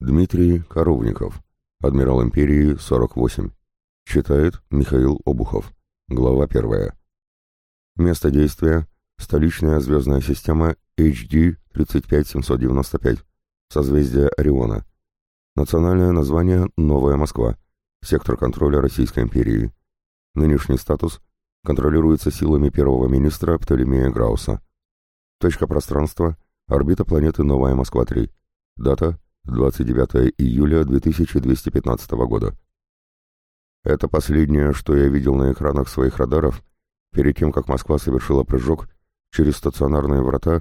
Дмитрий Коровников. Адмирал империи 48. Читает Михаил Обухов. Глава 1. Место действия. Столичная звездная система HD 35795. Созвездие Ориона. Национальное название Новая Москва. Сектор контроля Российской империи. Нынешний статус контролируется силами первого министра Птолемея Грауса. Точка пространства. Орбита планеты Новая Москва-3. Дата 29 июля 2215 года. Это последнее, что я видел на экранах своих радаров перед тем, как Москва совершила прыжок через стационарные врата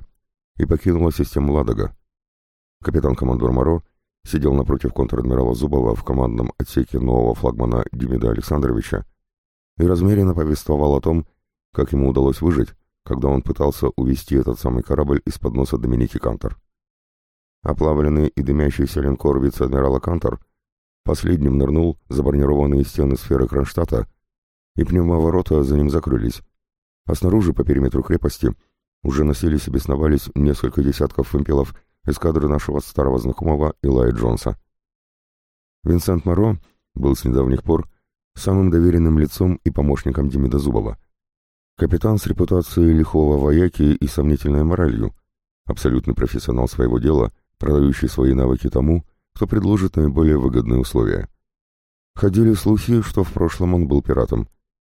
и покинула систему Ладога. Капитан-командор Моро сидел напротив контр-адмирала Зубова в командном отсеке нового флагмана Демида Александровича и размеренно повествовал о том, как ему удалось выжить, когда он пытался увести этот самый корабль из-под носа Доминики Кантор. Оплавленный и дымящийся линкор вице-адмирала Кантор последним нырнул за бронированные стены сферы Кронштадта, и пневмоворота за ним закрылись, а снаружи по периметру крепости уже носились и бесновались несколько десятков вымпелов эскадры нашего старого знакомого Илая Джонса. Винсент Моро был с недавних пор самым доверенным лицом и помощником Демида Зубова. Капитан с репутацией лихого вояки и сомнительной моралью, абсолютный профессионал своего дела — продающий свои навыки тому, кто предложит наиболее выгодные условия. Ходили слухи, что в прошлом он был пиратом.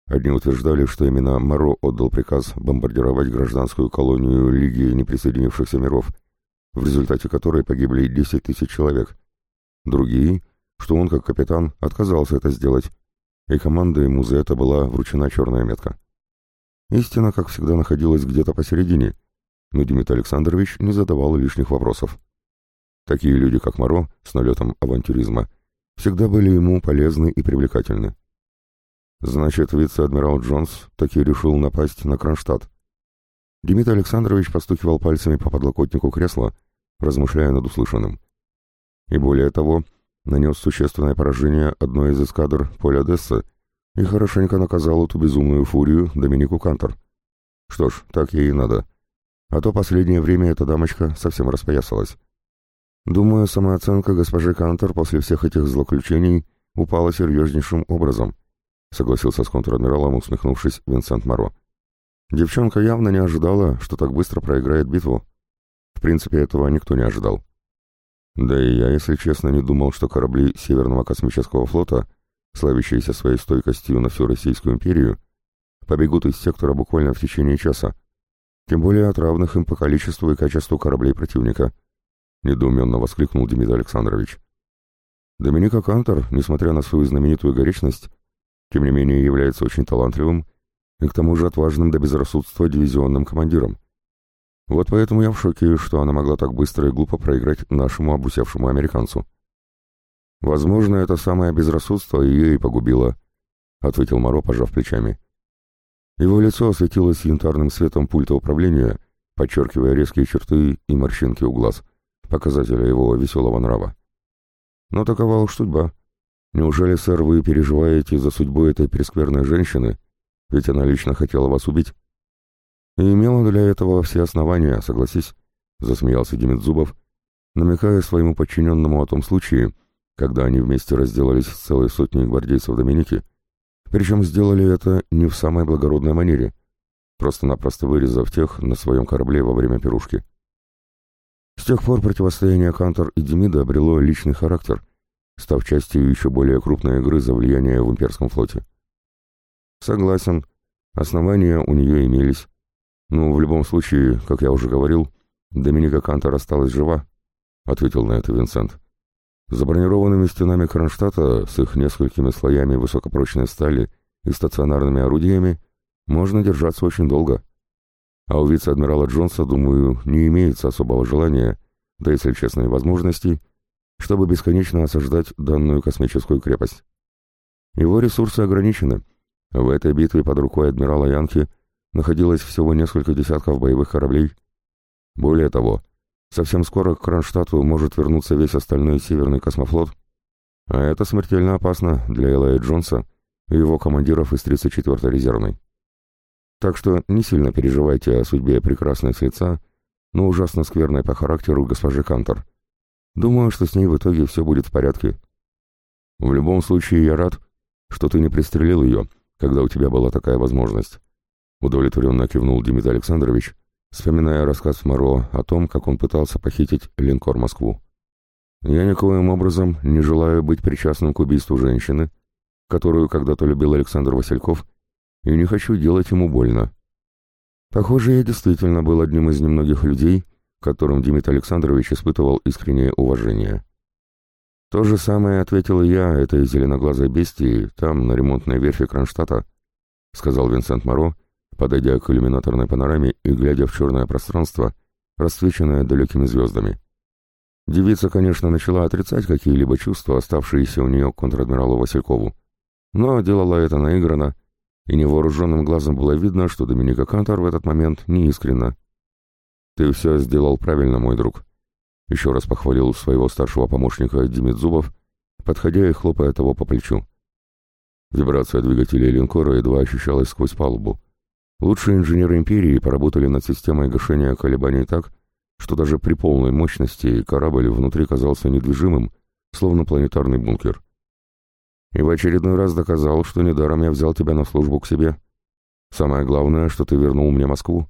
Одни утверждали, что именно Моро отдал приказ бомбардировать гражданскую колонию Лиги неприсоединившихся миров, в результате которой погибли 10 тысяч человек. Другие, что он как капитан отказался это сделать, и команда ему за это была вручена черная метка. Истина, как всегда, находилась где-то посередине, но Дмитрий Александрович не задавал лишних вопросов. Такие люди, как Моро, с налетом авантюризма, всегда были ему полезны и привлекательны. Значит, вице-адмирал Джонс таки решил напасть на Кронштадт. Дмитрий Александрович постукивал пальцами по подлокотнику кресла, размышляя над услышанным. И более того, нанес существенное поражение одной из эскадр поля Десса и хорошенько наказал эту безумную фурию Доминику Кантор. Что ж, так ей и надо. А то последнее время эта дамочка совсем распоясалась. Думаю, самооценка госпожи Кантер после всех этих злоключений упала серьезнейшим образом, согласился с контр-адмиралом, усмехнувшись Винсент Моро. Девчонка явно не ожидала, что так быстро проиграет битву. В принципе, этого никто не ожидал. Да и я, если честно, не думал, что корабли Северного космического флота, славящиеся своей стойкостью на всю Российскую империю, побегут из сектора буквально в течение часа, тем более от равных им по количеству и качеству кораблей противника — недоуменно воскликнул Демид Александрович. Доминика Кантор, несмотря на свою знаменитую горечность, тем не менее является очень талантливым и к тому же отважным до безрассудства дивизионным командиром. Вот поэтому я в шоке, что она могла так быстро и глупо проиграть нашему обусевшему американцу. Возможно, это самое безрассудство ее и погубило, ответил Моро, пожав плечами. Его лицо осветилось янтарным светом пульта управления, подчеркивая резкие черты и морщинки у глаз — показателя его веселого нрава. Но такова уж судьба. Неужели, сэр, вы переживаете за судьбу этой прескверной женщины, ведь она лично хотела вас убить? И имела для этого все основания, согласись, засмеялся Демид Зубов, намекая своему подчиненному о том случае, когда они вместе разделались с целой сотней гвардейцев Доминики, причем сделали это не в самой благородной манере, просто-напросто вырезав тех на своем корабле во время пирушки. С тех пор противостояние Кантор и Демида обрело личный характер, став частью еще более крупной игры за влияние в имперском флоте. Согласен, основания у нее имелись. Но в любом случае, как я уже говорил, Доминика Кантор осталась жива, ответил на это Винсент. За бронированными стенами Кронштадта с их несколькими слоями высокопрочной стали и стационарными орудиями можно держаться очень долго. А у вице-адмирала Джонса, думаю, не имеется особого желания, да если честно и возможностей, чтобы бесконечно осаждать данную космическую крепость. Его ресурсы ограничены. В этой битве под рукой адмирала Янки находилось всего несколько десятков боевых кораблей. Более того, совсем скоро к Кронштадту может вернуться весь остальной Северный космофлот, а это смертельно опасно для Элая Джонса и его командиров из 34-й резервной. Так что не сильно переживайте о судьбе прекрасной с но ужасно скверной по характеру госпожи Кантор. Думаю, что с ней в итоге все будет в порядке. В любом случае, я рад, что ты не пристрелил ее, когда у тебя была такая возможность. Удовлетворенно кивнул Дмитрий Александрович, вспоминая рассказ Моро о том, как он пытался похитить линкор Москву. Я никоим образом не желаю быть причастным к убийству женщины, которую когда-то любил Александр Васильков, и не хочу делать ему больно. Похоже, я действительно был одним из немногих людей, которым Дмитрий Александрович испытывал искреннее уважение. То же самое ответил я этой зеленоглазой бестии там, на ремонтной верфи Кронштадта, сказал Винсент Моро, подойдя к иллюминаторной панораме и глядя в черное пространство, расцвеченное далекими звездами. Девица, конечно, начала отрицать какие-либо чувства, оставшиеся у нее к контр-адмиралу Василькову, но делала это наигранно, и невооруженным глазом было видно, что Доминика Кантор в этот момент неискренна. «Ты все сделал правильно, мой друг», — еще раз похвалил своего старшего помощника Димит Зубов, подходя и хлопая того по плечу. Вибрация двигателей линкора едва ощущалась сквозь палубу. Лучшие инженеры Империи поработали над системой гашения колебаний так, что даже при полной мощности корабль внутри казался недвижимым, словно планетарный бункер. И в очередной раз доказал, что недаром я взял тебя на службу к себе. Самое главное, что ты вернул мне Москву.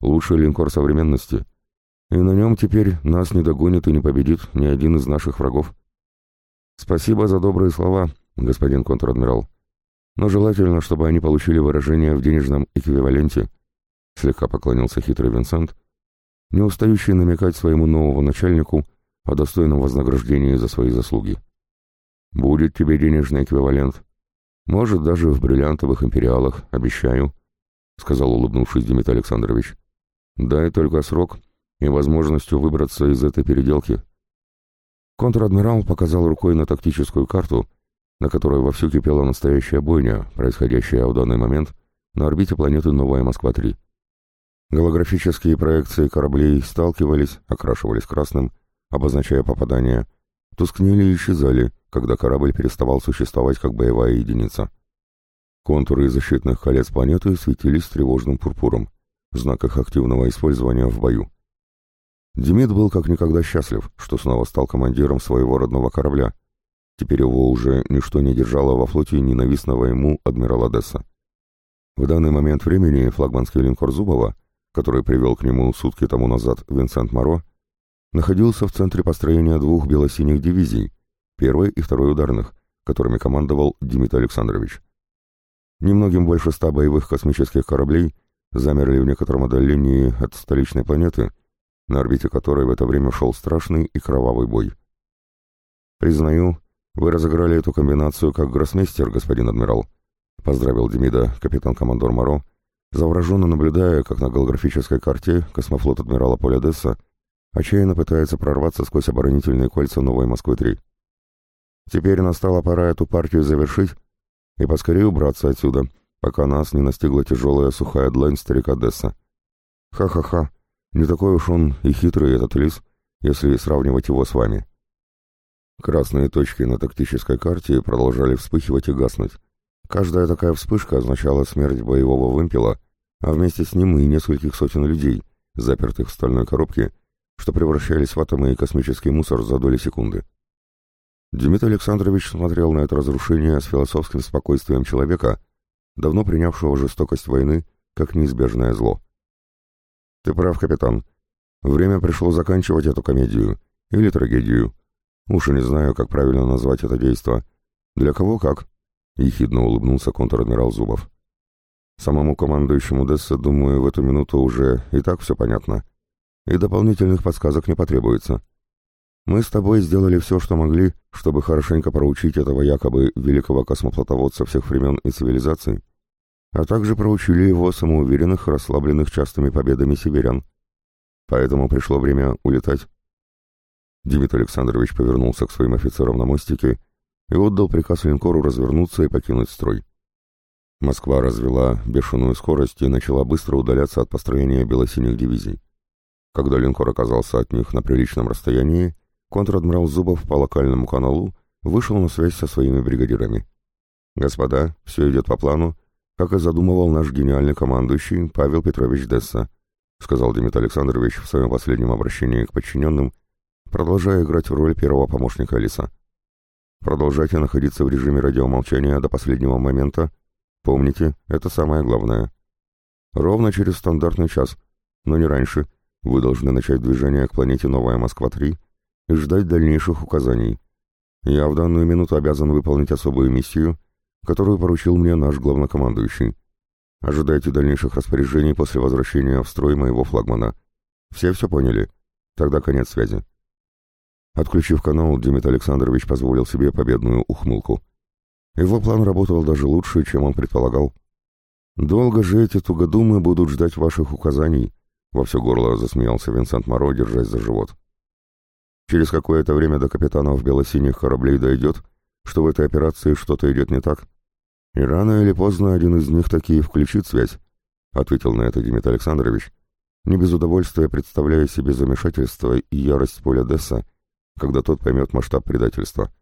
Лучший линкор современности. И на нем теперь нас не догонит и не победит ни один из наших врагов. Спасибо за добрые слова, господин контр-адмирал. Но желательно, чтобы они получили выражение в денежном эквиваленте. Слегка поклонился хитрый Винсент, не устающий намекать своему новому начальнику о достойном вознаграждении за свои заслуги. Будет тебе денежный эквивалент. Может, даже в бриллиантовых империалах, обещаю, — сказал улыбнувшись Дмитрий Александрович. Дай только срок и возможностью выбраться из этой переделки. Контр-адмирал показал рукой на тактическую карту, на которой вовсю кипела настоящая бойня, происходящая в данный момент на орбите планеты Новая Москва-3. Голографические проекции кораблей сталкивались, окрашивались красным, обозначая попадание, тускнели и исчезали, когда корабль переставал существовать как боевая единица. Контуры защитных колец планеты светились тревожным пурпуром, знак их активного использования в бою. Демид был как никогда счастлив, что снова стал командиром своего родного корабля. Теперь его уже ничто не держало во флоте ненавистного ему адмирала Десса. В данный момент времени флагманский линкор Зубова, который привел к нему сутки тому назад Винсент Моро, находился в центре построения двух белосиних дивизий, первой и второй ударных, которыми командовал Дмитрий Александрович. Немногим больше ста боевых космических кораблей замерли в некотором отдалении от столичной планеты, на орбите которой в это время шел страшный и кровавый бой. «Признаю, вы разыграли эту комбинацию как гроссмейстер, господин адмирал», поздравил Демида капитан-командор Моро, завороженно наблюдая, как на голографической карте космофлот адмирала Поля Десса отчаянно пытается прорваться сквозь оборонительные кольца Новой Москвы-3. Теперь настала пора эту партию завершить и поскорее убраться отсюда, пока нас не настигла тяжелая сухая длань старика Десса. Ха-ха-ха, не такой уж он и хитрый этот лис, если сравнивать его с вами. Красные точки на тактической карте продолжали вспыхивать и гаснуть. Каждая такая вспышка означала смерть боевого вымпела, а вместе с ним и нескольких сотен людей, запертых в стальной коробке, что превращались в атомы и космический мусор за доли секунды. Дмитрий Александрович смотрел на это разрушение с философским спокойствием человека, давно принявшего жестокость войны как неизбежное зло. «Ты прав, капитан. Время пришло заканчивать эту комедию. Или трагедию. Уж и не знаю, как правильно назвать это действо. Для кого как?» — ехидно улыбнулся контр-адмирал Зубов. «Самому командующему Десса, думаю, в эту минуту уже и так все понятно. И дополнительных подсказок не потребуется». Мы с тобой сделали все, что могли, чтобы хорошенько проучить этого якобы великого космоплотоводца всех времен и цивилизаций, а также проучили его самоуверенных, расслабленных частыми победами северян. Поэтому пришло время улетать. Дмитрий Александрович повернулся к своим офицерам на мостике и отдал приказ линкору развернуться и покинуть строй. Москва развела бешеную скорость и начала быстро удаляться от построения белосиних дивизий. Когда линкор оказался от них на приличном расстоянии, контр-адмирал Зубов по локальному каналу вышел на связь со своими бригадирами. «Господа, все идет по плану, как и задумывал наш гениальный командующий Павел Петрович Десса», сказал Дмитрий Александрович в своем последнем обращении к подчиненным, продолжая играть роль первого помощника Алиса. Продолжайте находиться в режиме радиомолчания до последнего момента. Помните, это самое главное. Ровно через стандартный час, но не раньше, вы должны начать движение к планете Новая Москва-3 и ждать дальнейших указаний. Я в данную минуту обязан выполнить особую миссию, которую поручил мне наш главнокомандующий. Ожидайте дальнейших распоряжений после возвращения в строй моего флагмана. Все все поняли? Тогда конец связи. Отключив канал, Дмитрий Александрович позволил себе победную ухмылку. Его план работал даже лучше, чем он предполагал. «Долго же эти тугодумы будут ждать ваших указаний», — во все горло засмеялся Винсент Моро, держась за живот. Через какое-то время до капитанов белосиних кораблей дойдет, что в этой операции что-то идет не так. И рано или поздно один из них таки включит связь, — ответил на это Дмитрий Александрович, не без удовольствия представляя себе замешательство и ярость поля Десса, когда тот поймет масштаб предательства.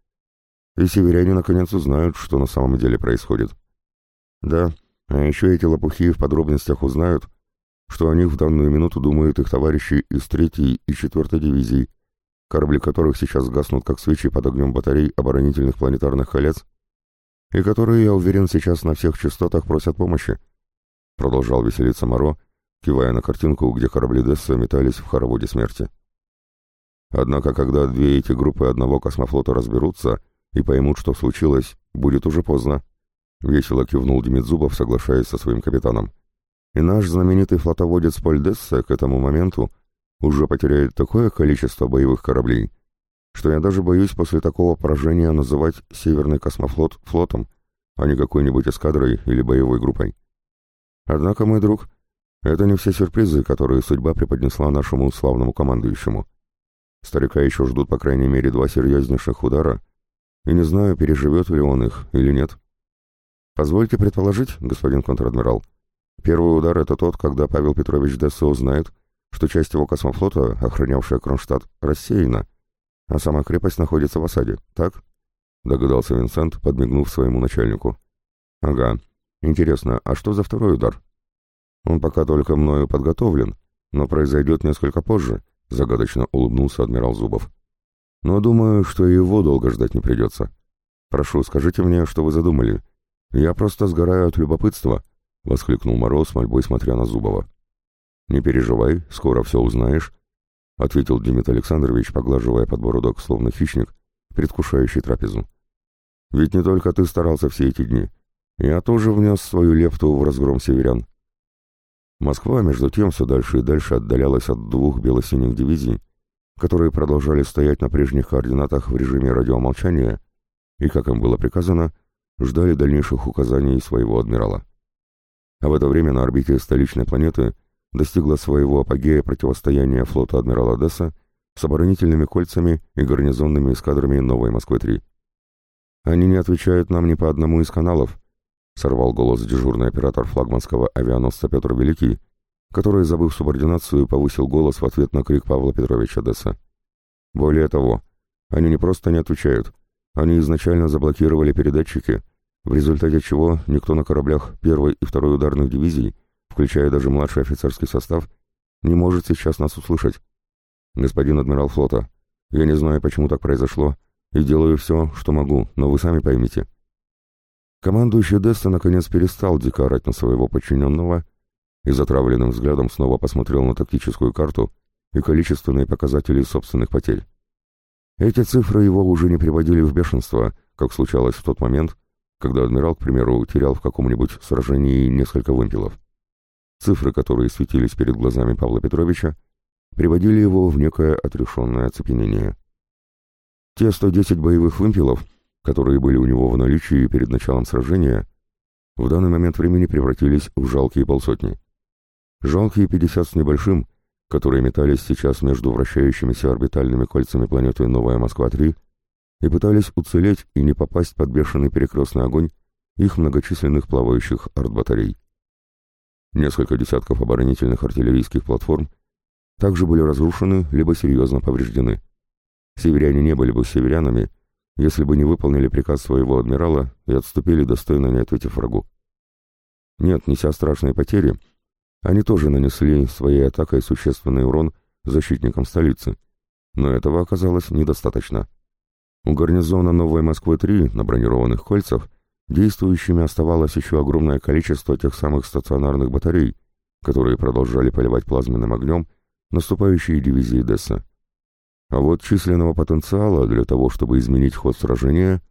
И северяне наконец узнают, что на самом деле происходит. Да, а еще эти лопухи в подробностях узнают, что о них в данную минуту думают их товарищи из третьей и четвертой дивизий, корабли которых сейчас гаснут как свечи под огнем батарей оборонительных планетарных колец, и которые, я уверен, сейчас на всех частотах просят помощи. Продолжал веселиться Моро, кивая на картинку, где корабли Десса метались в хороводе смерти. Однако, когда две эти группы одного космофлота разберутся и поймут, что случилось, будет уже поздно. Весело кивнул Демидзубов, соглашаясь со своим капитаном. И наш знаменитый флотоводец Поль Десса к этому моменту уже потеряет такое количество боевых кораблей, что я даже боюсь после такого поражения называть Северный космофлот флотом, а не какой-нибудь эскадрой или боевой группой. Однако, мой друг, это не все сюрпризы, которые судьба преподнесла нашему славному командующему. Старика еще ждут по крайней мере два серьезнейших удара, и не знаю, переживет ли он их или нет. Позвольте предположить, господин контр-адмирал, первый удар — это тот, когда Павел Петрович Десса узнает, что часть его космофлота, охранявшая Кронштадт, рассеяна, а сама крепость находится в осаде, так? Догадался Винсент, подмигнув своему начальнику. Ага. Интересно, а что за второй удар? Он пока только мною подготовлен, но произойдет несколько позже, загадочно улыбнулся адмирал Зубов. Но думаю, что его долго ждать не придется. Прошу, скажите мне, что вы задумали. Я просто сгораю от любопытства, воскликнул Мороз, мольбой смотря на Зубова. «Не переживай, скоро все узнаешь», — ответил Дмитрий Александрович, поглаживая подбородок, словно хищник, предвкушающий трапезу. «Ведь не только ты старался все эти дни. Я тоже внес свою лепту в разгром северян». Москва, между тем, все дальше и дальше отдалялась от двух бело-синих дивизий, которые продолжали стоять на прежних координатах в режиме радиомолчания и, как им было приказано, ждали дальнейших указаний своего адмирала. А в это время на орбите столичной планеты достигла своего апогея противостояния флота адмирала Десса с оборонительными кольцами и гарнизонными эскадрами Новой Москвы-3. «Они не отвечают нам ни по одному из каналов», — сорвал голос дежурный оператор флагманского авианосца Петр Великий, который, забыв субординацию, повысил голос в ответ на крик Павла Петровича Десса. «Более того, они не просто не отвечают, они изначально заблокировали передатчики, в результате чего никто на кораблях первой и второй ударных дивизий включая даже младший офицерский состав, не может сейчас нас услышать. Господин адмирал флота, я не знаю, почему так произошло, и делаю все, что могу, но вы сами поймите. Командующий Деста наконец перестал дико орать на своего подчиненного и затравленным взглядом снова посмотрел на тактическую карту и количественные показатели собственных потерь. Эти цифры его уже не приводили в бешенство, как случалось в тот момент, когда адмирал, к примеру, терял в каком-нибудь сражении несколько вымпелов. Цифры, которые светились перед глазами Павла Петровича, приводили его в некое отрешенное оцепенение. Те 110 боевых вымпелов, которые были у него в наличии перед началом сражения, в данный момент времени превратились в жалкие полсотни. Жалкие 50 с небольшим, которые метались сейчас между вращающимися орбитальными кольцами планеты Новая Москва-3 и пытались уцелеть и не попасть под бешеный перекрестный огонь их многочисленных плавающих артбатарей. Несколько десятков оборонительных артиллерийских платформ также были разрушены либо серьезно повреждены. Северяне не были бы северянами, если бы не выполнили приказ своего адмирала и отступили, достойно не ответив врагу. Нет, неся страшные потери, они тоже нанесли своей атакой существенный урон защитникам столицы, Но этого оказалось недостаточно. У гарнизона Новой Москвы-3 на бронированных кольцах действующими оставалось еще огромное количество тех самых стационарных батарей, которые продолжали поливать плазменным огнем наступающие дивизии Десса. А вот численного потенциала для того, чтобы изменить ход сражения,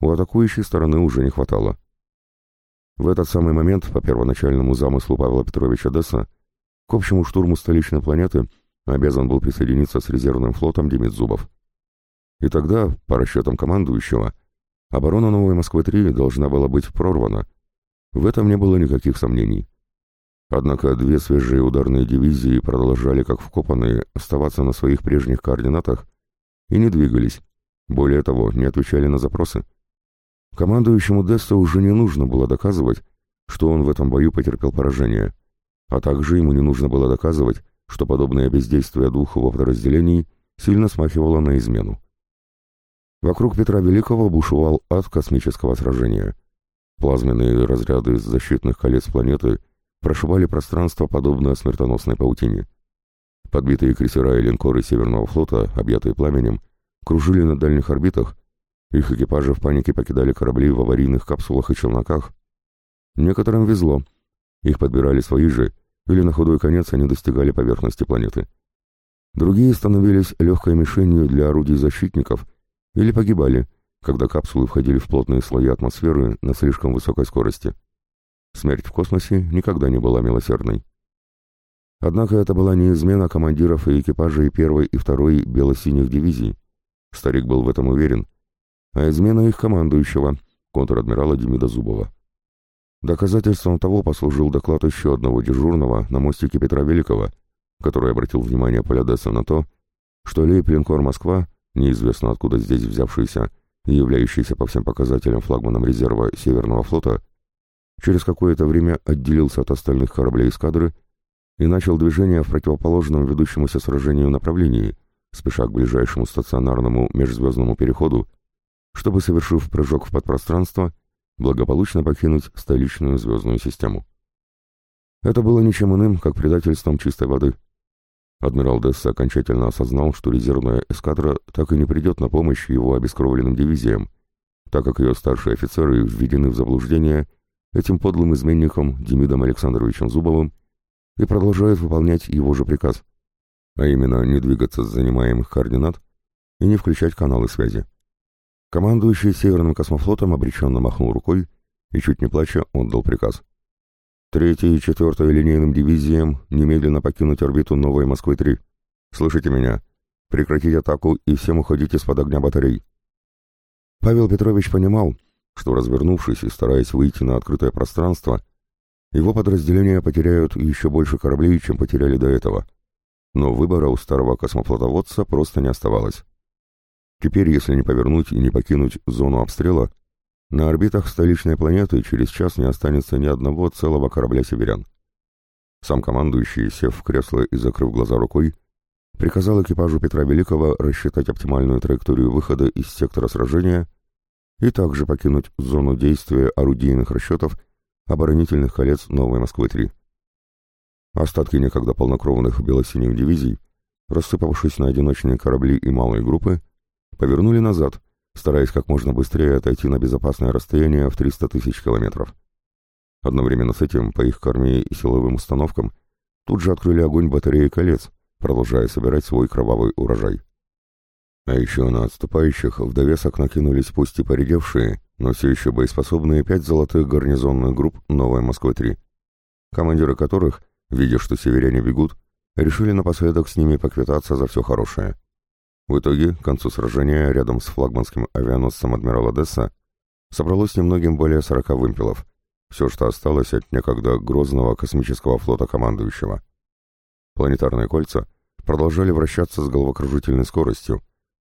у атакующей стороны уже не хватало. В этот самый момент, по первоначальному замыслу Павла Петровича Десса, к общему штурму столичной планеты обязан был присоединиться с резервным флотом Демид Зубов. И тогда, по расчетам командующего, оборона Новой Москвы-3 должна была быть прорвана. В этом не было никаких сомнений. Однако две свежие ударные дивизии продолжали, как вкопанные, оставаться на своих прежних координатах и не двигались, более того, не отвечали на запросы. Командующему Деста уже не нужно было доказывать, что он в этом бою потерпел поражение, а также ему не нужно было доказывать, что подобное бездействие двух его подразделений сильно смахивало на измену. Вокруг Петра Великого бушевал ад космического сражения. Плазменные разряды из защитных колец планеты прошивали пространство, подобное смертоносной паутине. Подбитые крейсера и линкоры Северного флота, объятые пламенем, кружили на дальних орбитах, их экипажи в панике покидали корабли в аварийных капсулах и челноках. Некоторым везло, их подбирали свои же, или на худой конец они достигали поверхности планеты. Другие становились легкой мишенью для орудий защитников или погибали, когда капсулы входили в плотные слои атмосферы на слишком высокой скорости. Смерть в космосе никогда не была милосердной. Однако это была не измена командиров и экипажей первой и второй бело-синих дивизий. Старик был в этом уверен. А измена их командующего, контр-адмирала Демида Зубова. Доказательством того послужил доклад еще одного дежурного на мостике Петра Великого, который обратил внимание Полядеса на то, что лейб-линкор «Москва», неизвестно откуда здесь взявшийся и являющийся по всем показателям флагманом резерва Северного флота, через какое-то время отделился от остальных кораблей эскадры и начал движение в противоположном ведущемуся сражению направлении, спеша к ближайшему стационарному межзвездному переходу, чтобы, совершив прыжок в подпространство, благополучно покинуть столичную звездную систему. Это было ничем иным, как предательством чистой воды. Адмирал Десса окончательно осознал, что резервная эскадра так и не придет на помощь его обескровленным дивизиям, так как ее старшие офицеры введены в заблуждение этим подлым изменником Демидом Александровичем Зубовым и продолжают выполнять его же приказ, а именно не двигаться с занимаемых координат и не включать каналы связи. Командующий Северным космофлотом обреченно махнул рукой и, чуть не плача, отдал приказ. Третьей и четвертой линейным дивизиям немедленно покинуть орбиту Новой Москвы-3. Слышите меня? Прекратить атаку и всем уходить из-под огня батарей. Павел Петрович понимал, что, развернувшись и стараясь выйти на открытое пространство, его подразделения потеряют еще больше кораблей, чем потеряли до этого. Но выбора у старого космофлотоводца просто не оставалось. Теперь, если не повернуть и не покинуть зону обстрела, на орбитах столичной планеты через час не останется ни одного целого корабля северян. Сам командующий, сев в кресло и закрыв глаза рукой, приказал экипажу Петра Великого рассчитать оптимальную траекторию выхода из сектора сражения и также покинуть зону действия орудийных расчетов оборонительных колец Новой Москвы-3. Остатки некогда полнокровных белосиних дивизий, рассыпавшись на одиночные корабли и малые группы, повернули назад, стараясь как можно быстрее отойти на безопасное расстояние в 300 тысяч километров. Одновременно с этим по их корме и силовым установкам тут же открыли огонь батареи колец, продолжая собирать свой кровавый урожай. А еще на отступающих в довесок накинулись пусть и поредевшие, но все еще боеспособные пять золотых гарнизонных групп «Новой Москвы-3», командиры которых, видя, что северяне бегут, решили напоследок с ними поквитаться за все хорошее. В итоге, к концу сражения, рядом с флагманским авианосцем адмирала Десса, собралось немногим более 40 вымпелов, все, что осталось от некогда грозного космического флота командующего. Планетарные кольца продолжали вращаться с головокружительной скоростью,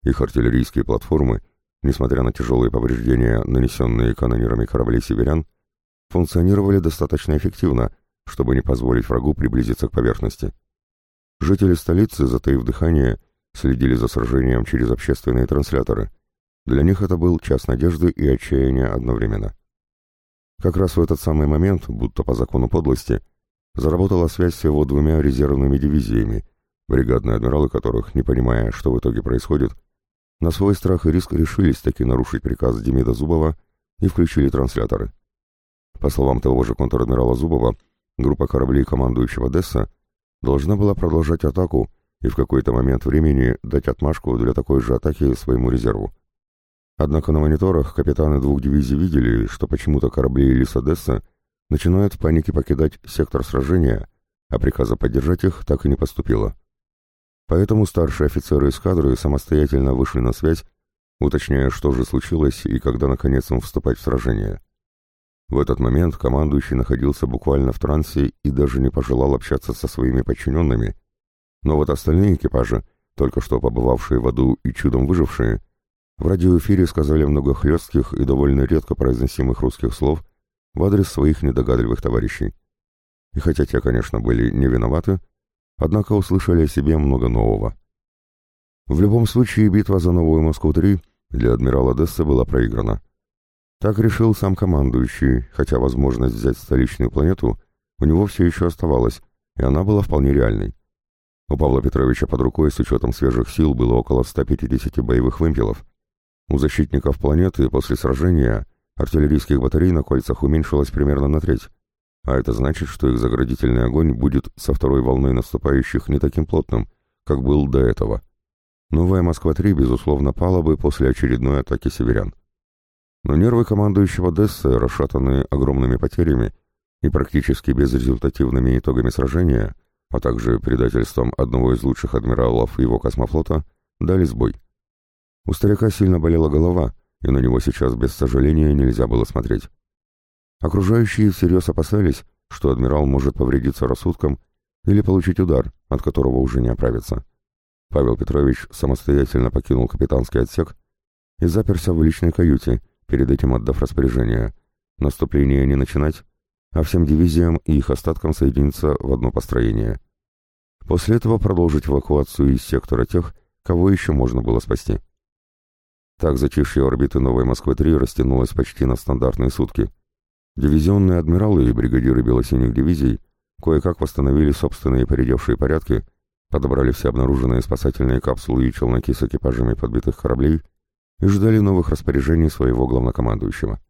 их артиллерийские платформы, несмотря на тяжелые повреждения, нанесенные канонирами кораблей северян, функционировали достаточно эффективно, чтобы не позволить врагу приблизиться к поверхности. Жители столицы, затаив дыхание, следили за сражением через общественные трансляторы. Для них это был час надежды и отчаяния одновременно. Как раз в этот самый момент, будто по закону подлости, заработала связь с его двумя резервными дивизиями, бригадные адмиралы которых, не понимая, что в итоге происходит, на свой страх и риск решились таки нарушить приказ Демида Зубова и включили трансляторы. По словам того же контр-адмирала Зубова, группа кораблей командующего Десса должна была продолжать атаку и в какой-то момент времени дать отмашку для такой же атаки своему резерву. Однако на мониторах капитаны двух дивизий видели, что почему-то корабли Элиса Десса начинают в панике покидать сектор сражения, а приказа поддержать их так и не поступило. Поэтому старшие офицеры эскадры самостоятельно вышли на связь, уточняя, что же случилось и когда наконец им вступать в сражение. В этот момент командующий находился буквально в трансе и даже не пожелал общаться со своими подчиненными, но вот остальные экипажи, только что побывавшие в аду и чудом выжившие, в радиоэфире сказали много хлестких и довольно редко произносимых русских слов в адрес своих недогадливых товарищей. И хотя те, конечно, были не виноваты, однако услышали о себе много нового. В любом случае, битва за Новую Москву-3 для адмирала Десса была проиграна. Так решил сам командующий, хотя возможность взять столичную планету у него все еще оставалась, и она была вполне реальной. У Павла Петровича под рукой с учетом свежих сил было около 150 боевых вымпелов. У защитников планеты после сражения артиллерийских батарей на кольцах уменьшилось примерно на треть, а это значит, что их заградительный огонь будет со второй волной наступающих не таким плотным, как был до этого. Новая Москва-3, безусловно, пала бы после очередной атаки северян. Но нервы командующего Дессы, расшатанные огромными потерями и практически безрезультативными итогами сражения, а также предательством одного из лучших адмиралов его космофлота, дали сбой. У старика сильно болела голова, и на него сейчас без сожаления нельзя было смотреть. Окружающие всерьез опасались, что адмирал может повредиться рассудком или получить удар, от которого уже не оправится. Павел Петрович самостоятельно покинул капитанский отсек и заперся в личной каюте, перед этим отдав распоряжение. Наступление не начинать, а всем дивизиям и их остаткам соединиться в одно построение. После этого продолжить эвакуацию из сектора тех, кого еще можно было спасти. Так затишье орбиты Новой Москвы-3 растянулось почти на стандартные сутки – Дивизионные адмиралы и бригадиры белосиних дивизий кое-как восстановили собственные поредевшие порядки, подобрали все обнаруженные спасательные капсулы и челноки с экипажами подбитых кораблей и ждали новых распоряжений своего главнокомандующего.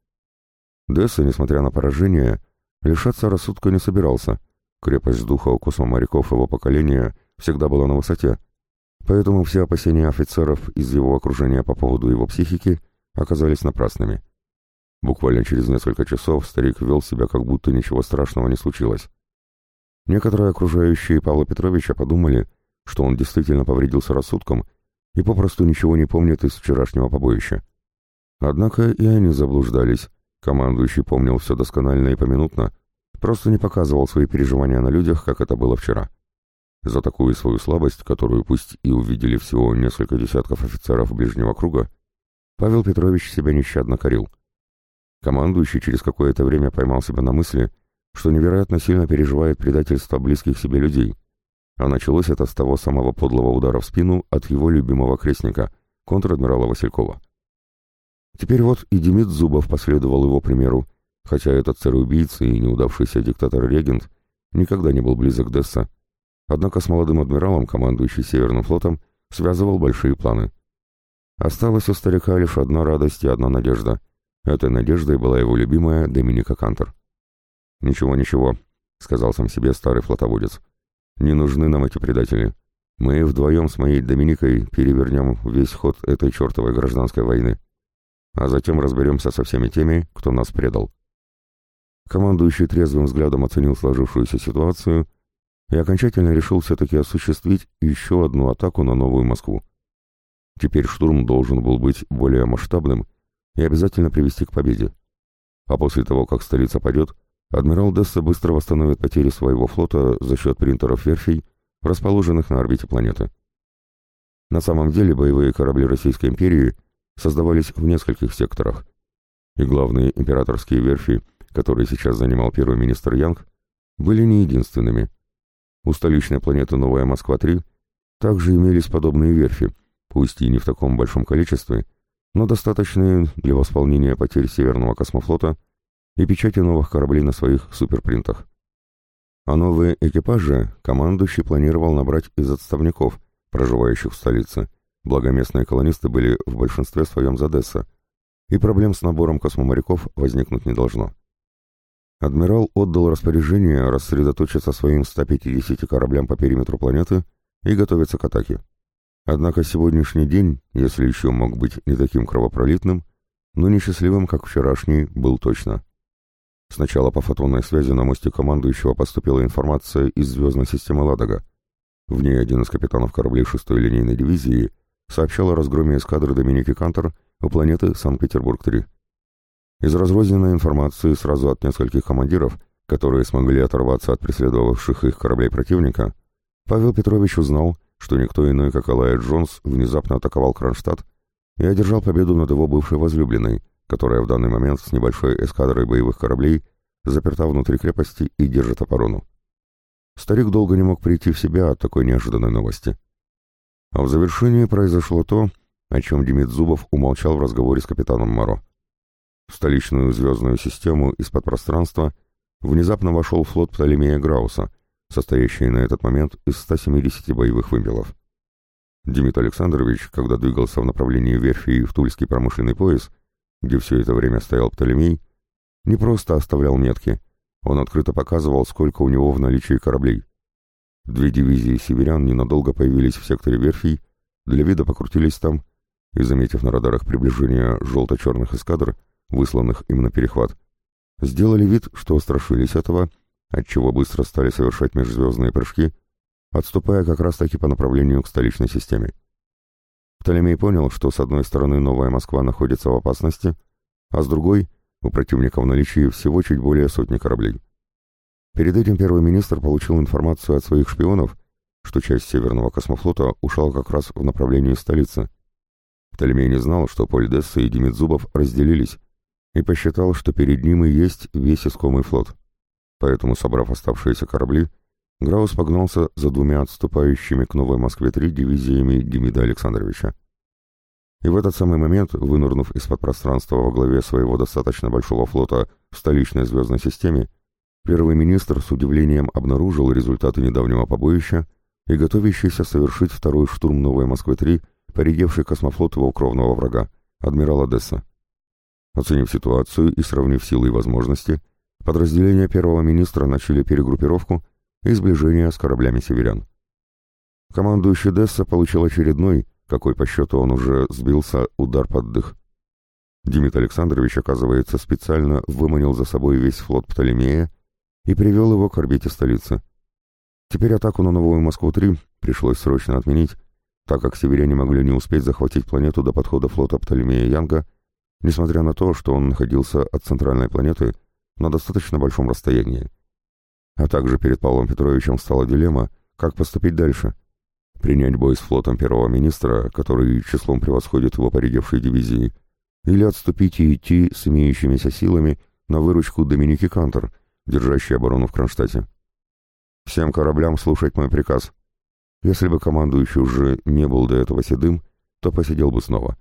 Десса, несмотря на поражение, лишаться рассудка не собирался. Крепость духа у моряков его поколения всегда была на высоте, поэтому все опасения офицеров из его окружения по поводу его психики оказались напрасными. Буквально через несколько часов старик вел себя, как будто ничего страшного не случилось. Некоторые окружающие Павла Петровича подумали, что он действительно повредился рассудком и попросту ничего не помнит из вчерашнего побоища. Однако и они заблуждались. Командующий помнил все досконально и поминутно, просто не показывал свои переживания на людях, как это было вчера. За такую свою слабость, которую пусть и увидели всего несколько десятков офицеров ближнего круга, Павел Петрович себя нещадно корил. Командующий через какое-то время поймал себя на мысли, что невероятно сильно переживает предательство близких себе людей. А началось это с того самого подлого удара в спину от его любимого крестника, контр-адмирала Василькова. Теперь вот и Демид Зубов последовал его примеру, хотя этот царь-убийца и неудавшийся диктатор-регент никогда не был близок Десса. Однако с молодым адмиралом, командующий Северным флотом, связывал большие планы. Осталась у старика лишь одна радость и одна надежда — Этой надеждой была его любимая Доминика Кантер. «Ничего, ничего», — сказал сам себе старый флотоводец. «Не нужны нам эти предатели. Мы вдвоем с моей Доминикой перевернем весь ход этой чертовой гражданской войны. А затем разберемся со всеми теми, кто нас предал». Командующий трезвым взглядом оценил сложившуюся ситуацию и окончательно решил все-таки осуществить еще одну атаку на Новую Москву. Теперь штурм должен был быть более масштабным и обязательно привести к победе. А после того, как столица падет, адмирал Десса быстро восстановит потери своего флота за счет принтеров верфей, расположенных на орбите планеты. На самом деле боевые корабли Российской империи создавались в нескольких секторах, и главные императорские верфи, которые сейчас занимал первый министр Янг, были не единственными. У столичной планеты Новая Москва-3 также имелись подобные верфи, пусть и не в таком большом количестве, но достаточные для восполнения потерь Северного космофлота и печати новых кораблей на своих суперпринтах. А новые экипажи командующий планировал набрать из отставников, проживающих в столице, благо местные колонисты были в большинстве своем за Одесса, и проблем с набором космоморяков возникнуть не должно. Адмирал отдал распоряжение рассредоточиться своим 150 кораблям по периметру планеты и готовиться к атаке. Однако сегодняшний день, если еще мог быть не таким кровопролитным, но несчастливым, как вчерашний, был точно. Сначала по фотонной связи на мосте командующего поступила информация из звездной системы «Ладога». В ней один из капитанов кораблей 6-й линейной дивизии сообщал о разгроме эскадры Доминики Кантер у планеты Санкт-Петербург-3. Из разрозненной информации сразу от нескольких командиров, которые смогли оторваться от преследовавших их кораблей противника, Павел Петрович узнал, что никто иной, как Алая Джонс, внезапно атаковал Кронштадт и одержал победу над его бывшей возлюбленной, которая в данный момент с небольшой эскадрой боевых кораблей заперта внутри крепости и держит оборону. Старик долго не мог прийти в себя от такой неожиданной новости. А в завершении произошло то, о чем Демид Зубов умолчал в разговоре с капитаном Моро. В столичную звездную систему из-под пространства внезапно вошел флот Птолемея Грауса, состоящий на этот момент из 170 боевых вымпелов. Демид Александрович, когда двигался в направлении верфи в Тульский промышленный пояс, где все это время стоял Птолемей, не просто оставлял метки, он открыто показывал, сколько у него в наличии кораблей. Две дивизии северян ненадолго появились в секторе верфей, для вида покрутились там, и, заметив на радарах приближение желто-черных эскадр, высланных им на перехват, сделали вид, что устрашились этого, отчего быстро стали совершать межзвездные прыжки, отступая как раз-таки по направлению к столичной системе. Птолемей понял, что с одной стороны Новая Москва находится в опасности, а с другой у противника в наличии всего чуть более сотни кораблей. Перед этим первый министр получил информацию от своих шпионов, что часть Северного космофлота ушла как раз в направлении столицы. Птолемей не знал, что Польдесса и Демидзубов разделились, и посчитал, что перед ним и есть весь искомый флот. Поэтому, собрав оставшиеся корабли, Граус погнался за двумя отступающими к Новой Москве-3 дивизиями Демида Александровича. И в этот самый момент, вынырнув из-под пространства во главе своего достаточно большого флота в столичной звездной системе, первый министр с удивлением обнаружил результаты недавнего побоища и готовящийся совершить второй штурм Новой Москвы-3, поредевший космофлот его кровного врага, адмирал Одесса. Оценив ситуацию и сравнив силы и возможности, подразделения первого министра начали перегруппировку и сближение с кораблями северян. Командующий Десса получил очередной, какой по счету он уже сбился, удар под дых. Демид Александрович, оказывается, специально выманил за собой весь флот Птолемея и привел его к орбите столицы. Теперь атаку на Новую Москву-3 пришлось срочно отменить, так как северяне могли не успеть захватить планету до подхода флота Птолемея Янга, несмотря на то, что он находился от центральной планеты на достаточно большом расстоянии. А также перед Павлом Петровичем стала дилемма, как поступить дальше – принять бой с флотом первого министра, который числом превосходит его поредевшие дивизии, или отступить и идти с имеющимися силами на выручку Доминики Кантер, держащей оборону в Кронштадте. Всем кораблям слушать мой приказ. Если бы командующий уже не был до этого седым, то посидел бы снова.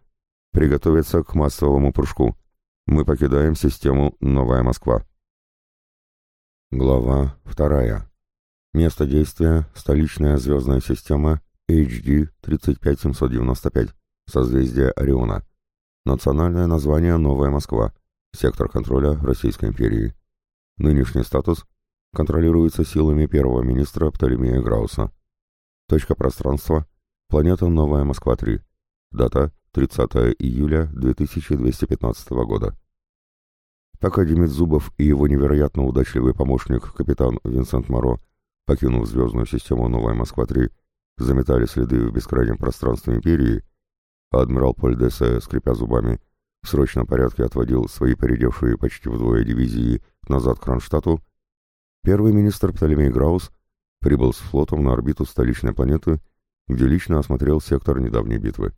Приготовиться к массовому прыжку. Мы покидаем систему «Новая Москва». Глава вторая. Место действия – столичная звездная система HD 35795, созвездие Ориона. Национальное название Новая Москва, сектор контроля Российской империи. Нынешний статус контролируется силами первого министра Птолемея Грауса. Точка пространства – планета Новая Москва-3. Дата – 30 июля 2215 года. Пока Демид Зубов и его невероятно удачливый помощник, капитан Винсент Моро, покинув звездную систему Новая Москва-3, заметали следы в бескрайнем пространстве империи, а адмирал Польдесе, скрипя зубами, в срочном порядке отводил свои поредевшие почти вдвое дивизии назад к Кронштадту, первый министр Птолемей Граус прибыл с флотом на орбиту столичной планеты, где лично осмотрел сектор недавней битвы.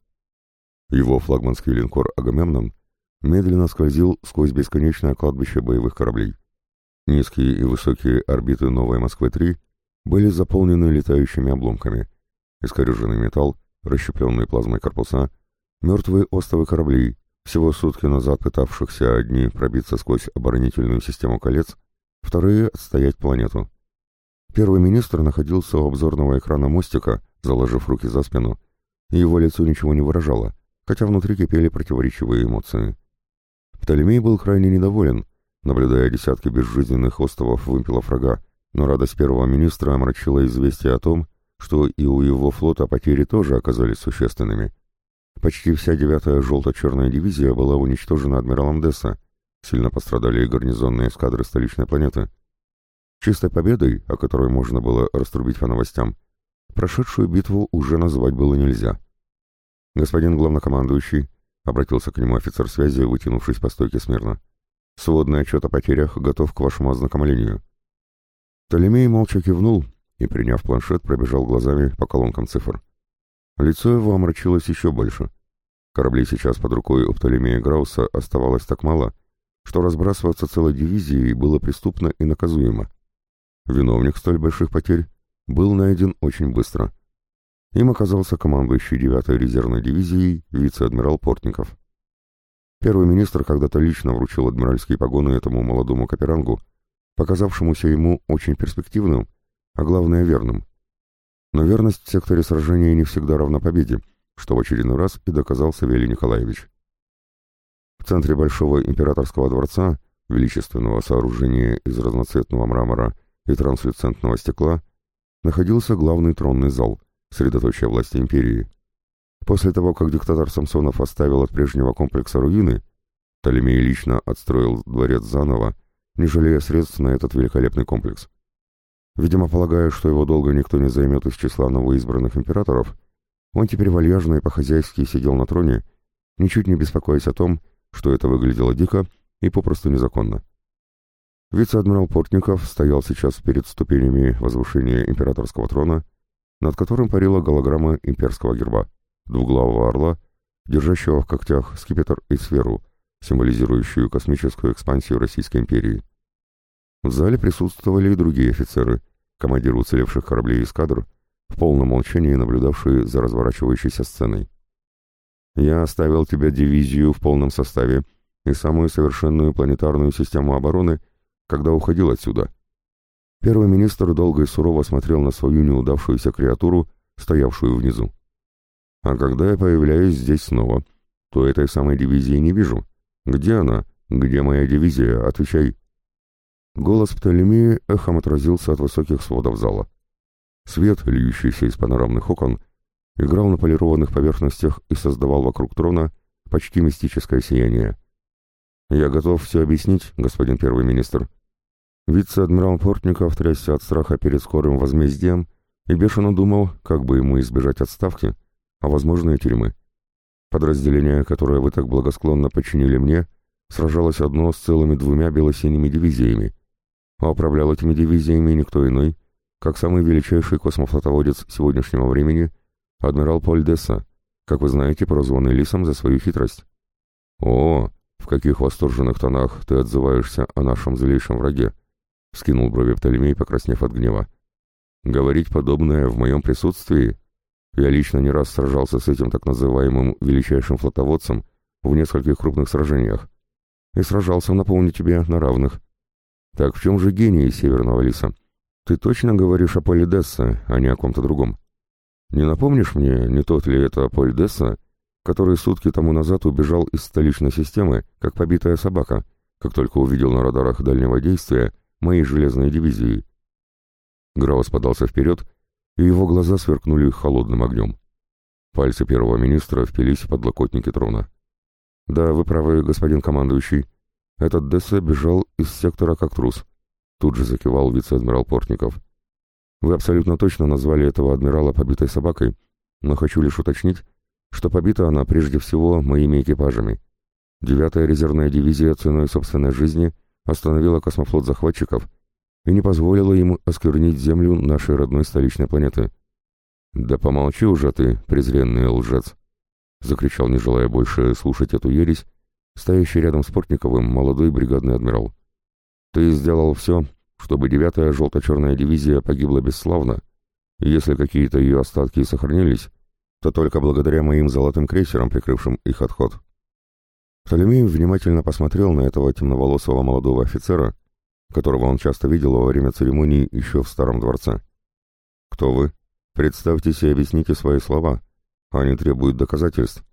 Его флагманский линкор «Агамемнон» медленно скользил сквозь бесконечное кладбище боевых кораблей. Низкие и высокие орбиты Новой Москвы-3 были заполнены летающими обломками, искореженный металл, расщепленные плазмой корпуса, мертвые остовы кораблей, всего сутки назад пытавшихся одни пробиться сквозь оборонительную систему колец, вторые — отстоять планету. Первый министр находился у обзорного экрана мостика, заложив руки за спину, и его лицо ничего не выражало, хотя внутри кипели противоречивые эмоции. Птолемей был крайне недоволен, наблюдая десятки безжизненных островов вымпелов врага, но радость первого министра омрачила известие о том, что и у его флота потери тоже оказались существенными. Почти вся девятая желто-черная дивизия была уничтожена адмиралом Десса, сильно пострадали и гарнизонные эскадры столичной планеты. Чистой победой, о которой можно было раструбить по новостям, прошедшую битву уже назвать было нельзя. «Господин главнокомандующий», — обратился к нему офицер связи, вытянувшись по стойке смирно, — «сводный отчет о потерях готов к вашему ознакомлению». Толемей молча кивнул и, приняв планшет, пробежал глазами по колонкам цифр. Лицо его омрачилось еще больше. Кораблей сейчас под рукой у Птолемея Грауса оставалось так мало, что разбрасываться целой дивизией было преступно и наказуемо. Виновник столь больших потерь был найден очень быстро. Им оказался командующий 9-й резервной дивизией вице-адмирал Портников. Первый министр когда-то лично вручил адмиральские погоны этому молодому каперангу, показавшемуся ему очень перспективным, а главное верным. Но верность в секторе сражения не всегда равна победе, что в очередной раз и доказал Савелий Николаевич. В центре Большого императорского дворца, величественного сооружения из разноцветного мрамора и транслюцентного стекла, находился главный тронный зал, средоточие власти империи. После того, как диктатор Самсонов оставил от прежнего комплекса руины, Толемей лично отстроил дворец заново, не жалея средств на этот великолепный комплекс. Видимо, полагая, что его долго никто не займет из числа новоизбранных императоров, он теперь вальяжно и по-хозяйски сидел на троне, ничуть не беспокоясь о том, что это выглядело дико и попросту незаконно. Вице-адмирал Портников стоял сейчас перед ступенями возвышения императорского трона, над которым парила голограмма имперского герба, двуглавого орла, держащего в когтях скипетр и сферу, символизирующую космическую экспансию Российской империи. В зале присутствовали и другие офицеры, командиры уцелевших кораблей эскадр, в полном молчании наблюдавшие за разворачивающейся сценой. «Я оставил тебе дивизию в полном составе и самую совершенную планетарную систему обороны, когда уходил отсюда». Первый министр долго и сурово смотрел на свою неудавшуюся креатуру, стоявшую внизу. «А когда я появляюсь здесь снова, то этой самой дивизии не вижу. Где она? Где моя дивизия? Отвечай!» Голос Птолемея эхом отразился от высоких сводов зала. Свет, льющийся из панорамных окон, играл на полированных поверхностях и создавал вокруг трона почти мистическое сияние. «Я готов все объяснить, господин первый министр». Вице-адмирал Портников трясся от страха перед скорым возмездием и бешено думал, как бы ему избежать отставки, а возможно и тюрьмы. Подразделение, которое вы так благосклонно подчинили мне, сражалось одно с целыми двумя белосиними дивизиями, а управлял этими дивизиями никто иной, как самый величайший космофлотоводец сегодняшнего времени, адмирал Поль Десса, как вы знаете, прозванный Лисом за свою хитрость. «О, в каких восторженных тонах ты отзываешься о нашем злейшем враге!» — скинул брови Птолемей, покраснев от гнева. «Говорить подобное в моем присутствии? Я лично не раз сражался с этим так называемым величайшим флотоводцем в нескольких крупных сражениях и сражался, напомню тебе, на равных. Так в чем же гений Северного Лиса? Ты точно говоришь о Поле Десса, а не о ком-то другом? Не напомнишь мне, не тот ли это Поль Десса, который сутки тому назад убежал из столичной системы, как побитая собака, как только увидел на радарах дальнего действия мои железные дивизии? Граус подался вперед, и его глаза сверкнули холодным огнем. Пальцы первого министра впились в подлокотники трона. «Да, вы правы, господин командующий. Этот Десса бежал из сектора как трус. Тут же закивал вице-адмирал Портников. Вы абсолютно точно назвали этого адмирала побитой собакой, но хочу лишь уточнить, что побита она прежде всего моими экипажами. Девятая резервная дивизия ценой собственной жизни остановила космофлот захватчиков и не позволила ему осквернить землю нашей родной столичной планеты. «Да помолчи уже ты, презренный лжец!» — закричал, не желая больше слушать эту ересь, стоящий рядом с Портниковым молодой бригадный адмирал. «Ты сделал все, чтобы девятая желто-черная дивизия погибла бесславно, и если какие-то ее остатки сохранились, то только благодаря моим золотым крейсерам, прикрывшим их отход». Птолемей внимательно посмотрел на этого темноволосого молодого офицера которого он часто видел во время церемоний еще в Старом дворце. «Кто вы? Представьтесь и объясните свои слова. Они требуют доказательств».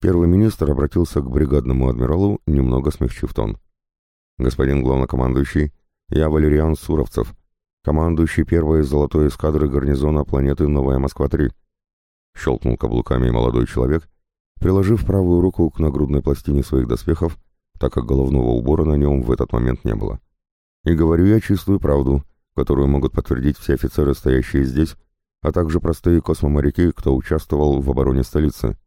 Первый министр обратился к бригадному адмиралу, немного смягчив тон. «Господин главнокомандующий, я Валериан Суровцев, командующий первой золотой эскадры гарнизона планеты Новая Москва-3». Щелкнул каблуками молодой человек, приложив правую руку к нагрудной пластине своих доспехов, так как головного убора на нем в этот момент не было. И говорю я чистую правду, которую могут подтвердить все офицеры, стоящие здесь, а также простые космоморяки, кто участвовал в обороне столицы.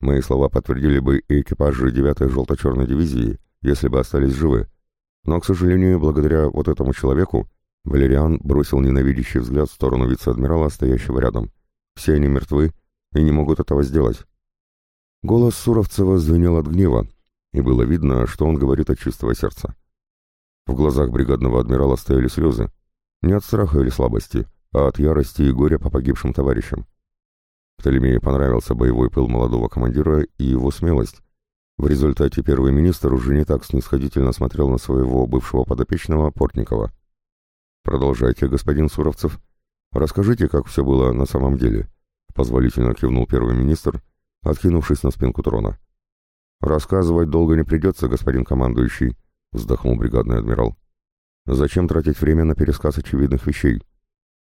Мои слова подтвердили бы и экипажи 9-й желто-черной дивизии, если бы остались живы. Но, к сожалению, благодаря вот этому человеку, Валериан бросил ненавидящий взгляд в сторону вице-адмирала, стоящего рядом. Все они мертвы и не могут этого сделать. Голос Суровцева звенел от гнева, и было видно, что он говорит от чистого сердца. В глазах бригадного адмирала стояли слезы. Не от страха или слабости, а от ярости и горя по погибшим товарищам. Птолемею понравился боевой пыл молодого командира и его смелость. В результате первый министр уже не так снисходительно смотрел на своего бывшего подопечного Портникова. «Продолжайте, господин Суровцев. Расскажите, как все было на самом деле», — позволительно кивнул первый министр, откинувшись на спинку трона. «Рассказывать долго не придется, господин командующий», — вздохнул бригадный адмирал. «Зачем тратить время на пересказ очевидных вещей?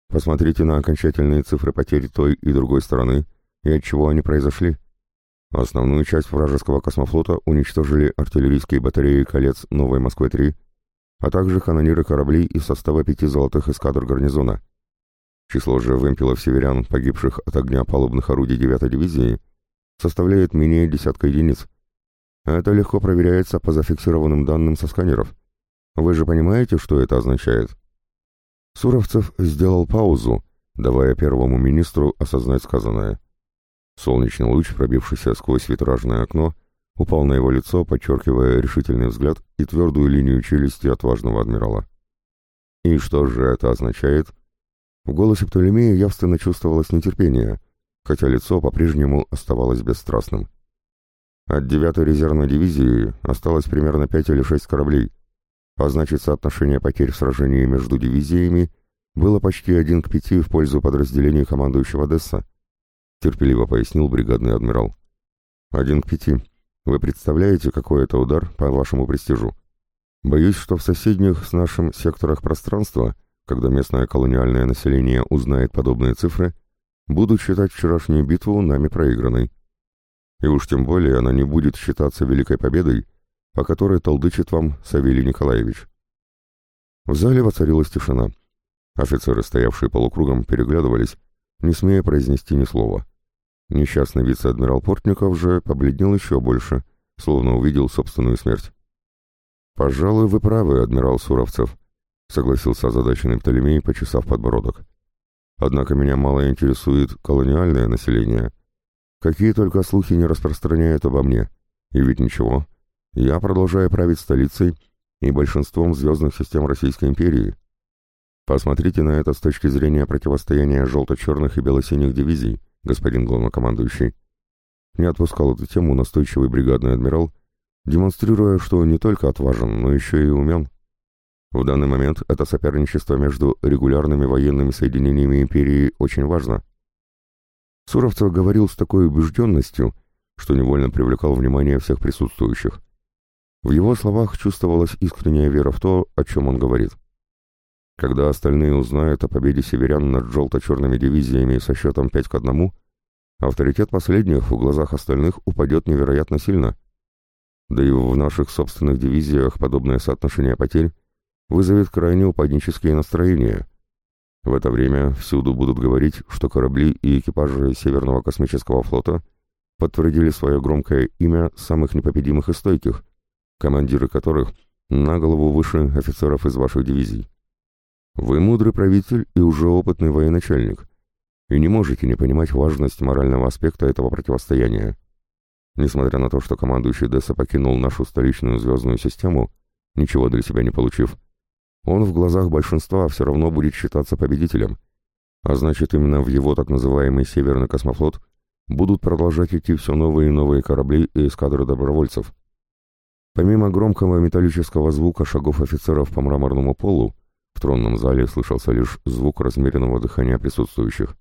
Посмотрите на окончательные цифры потерь той и другой стороны и от чего они произошли. Основную часть вражеского космофлота уничтожили артиллерийские батареи колец Новой Москвы-3, а также канониры кораблей из состава пяти золотых эскадр гарнизона. Число же вымпелов северян, погибших от огня палубных орудий 9-й дивизии, составляет менее десятка единиц, это легко проверяется по зафиксированным данным со сканеров. Вы же понимаете, что это означает? Суровцев сделал паузу, давая первому министру осознать сказанное. Солнечный луч, пробившийся сквозь витражное окно, упал на его лицо, подчеркивая решительный взгляд и твердую линию челюсти отважного адмирала. И что же это означает? В голосе Птолемея явственно чувствовалось нетерпение, хотя лицо по-прежнему оставалось бесстрастным. От 9-й резервной дивизии осталось примерно 5 или 6 кораблей, а значит соотношение потерь в сражении между дивизиями было почти один к пяти в пользу подразделений командующего Десса, терпеливо пояснил бригадный адмирал. Один к пяти. Вы представляете, какой это удар по вашему престижу? Боюсь, что в соседних с нашим секторах пространства, когда местное колониальное население узнает подобные цифры, будут считать вчерашнюю битву нами проигранной. И уж тем более она не будет считаться великой победой, о которой толдычит вам Савелий Николаевич. В зале воцарилась тишина. Офицеры, стоявшие полукругом, переглядывались, не смея произнести ни слова. Несчастный вице-адмирал Портников же побледнел еще больше, словно увидел собственную смерть. «Пожалуй, вы правы, адмирал Суровцев», — согласился озадаченный Птолемей, почесав подбородок. «Однако меня мало интересует колониальное население, Какие только слухи не распространяют обо мне. И ведь ничего. Я продолжаю править столицей и большинством звездных систем Российской империи. Посмотрите на это с точки зрения противостояния желто-черных и бело-синих дивизий, господин главнокомандующий. Не отпускал эту тему настойчивый бригадный адмирал, демонстрируя, что не только отважен, но еще и умен. В данный момент это соперничество между регулярными военными соединениями империи очень важно. Суровцев говорил с такой убежденностью, что невольно привлекал внимание всех присутствующих. В его словах чувствовалась искренняя вера в то, о чем он говорит. Когда остальные узнают о победе северян над желто-черными дивизиями со счетом 5 к 1, авторитет последних в глазах остальных упадет невероятно сильно. Да и в наших собственных дивизиях подобное соотношение потерь вызовет крайне упаднические настроения – в это время всюду будут говорить, что корабли и экипажи Северного космического флота подтвердили свое громкое имя самых непобедимых и стойких, командиры которых на голову выше офицеров из ваших дивизий. Вы мудрый правитель и уже опытный военачальник, и не можете не понимать важность морального аспекта этого противостояния. Несмотря на то, что командующий Десса покинул нашу столичную звездную систему, ничего для себя не получив, он в глазах большинства все равно будет считаться победителем, а значит именно в его так называемый Северный космофлот будут продолжать идти все новые и новые корабли и эскадры добровольцев. Помимо громкого металлического звука шагов офицеров по мраморному полу, в тронном зале слышался лишь звук размеренного дыхания присутствующих.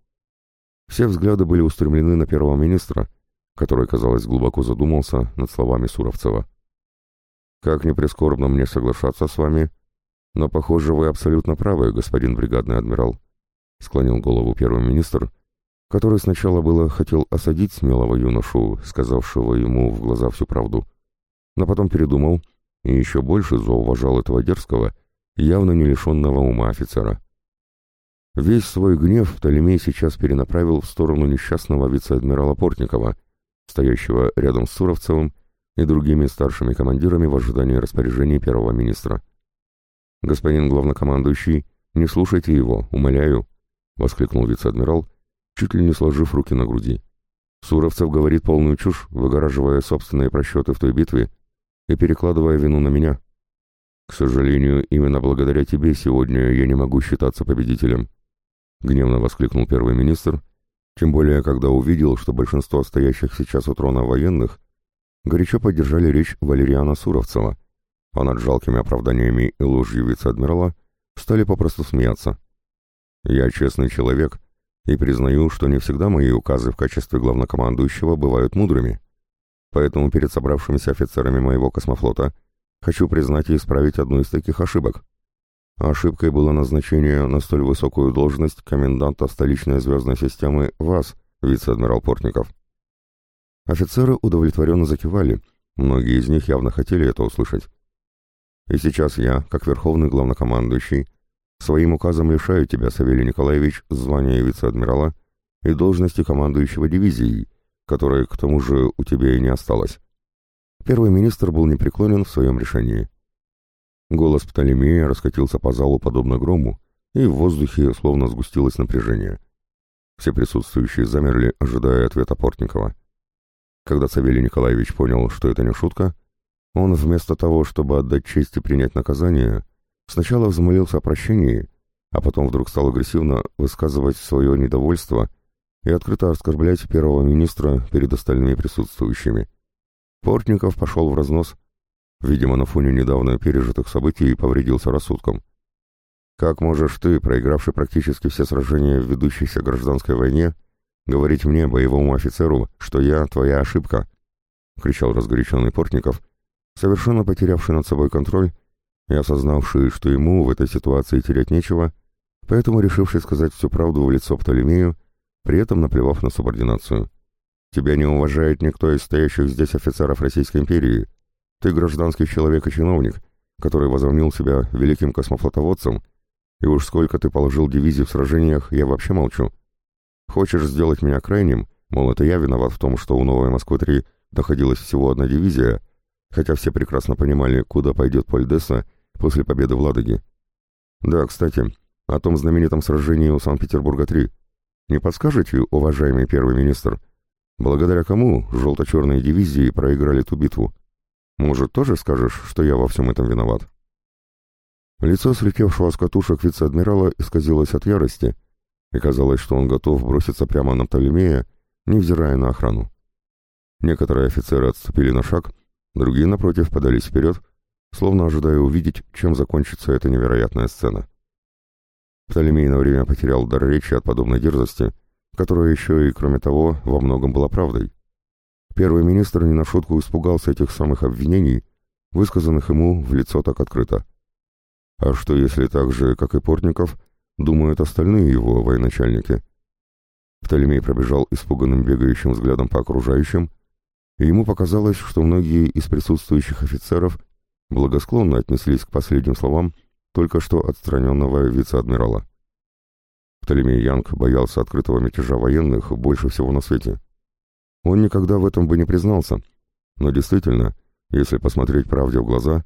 Все взгляды были устремлены на первого министра, который, казалось, глубоко задумался над словами Суровцева. «Как ни прискорбно мне соглашаться с вами, но, похоже, вы абсолютно правы, господин бригадный адмирал», — склонил голову первый министр, который сначала было хотел осадить смелого юношу, сказавшего ему в глаза всю правду, но потом передумал и еще больше зауважал этого дерзкого, явно не лишенного ума офицера. Весь свой гнев Птолемей сейчас перенаправил в сторону несчастного вице-адмирала Портникова, стоящего рядом с Суровцевым и другими старшими командирами в ожидании распоряжений первого министра. «Господин главнокомандующий, не слушайте его, умоляю», — воскликнул вице-адмирал, чуть ли не сложив руки на груди. Суровцев говорит полную чушь, выгораживая собственные просчеты в той битве и перекладывая вину на меня. К сожалению, именно благодаря тебе сегодня я не могу считаться победителем. Гневно воскликнул первый министр, тем более, когда увидел, что большинство стоящих сейчас у трона военных горячо поддержали речь Валериана Суровцева, а над жалкими оправданиями и ложью вице-адмирала стали попросту смеяться. «Я честный человек и признаю, что не всегда мои указы в качестве главнокомандующего бывают мудрыми. Поэтому перед собравшимися офицерами моего космофлота хочу признать и исправить одну из таких ошибок. Ошибкой было назначение на столь высокую должность коменданта столичной звездной системы вас, вице-адмирал Портников. Офицеры удовлетворенно закивали, многие из них явно хотели это услышать. И сейчас я, как верховный главнокомандующий, своим указом лишаю тебя, Савелий Николаевич, звания вице-адмирала и должности командующего дивизией, которой, к тому же, у тебя и не осталось. Первый министр был непреклонен в своем решении. Голос Птолемея раскатился по залу подобно грому, и в воздухе словно сгустилось напряжение. Все присутствующие замерли, ожидая ответа Портникова. Когда Савелий Николаевич понял, что это не шутка, он вместо того, чтобы отдать честь и принять наказание, сначала взмолился о прощении, а потом вдруг стал агрессивно высказывать свое недовольство и открыто оскорблять первого министра перед остальными присутствующими. Портников пошел в разнос, Видимо, на фоне недавно пережитых событий повредился рассудком. «Как можешь ты, проигравший практически все сражения в ведущейся гражданской войне, говорить мне, боевому офицеру, что я твоя ошибка?» — кричал разгоряченный Портников, совершенно потерявший над собой контроль и осознавший, что ему в этой ситуации терять нечего, поэтому решивший сказать всю правду в лицо Птолемею, при этом наплевав на субординацию. «Тебя не уважает никто из стоящих здесь офицеров Российской империи», ты гражданский человек и чиновник, который возомнил себя великим космофлотоводцем, и уж сколько ты положил дивизий в сражениях, я вообще молчу. Хочешь сделать меня крайним, мол, это я виноват в том, что у Новой Москвы-3 находилась всего одна дивизия, хотя все прекрасно понимали, куда пойдет Польдесса после победы в Ладоге. Да, кстати, о том знаменитом сражении у Санкт-Петербурга-3. Не подскажете, уважаемый первый министр, благодаря кому желто-черные дивизии проиграли ту битву? Может, тоже скажешь, что я во всем этом виноват?» Лицо слетевшего с катушек вице-адмирала исказилось от ярости, и казалось, что он готов броситься прямо на Птолемея, невзирая на охрану. Некоторые офицеры отступили на шаг, другие, напротив, подались вперед, словно ожидая увидеть, чем закончится эта невероятная сцена. Птолемей на время потерял дар речи от подобной дерзости, которая еще и, кроме того, во многом была правдой. Первый министр не на шутку испугался этих самых обвинений, высказанных ему в лицо так открыто. А что если так же, как и Портников, думают остальные его военачальники? Птолемей пробежал испуганным бегающим взглядом по окружающим, ему показалось, что многие из присутствующих офицеров благосклонно отнеслись к последним словам только что отстраненного вице-адмирала. Птолемей Янг боялся открытого мятежа военных больше всего на свете. Он никогда в этом бы не признался. Но действительно, если посмотреть правде в глаза,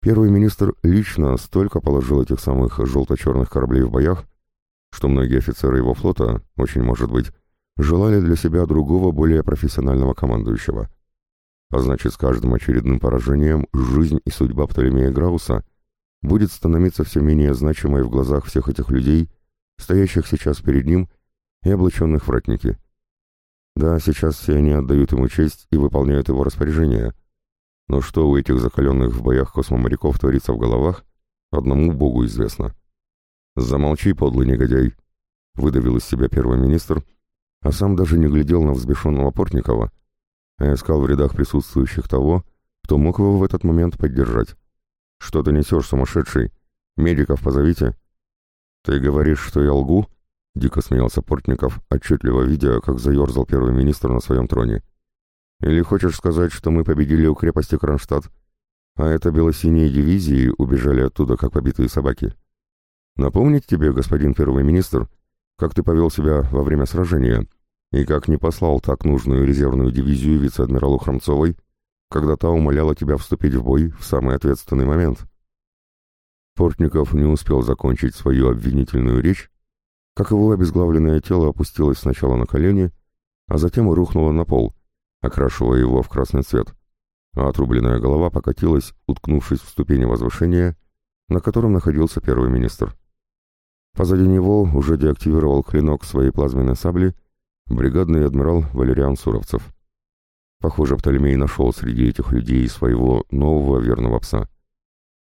первый министр лично столько положил этих самых желто-черных кораблей в боях, что многие офицеры его флота, очень может быть, желали для себя другого, более профессионального командующего. А значит, с каждым очередным поражением жизнь и судьба Птолемея Грауса будет становиться все менее значимой в глазах всех этих людей, стоящих сейчас перед ним и облаченных в ратники. Да, сейчас все они отдают ему честь и выполняют его распоряжения. Но что у этих закаленных в боях космоморяков творится в головах, одному богу известно. «Замолчи, подлый негодяй!» — выдавил из себя первый министр, а сам даже не глядел на взбешенного Портникова, а искал в рядах присутствующих того, кто мог его в этот момент поддержать. «Что ты несешь, сумасшедший? Медиков позовите!» «Ты говоришь, что я лгу?» — дико смеялся Портников, отчетливо видя, как заерзал первый министр на своем троне. «Или хочешь сказать, что мы победили у крепости Кронштадт, а это белосиние дивизии убежали оттуда, как побитые собаки?» Напомнить тебе, господин первый министр, как ты повел себя во время сражения и как не послал так нужную резервную дивизию вице-адмиралу Хромцовой, когда та умоляла тебя вступить в бой в самый ответственный момент. Портников не успел закончить свою обвинительную речь, как его обезглавленное тело опустилось сначала на колени, а затем рухнуло на пол, окрашивая его в красный цвет, а отрубленная голова покатилась, уткнувшись в ступени возвышения, на котором находился первый министр. Позади него уже деактивировал клинок своей плазменной сабли бригадный адмирал Валериан Суровцев. Похоже, Птолемей нашел среди этих людей своего нового верного пса.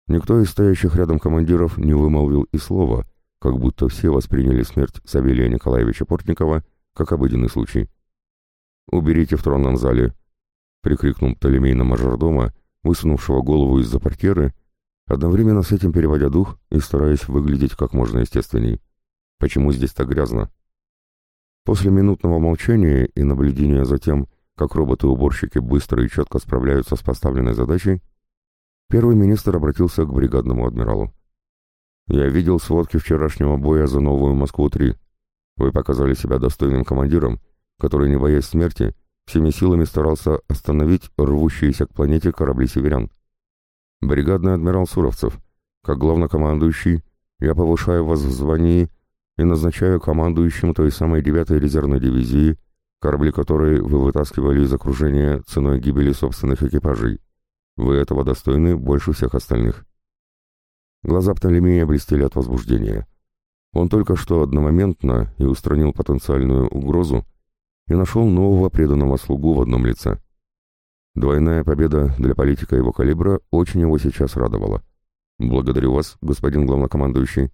Никто из стоящих рядом командиров не вымолвил и слова, как будто все восприняли смерть Савелия Николаевича Портникова как обыденный случай. «Уберите в тронном зале!» — прикрикнул Птолемей на мажордома, высунувшего голову из-за портьеры одновременно с этим переводя дух и стараясь выглядеть как можно естественней. Почему здесь так грязно? После минутного молчания и наблюдения за тем, как роботы-уборщики быстро и четко справляются с поставленной задачей, первый министр обратился к бригадному адмиралу. «Я видел сводки вчерашнего боя за новую Москву-3. Вы показали себя достойным командиром, который, не боясь смерти, всеми силами старался остановить рвущиеся к планете корабли северян. Бригадный адмирал Суровцев, как главнокомандующий, я повышаю вас в звании и назначаю командующим той самой 9-й резервной дивизии, корабли которой вы вытаскивали из окружения ценой гибели собственных экипажей. Вы этого достойны больше всех остальных. Глаза Птолемея блестели от возбуждения. Он только что одномоментно и устранил потенциальную угрозу и нашел нового преданного слугу в одном лице. Двойная победа для политика его калибра очень его сейчас радовала. «Благодарю вас, господин главнокомандующий».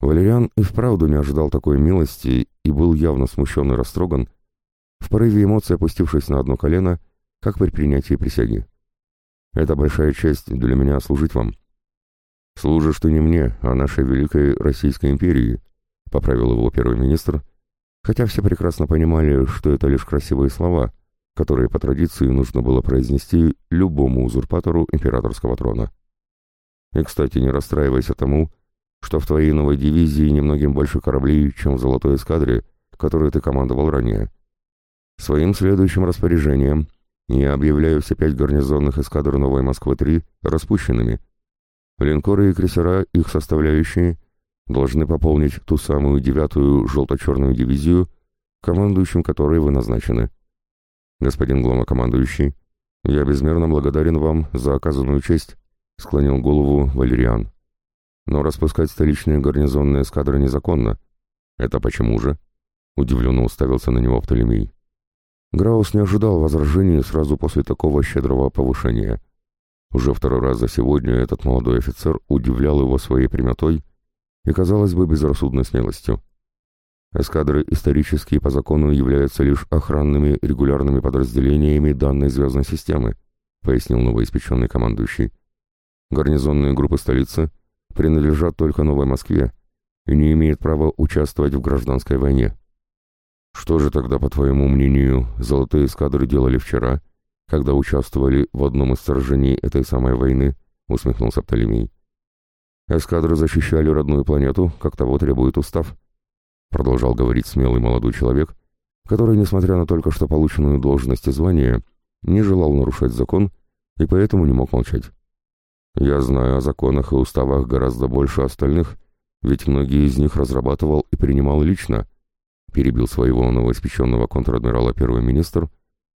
Валериан и вправду не ожидал такой милости и был явно смущен и растроган, в порыве эмоций опустившись на одно колено, как при принятии присяги. «Это большая честь для меня служить вам». «Служишь ты не мне, а нашей великой Российской империи», — поправил его первый министр, хотя все прекрасно понимали, что это лишь красивые слова — которые по традиции нужно было произнести любому узурпатору императорского трона. И, кстати, не расстраивайся тому, что в твоей новой дивизии немногим больше кораблей, чем в золотой эскадре, которой ты командовал ранее. Своим следующим распоряжением я объявляю все пять гарнизонных эскадр Новой Москвы-3 распущенными. Линкоры и крейсера, их составляющие, должны пополнить ту самую девятую желто-черную дивизию, командующим которой вы назначены. «Господин главнокомандующий, я безмерно благодарен вам за оказанную честь», — склонил голову Валериан. «Но распускать столичные гарнизонные эскадры незаконно». «Это почему же?» — удивленно уставился на него Птолемей. Граус не ожидал возражений сразу после такого щедрого повышения. Уже второй раз за сегодня этот молодой офицер удивлял его своей прямотой и, казалось бы, безрассудной смелостью. Эскадры исторически по закону являются лишь охранными регулярными подразделениями данной звездной системы, пояснил новоиспеченный командующий. Гарнизонные группы столицы принадлежат только Новой Москве и не имеют права участвовать в гражданской войне. Что же тогда, по твоему мнению, золотые эскадры делали вчера, когда участвовали в одном из сражений этой самой войны? усмехнулся Птолемей. Эскадры защищали родную планету, как того требует устав продолжал говорить смелый молодой человек, который, несмотря на только что полученную должность и звание, не желал нарушать закон и поэтому не мог молчать. Я знаю о законах и уставах гораздо больше остальных, ведь многие из них разрабатывал и принимал лично, перебил своего новоиспеченного контр-адмирала первый министр,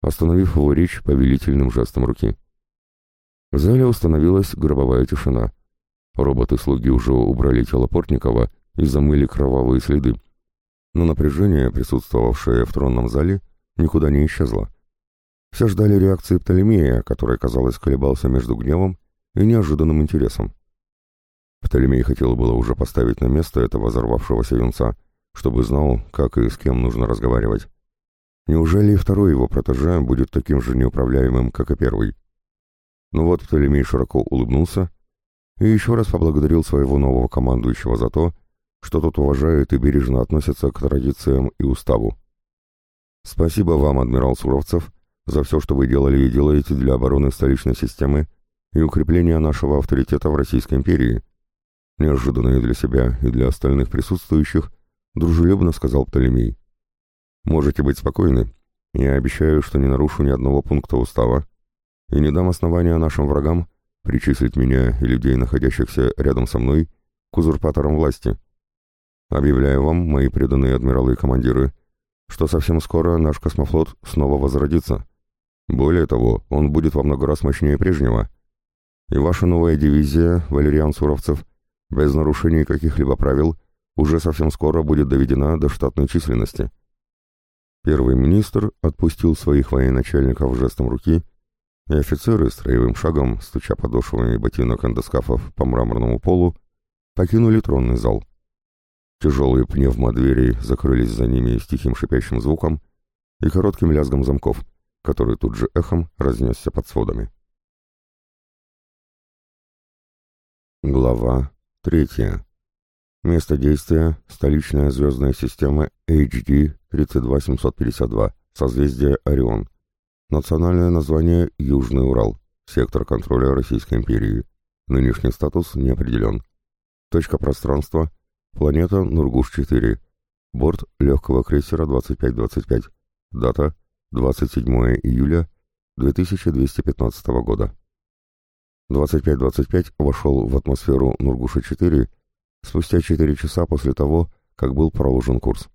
остановив его речь повелительным жестом руки. В зале установилась гробовая тишина. Роботы-слуги уже убрали тело Портникова и замыли кровавые следы, но напряжение, присутствовавшее в тронном зале, никуда не исчезло. Все ждали реакции Птолемея, который, казалось, колебался между гневом и неожиданным интересом. Птолемей хотел было уже поставить на место этого взорвавшегося юнца, чтобы знал, как и с кем нужно разговаривать. Неужели и второй его протеже будет таким же неуправляемым, как и первый? Ну вот Птолемей широко улыбнулся и еще раз поблагодарил своего нового командующего за то, что тот уважает и бережно относится к традициям и уставу. Спасибо вам, адмирал Суровцев, за все, что вы делали и делаете для обороны столичной системы и укрепления нашего авторитета в Российской империи. Неожиданно и для себя, и для остальных присутствующих, дружелюбно сказал Птолемей. Можете быть спокойны. Я обещаю, что не нарушу ни одного пункта устава и не дам основания нашим врагам причислить меня и людей, находящихся рядом со мной, к узурпаторам власти. Объявляю вам, мои преданные адмиралы и командиры, что совсем скоро наш космофлот снова возродится. Более того, он будет во много раз мощнее прежнего. И ваша новая дивизия, Валериан Суровцев, без нарушений каких-либо правил, уже совсем скоро будет доведена до штатной численности. Первый министр отпустил своих военачальников жестом руки, и офицеры строевым шагом, стуча подошвами ботинок эндоскафов по мраморному полу, покинули тронный зал. Тяжелые пневмодвери закрылись за ними с тихим шипящим звуком и коротким лязгом замков, который тут же эхом разнесся под сводами. Глава третья. Место действия — столичная звездная система HD 32752, созвездие Орион. Национальное название — Южный Урал, сектор контроля Российской империи. Нынешний статус не определен. Точка пространства Планета Нургуш-4. Борт легкого крейсера 2525. Дата 27 июля 2215 года. 2525 вошел в атмосферу Нургуша-4 спустя 4 часа после того, как был проложен курс.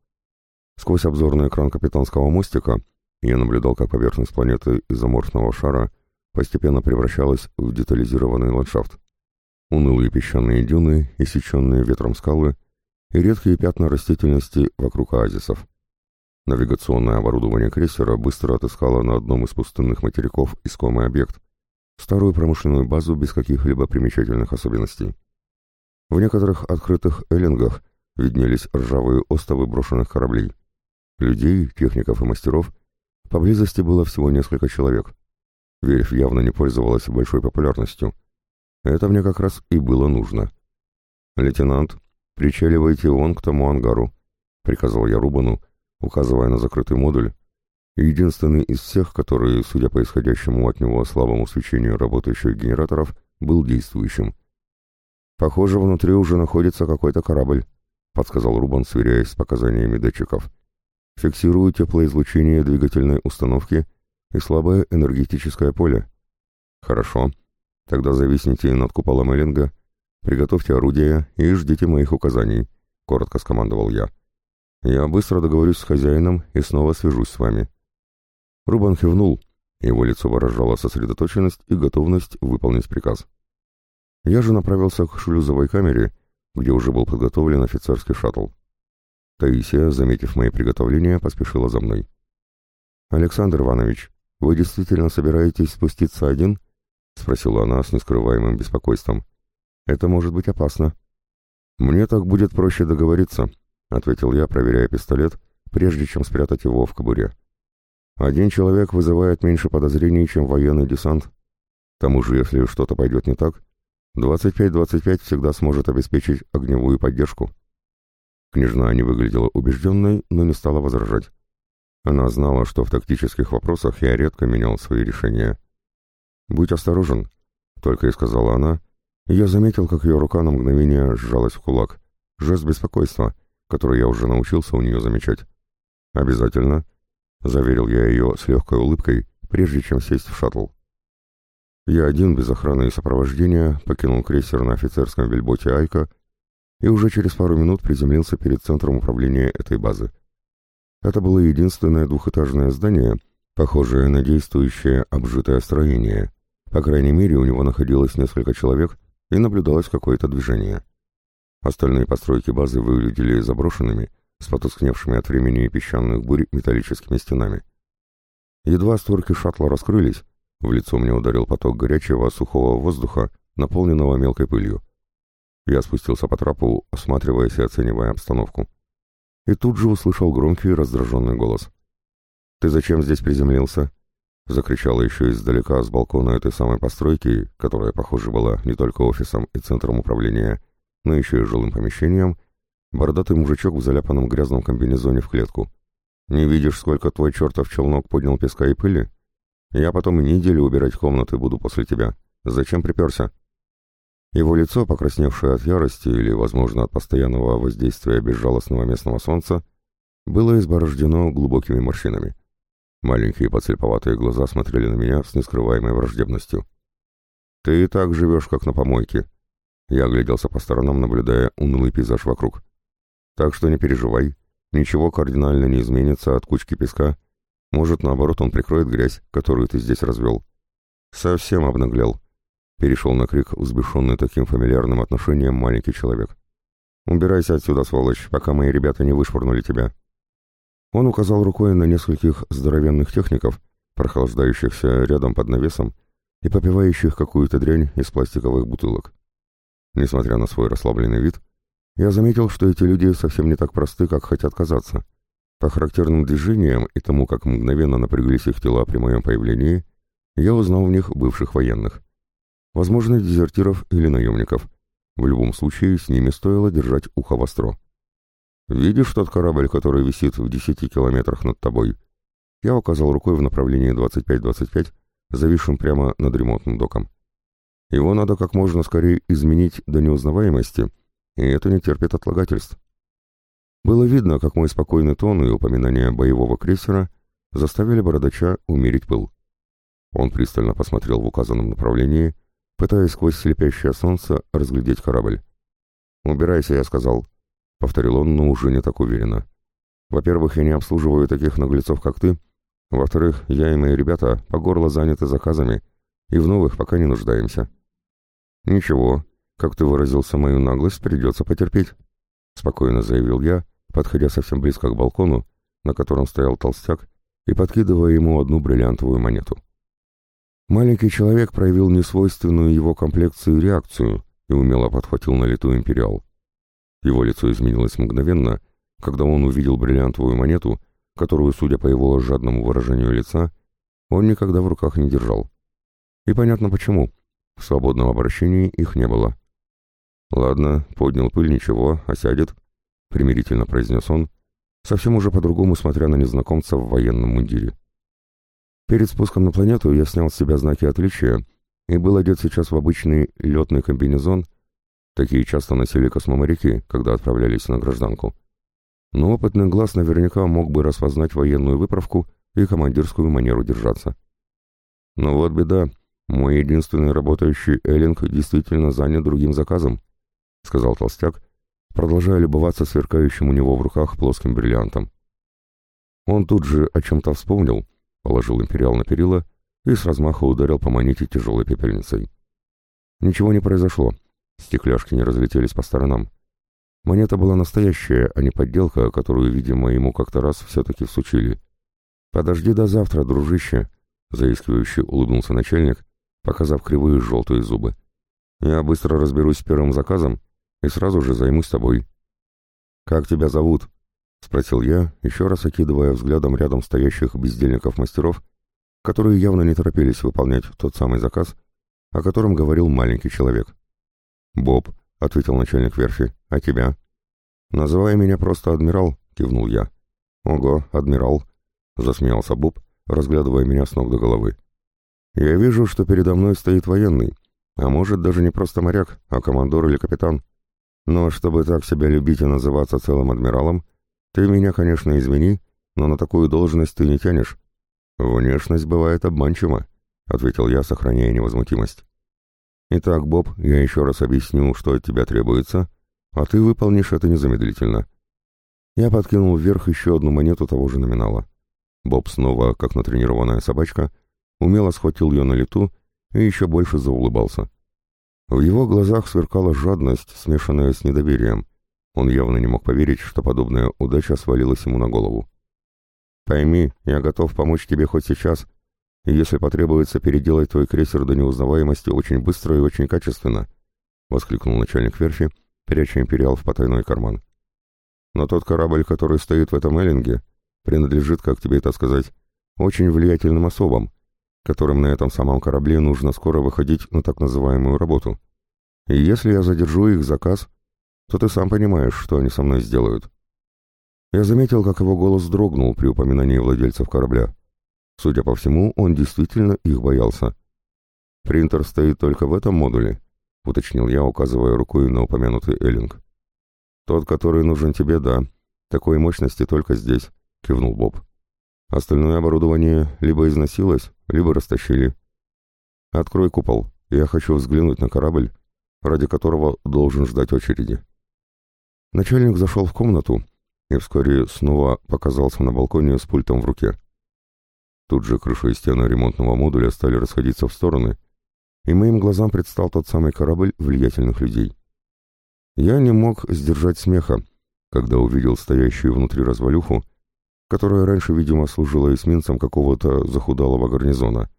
Сквозь обзорный экран капитанского мостика я наблюдал, как поверхность планеты изоморфного шара постепенно превращалась в детализированный ландшафт. Унылые песчаные дюны, иссеченные ветром скалы, и редкие пятна растительности вокруг оазисов. Навигационное оборудование крейсера быстро отыскало на одном из пустынных материков искомый объект, старую промышленную базу без каких-либо примечательных особенностей. В некоторых открытых эллингах виднелись ржавые остовы брошенных кораблей. Людей, техников и мастеров поблизости было всего несколько человек. Верфь явно не пользовалась большой популярностью. Это мне как раз и было нужно. Лейтенант «Причаливайте вон к тому ангару», — приказал я Рубану, указывая на закрытый модуль, единственный из всех, который, судя по исходящему от него слабому свечению работающих генераторов, был действующим. «Похоже, внутри уже находится какой-то корабль», — подсказал Рубан, сверяясь с показаниями датчиков. «Фиксирую теплоизлучение двигательной установки и слабое энергетическое поле». «Хорошо. Тогда зависните над куполом Эллинга «Приготовьте орудия и ждите моих указаний», — коротко скомандовал я. «Я быстро договорюсь с хозяином и снова свяжусь с вами». Рубан кивнул, его лицо выражало сосредоточенность и готовность выполнить приказ. Я же направился к шлюзовой камере, где уже был подготовлен офицерский шаттл. Таисия, заметив мои приготовления, поспешила за мной. «Александр Иванович, вы действительно собираетесь спуститься один?» — спросила она с нескрываемым беспокойством. Это может быть опасно. Мне так будет проще договориться, ответил я, проверяя пистолет, прежде чем спрятать его в кобуре. Один человек вызывает меньше подозрений, чем военный десант. К тому же, если что-то пойдет не так, 25-25 всегда сможет обеспечить огневую поддержку. Княжна не выглядела убежденной, но не стала возражать. Она знала, что в тактических вопросах я редко менял свои решения. «Будь осторожен», — только и сказала она, я заметил, как ее рука на мгновение сжалась в кулак. Жест беспокойства, который я уже научился у нее замечать. «Обязательно», — заверил я ее с легкой улыбкой, прежде чем сесть в шаттл. Я один, без охраны и сопровождения, покинул крейсер на офицерском вельботе «Айка» и уже через пару минут приземлился перед центром управления этой базы. Это было единственное двухэтажное здание, похожее на действующее обжитое строение. По крайней мере, у него находилось несколько человек, и наблюдалось какое-то движение. Остальные постройки базы выглядели заброшенными, с потускневшими от времени и песчаных бурь металлическими стенами. Едва створки шаттла раскрылись, в лицо мне ударил поток горячего сухого воздуха, наполненного мелкой пылью. Я спустился по трапу, осматриваясь и оценивая обстановку. И тут же услышал громкий раздраженный голос. «Ты зачем здесь приземлился?» Закричала еще издалека с балкона этой самой постройки, которая, похоже, была не только офисом и центром управления, но еще и жилым помещением, бородатый мужичок в заляпанном грязном комбинезоне в клетку. «Не видишь, сколько твой чертов челнок поднял песка и пыли? Я потом неделю убирать комнаты буду после тебя. Зачем приперся?» Его лицо, покрасневшее от ярости или, возможно, от постоянного воздействия безжалостного местного солнца, было изборождено глубокими морщинами. Маленькие подслеповатые глаза смотрели на меня с нескрываемой враждебностью. «Ты и так живешь, как на помойке». Я огляделся по сторонам, наблюдая унылый пейзаж вокруг. «Так что не переживай, ничего кардинально не изменится от кучки песка. Может, наоборот, он прикроет грязь, которую ты здесь развел». «Совсем обнаглел», — перешел на крик, взбешенный таким фамильярным отношением маленький человек. «Убирайся отсюда, сволочь, пока мои ребята не вышвырнули тебя». Он указал рукой на нескольких здоровенных техников, прохлаждающихся рядом под навесом и попивающих какую-то дрянь из пластиковых бутылок. Несмотря на свой расслабленный вид, я заметил, что эти люди совсем не так просты, как хотят казаться. По характерным движениям и тому, как мгновенно напряглись их тела при моем появлении, я узнал в них бывших военных. Возможно, дезертиров или наемников. В любом случае, с ними стоило держать ухо востро. «Видишь тот корабль, который висит в десяти километрах над тобой?» Я указал рукой в направлении 25-25, зависшим прямо над ремонтным доком. «Его надо как можно скорее изменить до неузнаваемости, и это не терпит отлагательств». Было видно, как мой спокойный тон и упоминание боевого крейсера заставили бородача умерить пыл. Он пристально посмотрел в указанном направлении, пытаясь сквозь слепящее солнце разглядеть корабль. «Убирайся», — я сказал, — повторил он, но уже не так уверенно. «Во-первых, я не обслуживаю таких наглецов, как ты. Во-вторых, я и мои ребята по горло заняты заказами, и в новых пока не нуждаемся». «Ничего, как ты выразился мою наглость, придется потерпеть», — спокойно заявил я, подходя совсем близко к балкону, на котором стоял толстяк, и подкидывая ему одну бриллиантовую монету. Маленький человек проявил несвойственную его комплекцию реакцию и умело подхватил на лету империал. Его лицо изменилось мгновенно, когда он увидел бриллиантовую монету, которую, судя по его жадному выражению лица, он никогда в руках не держал. И понятно почему. В свободном обращении их не было. «Ладно, поднял пыль, ничего, осядет», — примирительно произнес он, совсем уже по-другому смотря на незнакомца в военном мундире. Перед спуском на планету я снял с себя знаки отличия и был одет сейчас в обычный летный комбинезон Такие часто носили космоморяки, когда отправлялись на гражданку. Но опытный глаз наверняка мог бы распознать военную выправку и командирскую манеру держаться. Но вот беда, мой единственный работающий Эллинг действительно занят другим заказом, сказал толстяк, продолжая любоваться сверкающим у него в руках плоским бриллиантом. Он тут же о чем-то вспомнил, положил империал на перила и с размаха ударил по монете тяжелой пепельницей. Ничего не произошло, Стекляшки не разлетелись по сторонам. Монета была настоящая, а не подделка, которую, видимо, ему как-то раз все-таки всучили. «Подожди до завтра, дружище», — заискивающе улыбнулся начальник, показав кривые желтые зубы. «Я быстро разберусь с первым заказом и сразу же займусь тобой». «Как тебя зовут?» — спросил я, еще раз окидывая взглядом рядом стоящих бездельников-мастеров, которые явно не торопились выполнять тот самый заказ, о котором говорил маленький человек. «Боб», — ответил начальник верфи, — «а тебя?» «Называй меня просто адмирал», — кивнул я. «Ого, адмирал», — засмеялся Боб, разглядывая меня с ног до головы. «Я вижу, что передо мной стоит военный, а может даже не просто моряк, а командор или капитан. Но чтобы так себя любить и называться целым адмиралом, ты меня, конечно, извини, но на такую должность ты не тянешь». «Внешность бывает обманчива», — ответил я, сохраняя невозмутимость. Итак, Боб, я еще раз объясню, что от тебя требуется, а ты выполнишь это незамедлительно. Я подкинул вверх еще одну монету того же номинала. Боб снова, как натренированная собачка, умело схватил ее на лету и еще больше заулыбался. В его глазах сверкала жадность, смешанная с недоверием. Он явно не мог поверить, что подобная удача свалилась ему на голову. Пойми, я готов помочь тебе хоть сейчас, если потребуется переделать твой крейсер до неузнаваемости очень быстро и очень качественно», — воскликнул начальник верфи, пряча империал в потайной карман. «Но тот корабль, который стоит в этом эллинге, принадлежит, как тебе это сказать, очень влиятельным особам, которым на этом самом корабле нужно скоро выходить на так называемую работу. И если я задержу их заказ, то ты сам понимаешь, что они со мной сделают». Я заметил, как его голос дрогнул при упоминании владельцев корабля. Судя по всему, он действительно их боялся. «Принтер стоит только в этом модуле», — уточнил я, указывая рукой на упомянутый Эллинг. «Тот, который нужен тебе, да. Такой мощности только здесь», — кивнул Боб. «Остальное оборудование либо износилось, либо растащили. Открой купол, я хочу взглянуть на корабль, ради которого должен ждать очереди». Начальник зашел в комнату, и вскоре снова показался на балконе с пультом в руке. Тут же крыша и стены ремонтного модуля стали расходиться в стороны, и моим глазам предстал тот самый корабль влиятельных людей. Я не мог сдержать смеха, когда увидел стоящую внутри развалюху, которая раньше, видимо, служила эсминцем какого-то захудалого гарнизона,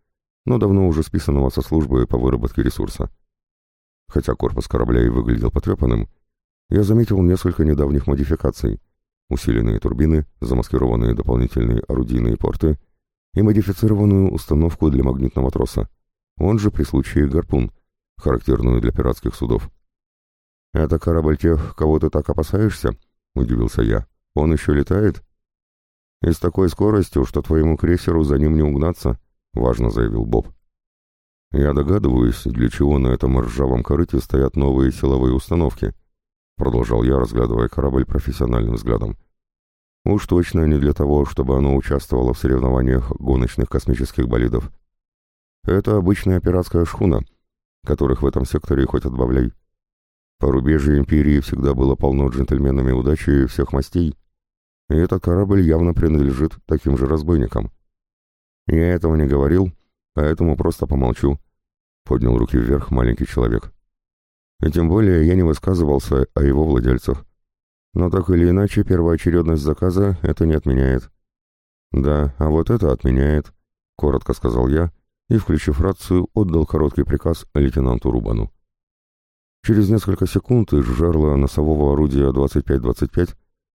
но давно уже списанного со службы по выработке ресурса. Хотя корпус корабля и выглядел потрепанным, я заметил несколько недавних модификаций, усиленные турбины, замаскированные дополнительные орудийные порты и модифицированную установку для магнитного троса, он же при случае гарпун, характерную для пиратских судов. «Это корабль тех, кого ты так опасаешься?» — удивился я. «Он еще летает?» «И с такой скоростью, что твоему крейсеру за ним не угнаться», — важно заявил Боб. «Я догадываюсь, для чего на этом ржавом корыте стоят новые силовые установки», — продолжал я, разглядывая корабль профессиональным взглядом. «Уж точно не для того, чтобы оно участвовало в соревнованиях гоночных космических болидов. Это обычная пиратская шхуна, которых в этом секторе хоть отбавляй. Порубежье Империи всегда было полно джентльменами удачи всех мастей, и этот корабль явно принадлежит таким же разбойникам. Я этого не говорил, поэтому просто помолчу», — поднял руки вверх маленький человек. И тем более я не высказывался о его владельцах. Но так или иначе, первоочередность заказа это не отменяет. «Да, а вот это отменяет», — коротко сказал я, и, включив рацию, отдал короткий приказ лейтенанту Рубану. Через несколько секунд из жерла носового орудия 25-25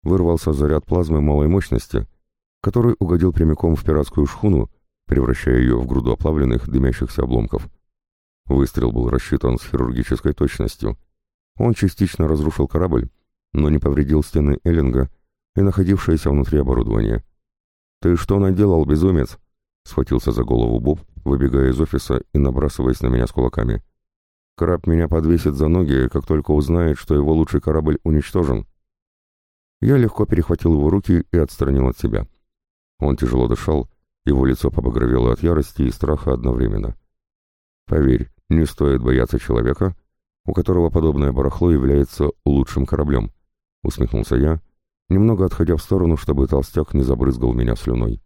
вырвался заряд плазмы малой мощности, который угодил прямиком в пиратскую шхуну, превращая ее в груду оплавленных дымящихся обломков. Выстрел был рассчитан с хирургической точностью. Он частично разрушил корабль, но не повредил стены Эллинга и находившееся внутри оборудование. «Ты что наделал, безумец?» — схватился за голову Боб, выбегая из офиса и набрасываясь на меня с кулаками. «Краб меня подвесит за ноги, как только узнает, что его лучший корабль уничтожен». Я легко перехватил его руки и отстранил от себя. Он тяжело дышал, его лицо побагровело от ярости и страха одновременно. «Поверь, не стоит бояться человека, у которого подобное барахло является лучшим кораблем, усмехнулся я, немного отходя в сторону, чтобы толстяк не забрызгал меня слюной.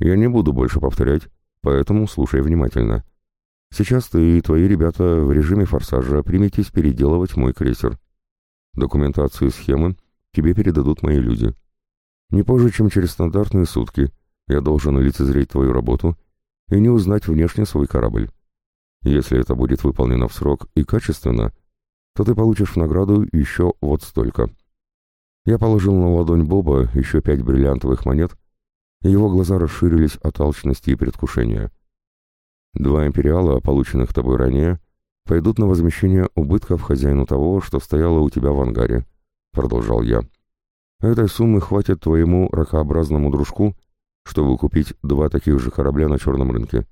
Я не буду больше повторять, поэтому слушай внимательно. Сейчас ты и твои ребята в режиме форсажа приметесь переделывать мой крейсер. Документацию схемы тебе передадут мои люди. Не позже, чем через стандартные сутки, я должен лицезреть твою работу и не узнать внешне свой корабль. Если это будет выполнено в срок и качественно, то ты получишь в награду еще вот столько. Я положил на ладонь Боба еще пять бриллиантовых монет, и его глаза расширились от алчности и предвкушения. Два империала, полученных тобой ранее, пойдут на возмещение убытков хозяину того, что стояло у тебя в ангаре, — продолжал я. Этой суммы хватит твоему ракообразному дружку, чтобы купить два таких же корабля на черном рынке.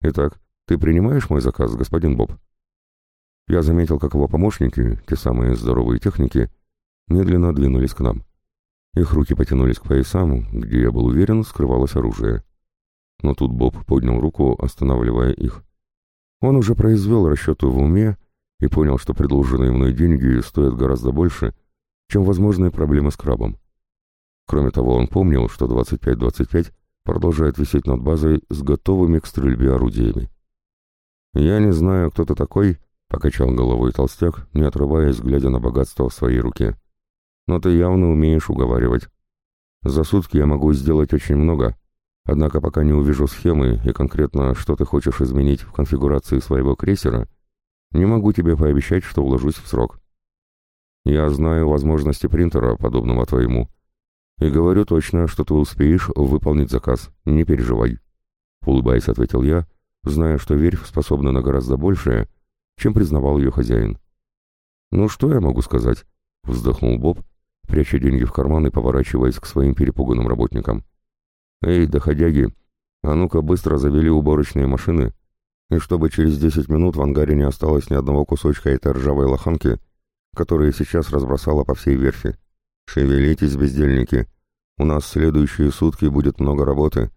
Итак, «Ты принимаешь мой заказ, господин Боб?» Я заметил, как его помощники, те самые здоровые техники, медленно двинулись к нам. Их руки потянулись к поясам, где, я был уверен, скрывалось оружие. Но тут Боб поднял руку, останавливая их. Он уже произвел расчеты в уме и понял, что предложенные мной деньги стоят гораздо больше, чем возможные проблемы с крабом. Кроме того, он помнил, что 25-25 продолжает висеть над базой с готовыми к стрельбе орудиями. «Я не знаю, кто ты такой», — покачал головой толстяк, не отрываясь, глядя на богатство в своей руке. «Но ты явно умеешь уговаривать. За сутки я могу сделать очень много, однако пока не увижу схемы и конкретно, что ты хочешь изменить в конфигурации своего крейсера, не могу тебе пообещать, что уложусь в срок. Я знаю возможности принтера, подобного твоему, и говорю точно, что ты успеешь выполнить заказ, не переживай. Улыбаясь, ответил я, зная, что верфь способна на гораздо большее, чем признавал ее хозяин. «Ну что я могу сказать?» — вздохнул Боб, пряча деньги в карман и поворачиваясь к своим перепуганным работникам. «Эй, доходяги, а ну-ка быстро завели уборочные машины, и чтобы через десять минут в ангаре не осталось ни одного кусочка этой ржавой лоханки, которая сейчас разбросала по всей верфи. Шевелитесь, бездельники, у нас следующие сутки будет много работы».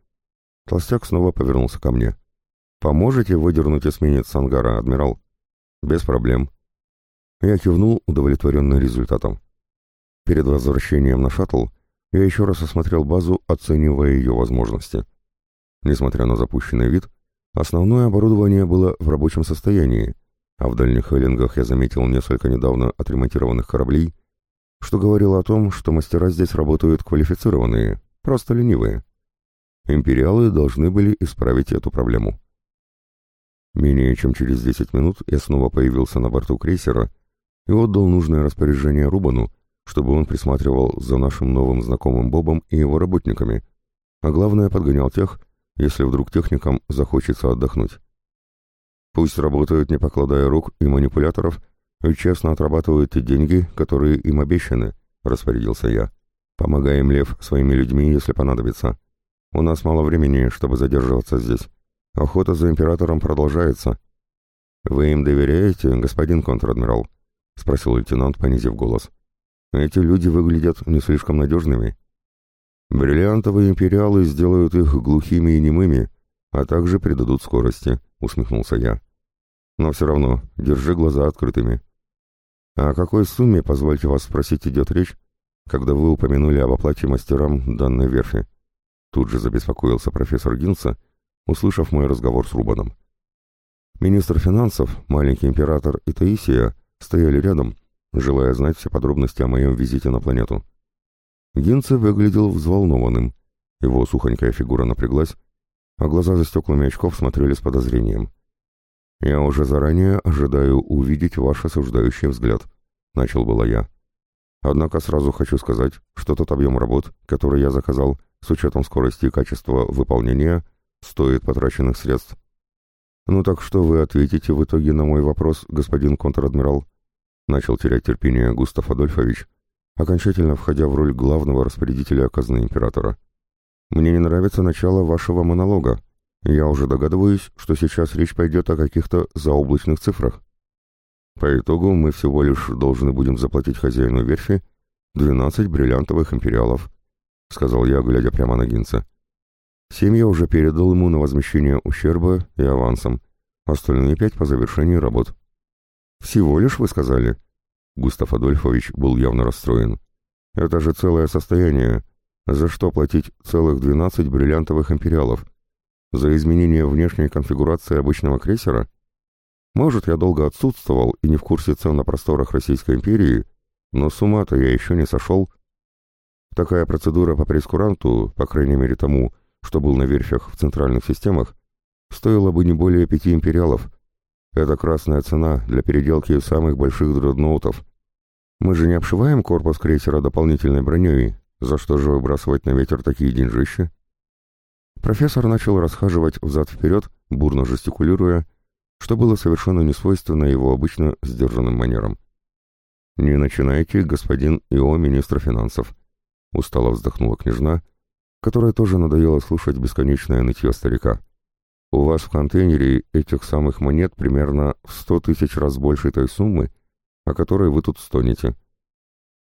Толстяк снова повернулся ко мне. «Поможете выдернуть эсминец с ангара, адмирал?» «Без проблем». Я кивнул, удовлетворенный результатом. Перед возвращением на шаттл я еще раз осмотрел базу, оценивая ее возможности. Несмотря на запущенный вид, основное оборудование было в рабочем состоянии, а в дальних эллингах я заметил несколько недавно отремонтированных кораблей, что говорило о том, что мастера здесь работают квалифицированные, просто ленивые. Империалы должны были исправить эту проблему. Менее чем через 10 минут я снова появился на борту крейсера и отдал нужное распоряжение Рубану, чтобы он присматривал за нашим новым знакомым Бобом и его работниками, а главное подгонял тех, если вдруг техникам захочется отдохнуть. Пусть работают, не покладая рук и манипуляторов, и честно отрабатывают те деньги, которые им обещаны, распорядился я. Помогаем Лев своими людьми, если понадобится. У нас мало времени, чтобы задерживаться здесь. Охота за императором продолжается. Вы им доверяете, господин контр-адмирал? спросил лейтенант, понизив голос. Эти люди выглядят не слишком надежными. Бриллиантовые империалы сделают их глухими и немыми, а также придадут скорости, усмехнулся я. Но все равно, держи глаза открытыми. О какой сумме, позвольте вас спросить, идет речь, когда вы упомянули об оплате мастерам данной верфи? Тут же забеспокоился профессор Гинса, услышав мой разговор с Рубаном. Министр финансов, маленький император и Таисия стояли рядом, желая знать все подробности о моем визите на планету. Гинце выглядел взволнованным, его сухонькая фигура напряглась, а глаза за стеклами очков смотрели с подозрением. «Я уже заранее ожидаю увидеть ваш осуждающий взгляд», — начал было я. «Однако сразу хочу сказать, что тот объем работ, который я заказал, с учетом скорости и качества выполнения, стоит потраченных средств». «Ну так что вы ответите в итоге на мой вопрос, господин контр-адмирал?» Начал терять терпение Густав Адольфович, окончательно входя в роль главного распорядителя казны императора. «Мне не нравится начало вашего монолога. Я уже догадываюсь, что сейчас речь пойдет о каких-то заоблачных цифрах. По итогу мы всего лишь должны будем заплатить хозяину верфи 12 бриллиантовых империалов», — сказал я, глядя прямо на Гинца. «Семь я уже передал ему на возмещение ущерба и авансом, остальные пять по завершении работ». «Всего лишь, вы сказали?» Густав Адольфович был явно расстроен. «Это же целое состояние. За что платить целых 12 бриллиантовых империалов? За изменение внешней конфигурации обычного крейсера? Может, я долго отсутствовал и не в курсе цен на просторах Российской империи, но с ума-то я еще не сошел. Такая процедура по прескуранту, по крайней мере тому, что был на верфях в центральных системах, стоила бы не более пяти империалов, это красная цена для переделки самых больших дредноутов. Мы же не обшиваем корпус крейсера дополнительной броней, за что же выбрасывать на ветер такие деньжищи? Профессор начал расхаживать взад-вперед, бурно жестикулируя, что было совершенно несвойственно его обычно сдержанным манерам. «Не начинайте, господин ИО министра финансов», — устало вздохнула княжна, которая тоже надоело слушать бесконечное нытье старика. У вас в контейнере этих самых монет примерно в сто тысяч раз больше той суммы, о которой вы тут стонете.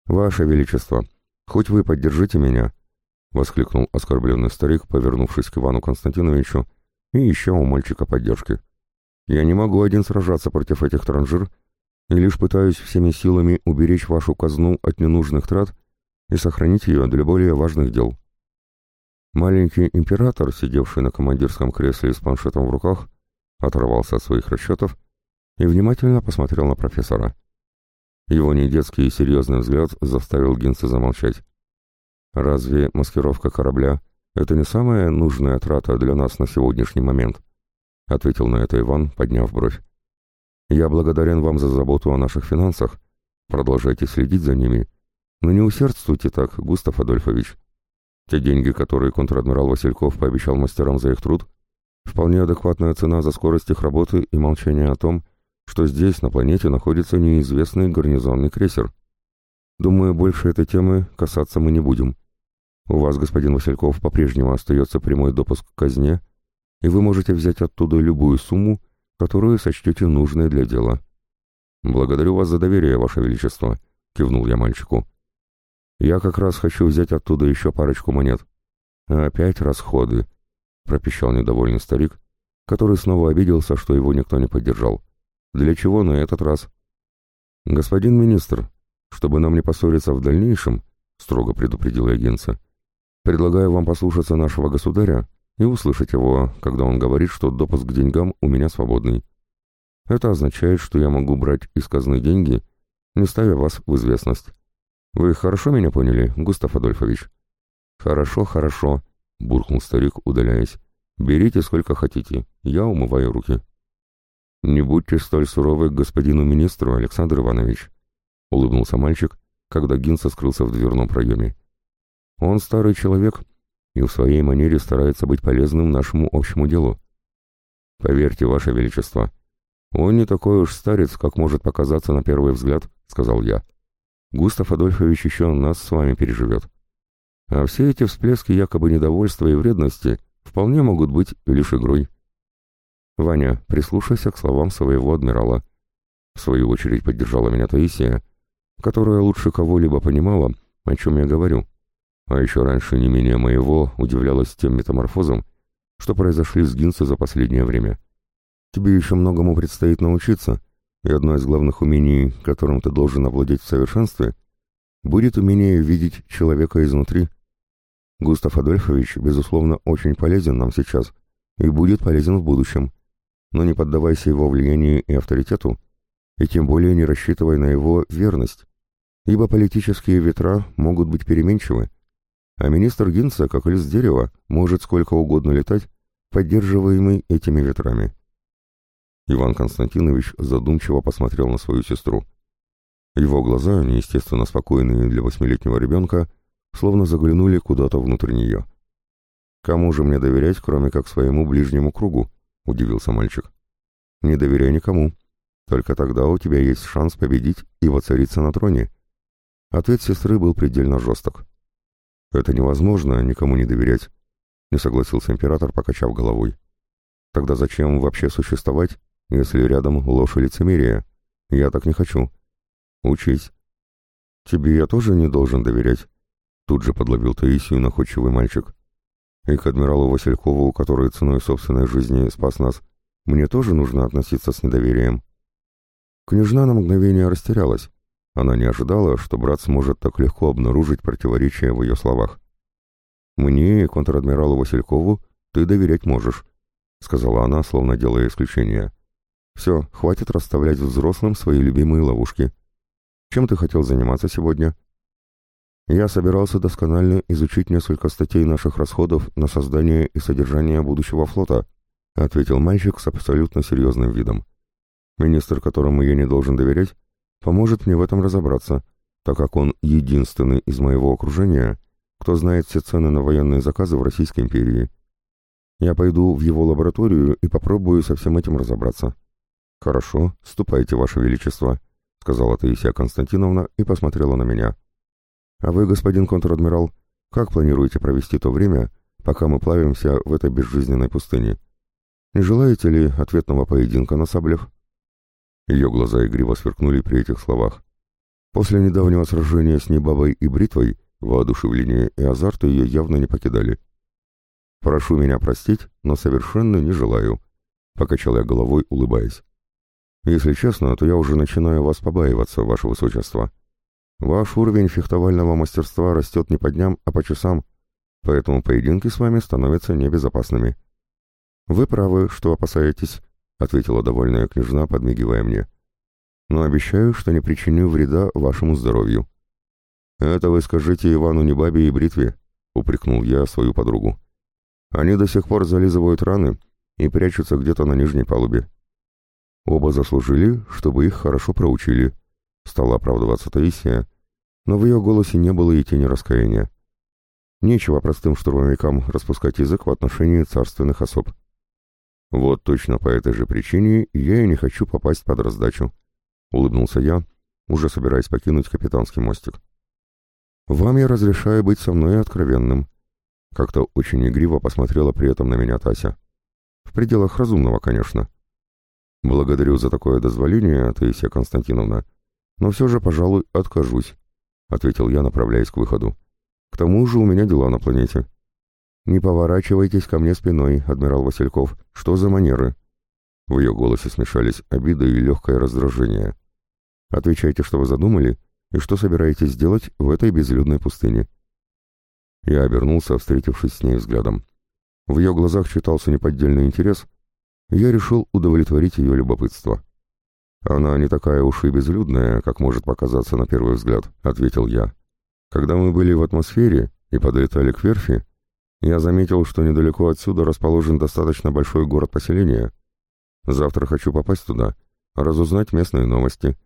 Ваше Величество, хоть вы поддержите меня, — воскликнул оскорбленный старик, повернувшись к Ивану Константиновичу, и еще у мальчика поддержки. Я не могу один сражаться против этих транжир, и лишь пытаюсь всеми силами уберечь вашу казну от ненужных трат и сохранить ее для более важных дел. Маленький император, сидевший на командирском кресле с планшетом в руках, оторвался от своих расчетов и внимательно посмотрел на профессора. Его недетский и серьезный взгляд заставил Гинца замолчать. Разве маскировка корабля — это не самая нужная трата для нас на сегодняшний момент? Ответил на это Иван, подняв бровь. Я благодарен вам за заботу о наших финансах. Продолжайте следить за ними. Но не усердствуйте так, Густав Адольфович. Те деньги, которые контр-адмирал Васильков пообещал мастерам за их труд, вполне адекватная цена за скорость их работы и молчание о том, что здесь, на планете, находится неизвестный гарнизонный крейсер. Думаю, больше этой темы касаться мы не будем. У вас, господин Васильков, по-прежнему остается прямой допуск к казне, и вы можете взять оттуда любую сумму, которую сочтете нужной для дела. «Благодарю вас за доверие, Ваше Величество», — кивнул я мальчику. «Я как раз хочу взять оттуда еще парочку монет». «Опять расходы», — пропищал недовольный старик, который снова обиделся, что его никто не поддержал. «Для чего на этот раз?» «Господин министр, чтобы нам не поссориться в дальнейшем», — строго предупредил агентца, — «предлагаю вам послушаться нашего государя и услышать его, когда он говорит, что допуск к деньгам у меня свободный. Это означает, что я могу брать из казны деньги, не ставя вас в известность. Вы хорошо меня поняли, Густав Адольфович? Хорошо, хорошо, буркнул старик, удаляясь. Берите сколько хотите, я умываю руки. Не будьте столь суровы к господину министру, Александр Иванович, улыбнулся мальчик, когда Гинса скрылся в дверном проеме. Он старый человек и в своей манере старается быть полезным нашему общему делу. Поверьте, Ваше Величество, он не такой уж старец, как может показаться на первый взгляд, сказал я. Густав Адольфович еще нас с вами переживет. А все эти всплески якобы недовольства и вредности вполне могут быть лишь игрой. Ваня, прислушайся к словам своего адмирала. В свою очередь поддержала меня Таисия, которая лучше кого-либо понимала, о чем я говорю а еще раньше не менее моего удивлялась тем метаморфозам, что произошли с Гинса за последнее время. Тебе еще многому предстоит научиться, и одно из главных умений, которым ты должен овладеть в совершенстве, будет умение видеть человека изнутри. Густав Адольфович, безусловно, очень полезен нам сейчас и будет полезен в будущем, но не поддавайся его влиянию и авторитету, и тем более не рассчитывай на его верность, ибо политические ветра могут быть переменчивы, а министр Гинца, как лист дерева, может сколько угодно летать, поддерживаемый этими ветрами. Иван Константинович задумчиво посмотрел на свою сестру. Его глаза, неестественно спокойные для восьмилетнего ребенка, словно заглянули куда-то внутрь нее. «Кому же мне доверять, кроме как своему ближнему кругу?» — удивился мальчик. «Не доверяй никому. Только тогда у тебя есть шанс победить и воцариться на троне». Ответ сестры был предельно жесток. «Это невозможно, никому не доверять», — не согласился император, покачав головой. «Тогда зачем вообще существовать, если рядом ложь и лицемерие? Я так не хочу. Учись». «Тебе я тоже не должен доверять», — тут же подловил Таисию находчивый мальчик. «И к адмиралу Василькову, который ценой собственной жизни спас нас, мне тоже нужно относиться с недоверием». Княжна на мгновение растерялась, она не ожидала, что брат сможет так легко обнаружить противоречия в ее словах. «Мне и контр-адмиралу Василькову ты доверять можешь», — сказала она, словно делая исключение. «Все, хватит расставлять взрослым свои любимые ловушки. Чем ты хотел заниматься сегодня?» «Я собирался досконально изучить несколько статей наших расходов на создание и содержание будущего флота», — ответил мальчик с абсолютно серьезным видом. «Министр, которому я не должен доверять, поможет мне в этом разобраться, так как он единственный из моего окружения, кто знает все цены на военные заказы в Российской империи. Я пойду в его лабораторию и попробую со всем этим разобраться. Хорошо, ступайте, Ваше Величество, сказала Таисия Константиновна и посмотрела на меня. А вы, господин контр-адмирал, как планируете провести то время, пока мы плавимся в этой безжизненной пустыне? Не желаете ли ответного поединка на саблях? Ее глаза игриво сверкнули при этих словах. После недавнего сражения с Небабой и Бритвой воодушевление и азарт ее явно не покидали. «Прошу меня простить, но совершенно не желаю», — покачал я головой, улыбаясь. «Если честно, то я уже начинаю вас побаиваться, ваше высочество. Ваш уровень фехтовального мастерства растет не по дням, а по часам, поэтому поединки с вами становятся небезопасными». «Вы правы, что опасаетесь», ответила довольная княжна, подмигивая мне. «Но обещаю, что не причиню вреда вашему здоровью». «Это вы скажите Ивану Небабе и Бритве», — упрекнул я свою подругу. «Они до сих пор зализывают раны и прячутся где-то на нижней палубе. Оба заслужили, чтобы их хорошо проучили», — стала оправдываться Таисия, но в ее голосе не было и тени раскаяния. Нечего простым штурмовикам распускать язык в отношении царственных особ. Вот точно по этой же причине я и не хочу попасть под раздачу. Улыбнулся я, уже собираясь покинуть капитанский мостик. Вам я разрешаю быть со мной откровенным. Как-то очень игриво посмотрела при этом на меня Тася. В пределах разумного, конечно. Благодарю за такое дозволение, Таисия Константиновна, но все же, пожалуй, откажусь, — ответил я, направляясь к выходу. К тому же у меня дела на планете. Не поворачивайтесь ко мне спиной, адмирал Васильков. Что за манеры? В ее голосе смешались обида и легкое раздражение. Отвечайте, что вы задумали, и что собираетесь делать в этой безлюдной пустыне. Я обернулся, встретившись с ней взглядом. В ее глазах читался неподдельный интерес, и я решил удовлетворить ее любопытство. «Она не такая уж и безлюдная, как может показаться на первый взгляд», — ответил я. Когда мы были в атмосфере и подлетали к верфи, я заметил, что недалеко отсюда расположен достаточно большой город поселения. Завтра хочу попасть туда, разузнать местные новости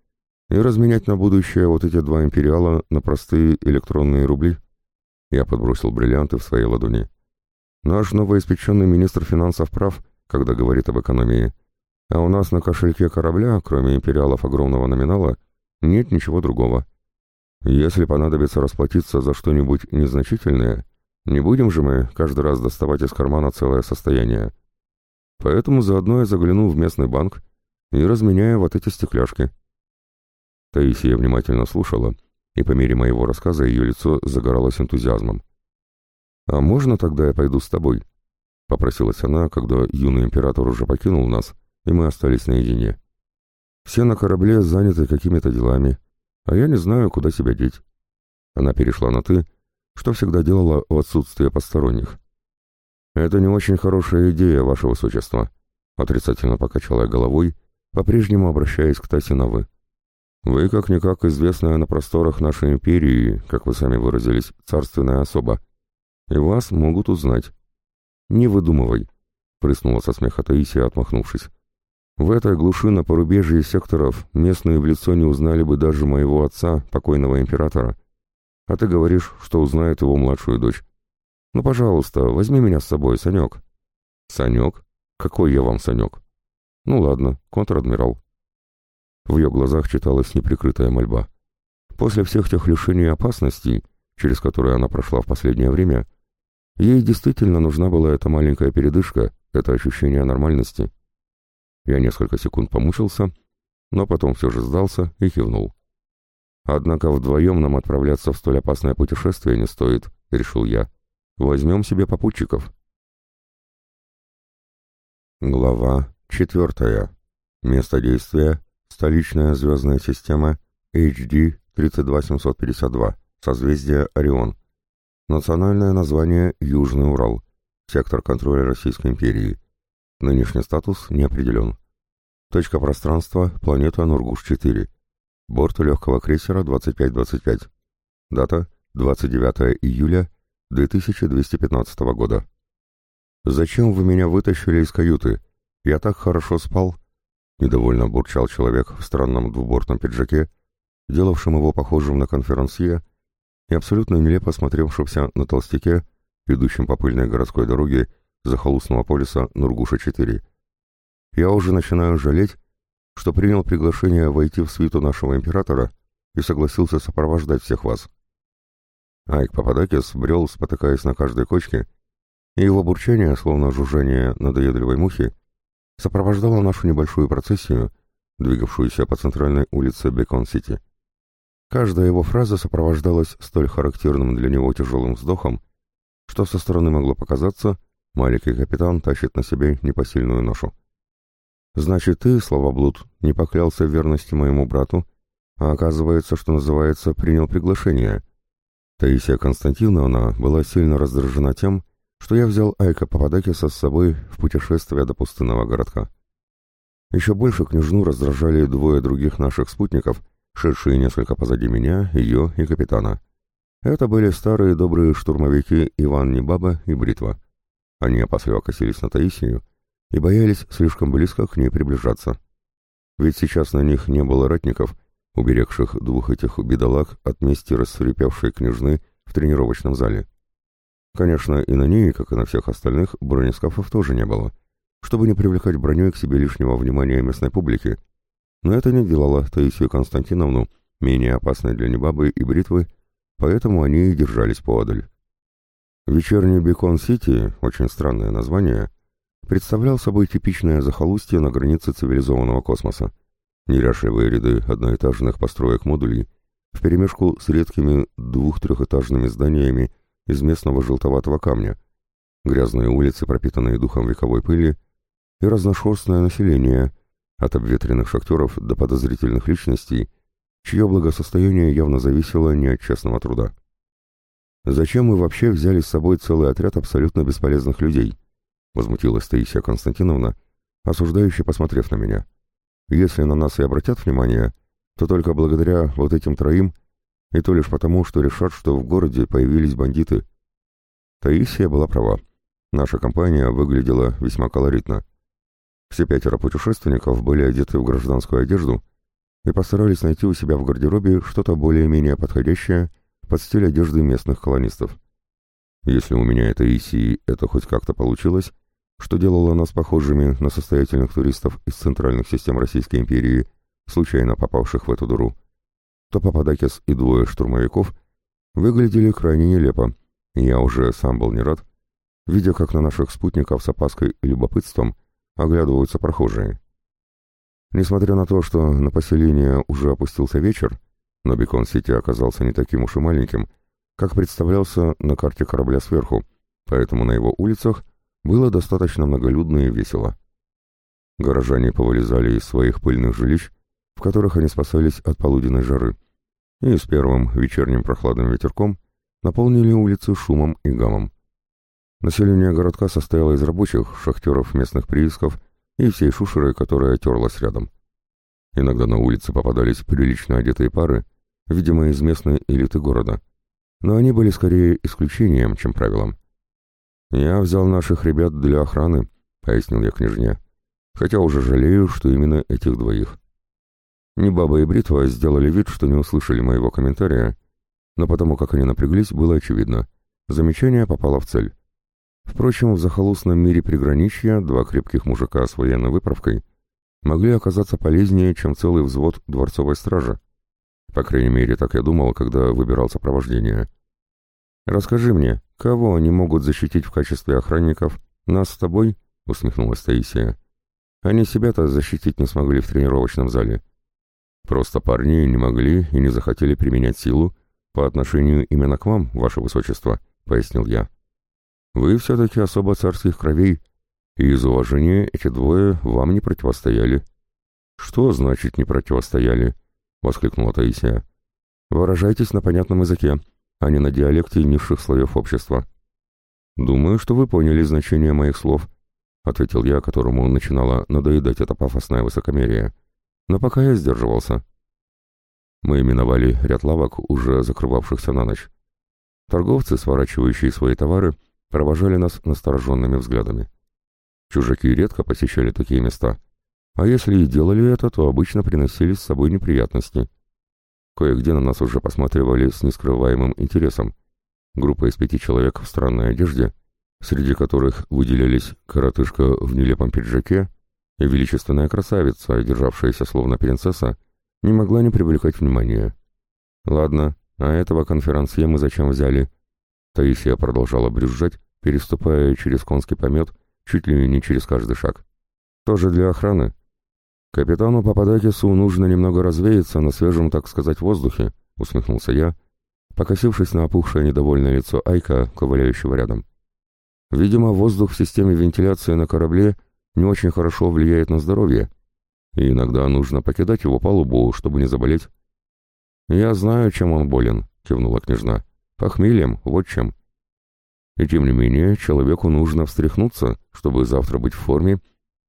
и разменять на будущее вот эти два империала на простые электронные рубли. Я подбросил бриллианты в своей ладони. Наш новоиспеченный министр финансов прав, когда говорит об экономии. А у нас на кошельке корабля, кроме империалов огромного номинала, нет ничего другого. Если понадобится расплатиться за что-нибудь незначительное, не будем же мы каждый раз доставать из кармана целое состояние. Поэтому заодно я загляну в местный банк и разменяю вот эти стекляшки. Таисия внимательно слушала, и по мере моего рассказа ее лицо загоралось энтузиазмом. «А можно тогда я пойду с тобой?» — попросилась она, когда юный император уже покинул нас, и мы остались наедине. «Все на корабле заняты какими-то делами, а я не знаю, куда себя деть. Она перешла на «ты», что всегда делала в отсутствие посторонних. «Это не очень хорошая идея, ваше высочество», — отрицательно покачала я головой, по-прежнему обращаясь к Тасе на «вы». «Вы, как-никак, известная на просторах нашей империи, как вы сами выразились, царственная особа, и вас могут узнать». «Не выдумывай», — прыснула со смеха Таисия, отмахнувшись. В этой глуши на порубежье секторов местные в лицо не узнали бы даже моего отца, покойного императора. А ты говоришь, что узнает его младшую дочь. Ну, пожалуйста, возьми меня с собой, Санек. Санек? Какой я вам Санек? Ну ладно, контр-адмирал. В ее глазах читалась неприкрытая мольба. После всех тех лишений и опасностей, через которые она прошла в последнее время, ей действительно нужна была эта маленькая передышка, это ощущение нормальности. Я несколько секунд помучился, но потом все же сдался и кивнул. Однако вдвоем нам отправляться в столь опасное путешествие не стоит, решил я. Возьмем себе попутчиков. Глава четвертая. Место действия. Столичная звездная система HD 32752. Созвездие Орион. Национальное название Южный Урал. Сектор контроля Российской империи. Нынешний статус не определен. Точка пространства – планета Нургуш-4. Борт легкого крейсера 2525. Дата – 29 июля 2215 года. «Зачем вы меня вытащили из каюты? Я так хорошо спал!» Недовольно бурчал человек в странном двубортном пиджаке, делавшем его похожим на конферансье и абсолютно нелепо смотревшимся на толстяке, идущем по пыльной городской дороге захолустного полиса Нургуша-4. Я уже начинаю жалеть, что принял приглашение войти в свиту нашего императора и согласился сопровождать всех вас. Айк Пападакис брел, спотыкаясь на каждой кочке, и его бурчание, словно жужжание надоедливой мухи, сопровождало нашу небольшую процессию, двигавшуюся по центральной улице Бекон-Сити. Каждая его фраза сопровождалась столь характерным для него тяжелым вздохом, что со стороны могло показаться, Маленький капитан тащит на себе непосильную ношу. Значит, ты, словоблуд, не поклялся в верности моему брату, а оказывается, что называется, принял приглашение. Таисия Константиновна была сильно раздражена тем, что я взял Айка Пападакиса с собой в путешествие до пустынного городка. Еще больше княжну раздражали двое других наших спутников, шедшие несколько позади меня, ее и капитана. Это были старые добрые штурмовики Иван Небаба и Бритва. Они опасливо косились на Таисию и боялись слишком близко к ней приближаться. Ведь сейчас на них не было ратников, уберегших двух этих бедолаг от мести рассверепевшей княжны в тренировочном зале. Конечно, и на ней, как и на всех остальных, бронескафов тоже не было, чтобы не привлекать броней к себе лишнего внимания местной публики, но это не делало Таисию Константиновну менее опасной для Небабы и Бритвы, поэтому они и держались поодаль. Вечерний Бекон-Сити, очень странное название, представлял собой типичное захолустье на границе цивилизованного космоса. Неряшливые ряды одноэтажных построек-модулей вперемешку с редкими двух-трехэтажными зданиями из местного желтоватого камня, грязные улицы, пропитанные духом вековой пыли, и разношерстное население, от обветренных шахтеров до подозрительных личностей, чье благосостояние явно зависело не от честного труда. «Зачем мы вообще взяли с собой целый отряд абсолютно бесполезных людей?» — возмутилась Таисия Константиновна, осуждающе посмотрев на меня. «Если на нас и обратят внимание, то только благодаря вот этим троим, и то лишь потому, что решат, что в городе появились бандиты». Таисия была права. Наша компания выглядела весьма колоритно. Все пятеро путешественников были одеты в гражданскую одежду и постарались найти у себя в гардеробе что-то более-менее подходящее под стиль одежды местных колонистов. Если у меня это Исии это хоть как-то получилось, что делало нас похожими на состоятельных туристов из центральных систем Российской империи, случайно попавших в эту дыру, то Пападакис и двое штурмовиков выглядели крайне нелепо, и я уже сам был не рад, видя, как на наших спутников с опаской и любопытством оглядываются прохожие. Несмотря на то, что на поселение уже опустился вечер, но Бекон-Сити оказался не таким уж и маленьким, как представлялся на карте корабля сверху, поэтому на его улицах было достаточно многолюдно и весело. Горожане повылезали из своих пыльных жилищ, в которых они спасались от полуденной жары, и с первым вечерним прохладным ветерком наполнили улицы шумом и гамом. Население городка состояло из рабочих, шахтеров, местных приисков и всей шушеры, которая терлась рядом. Иногда на улице попадались прилично одетые пары, видимо, из местной элиты города. Но они были скорее исключением, чем правилом. «Я взял наших ребят для охраны», — пояснил я княжне, хотя уже жалею, что именно этих двоих. Ни Баба и Бритва сделали вид, что не услышали моего комментария, но потому как они напряглись, было очевидно. Замечание попало в цель. Впрочем, в захолустном мире приграничья два крепких мужика с военной выправкой могли оказаться полезнее, чем целый взвод дворцовой стражи. По крайней мере, так я думал, когда выбирал сопровождение. «Расскажи мне, кого они могут защитить в качестве охранников? Нас с тобой?» — усмехнулась Таисия. «Они себя-то защитить не смогли в тренировочном зале. Просто парни не могли и не захотели применять силу по отношению именно к вам, ваше высочество», — пояснил я. Вы все-таки особо царских кровей, и из уважения эти двое вам не противостояли. Что значит не противостояли? Воскликнула Таисия. Выражайтесь на понятном языке, а не на диалекте низших слоев общества. Думаю, что вы поняли значение моих слов, ответил я, которому начинало надоедать это пафосное высокомерие. Но пока я сдерживался. Мы именовали ряд лавок, уже закрывавшихся на ночь. Торговцы, сворачивающие свои товары, провожали нас настороженными взглядами. Чужаки редко посещали такие места, а если и делали это, то обычно приносили с собой неприятности. Кое-где на нас уже посматривали с нескрываемым интересом. Группа из пяти человек в странной одежде, среди которых выделялись коротышка в нелепом пиджаке и величественная красавица, державшаяся словно принцесса, не могла не привлекать внимания. «Ладно, а этого конферансье мы зачем взяли?» Таисия продолжала брюзжать, переступая через конский помет чуть ли не через каждый шаг. «Тоже для охраны. Капитану Пападакису нужно немного развеяться на свежем, так сказать, воздухе», — усмехнулся я, покосившись на опухшее недовольное лицо Айка, ковыляющего рядом. «Видимо, воздух в системе вентиляции на корабле не очень хорошо влияет на здоровье, и иногда нужно покидать его палубу, чтобы не заболеть». «Я знаю, чем он болен», — кивнула княжна. Похмельем, вот чем. И тем не менее, человеку нужно встряхнуться, чтобы завтра быть в форме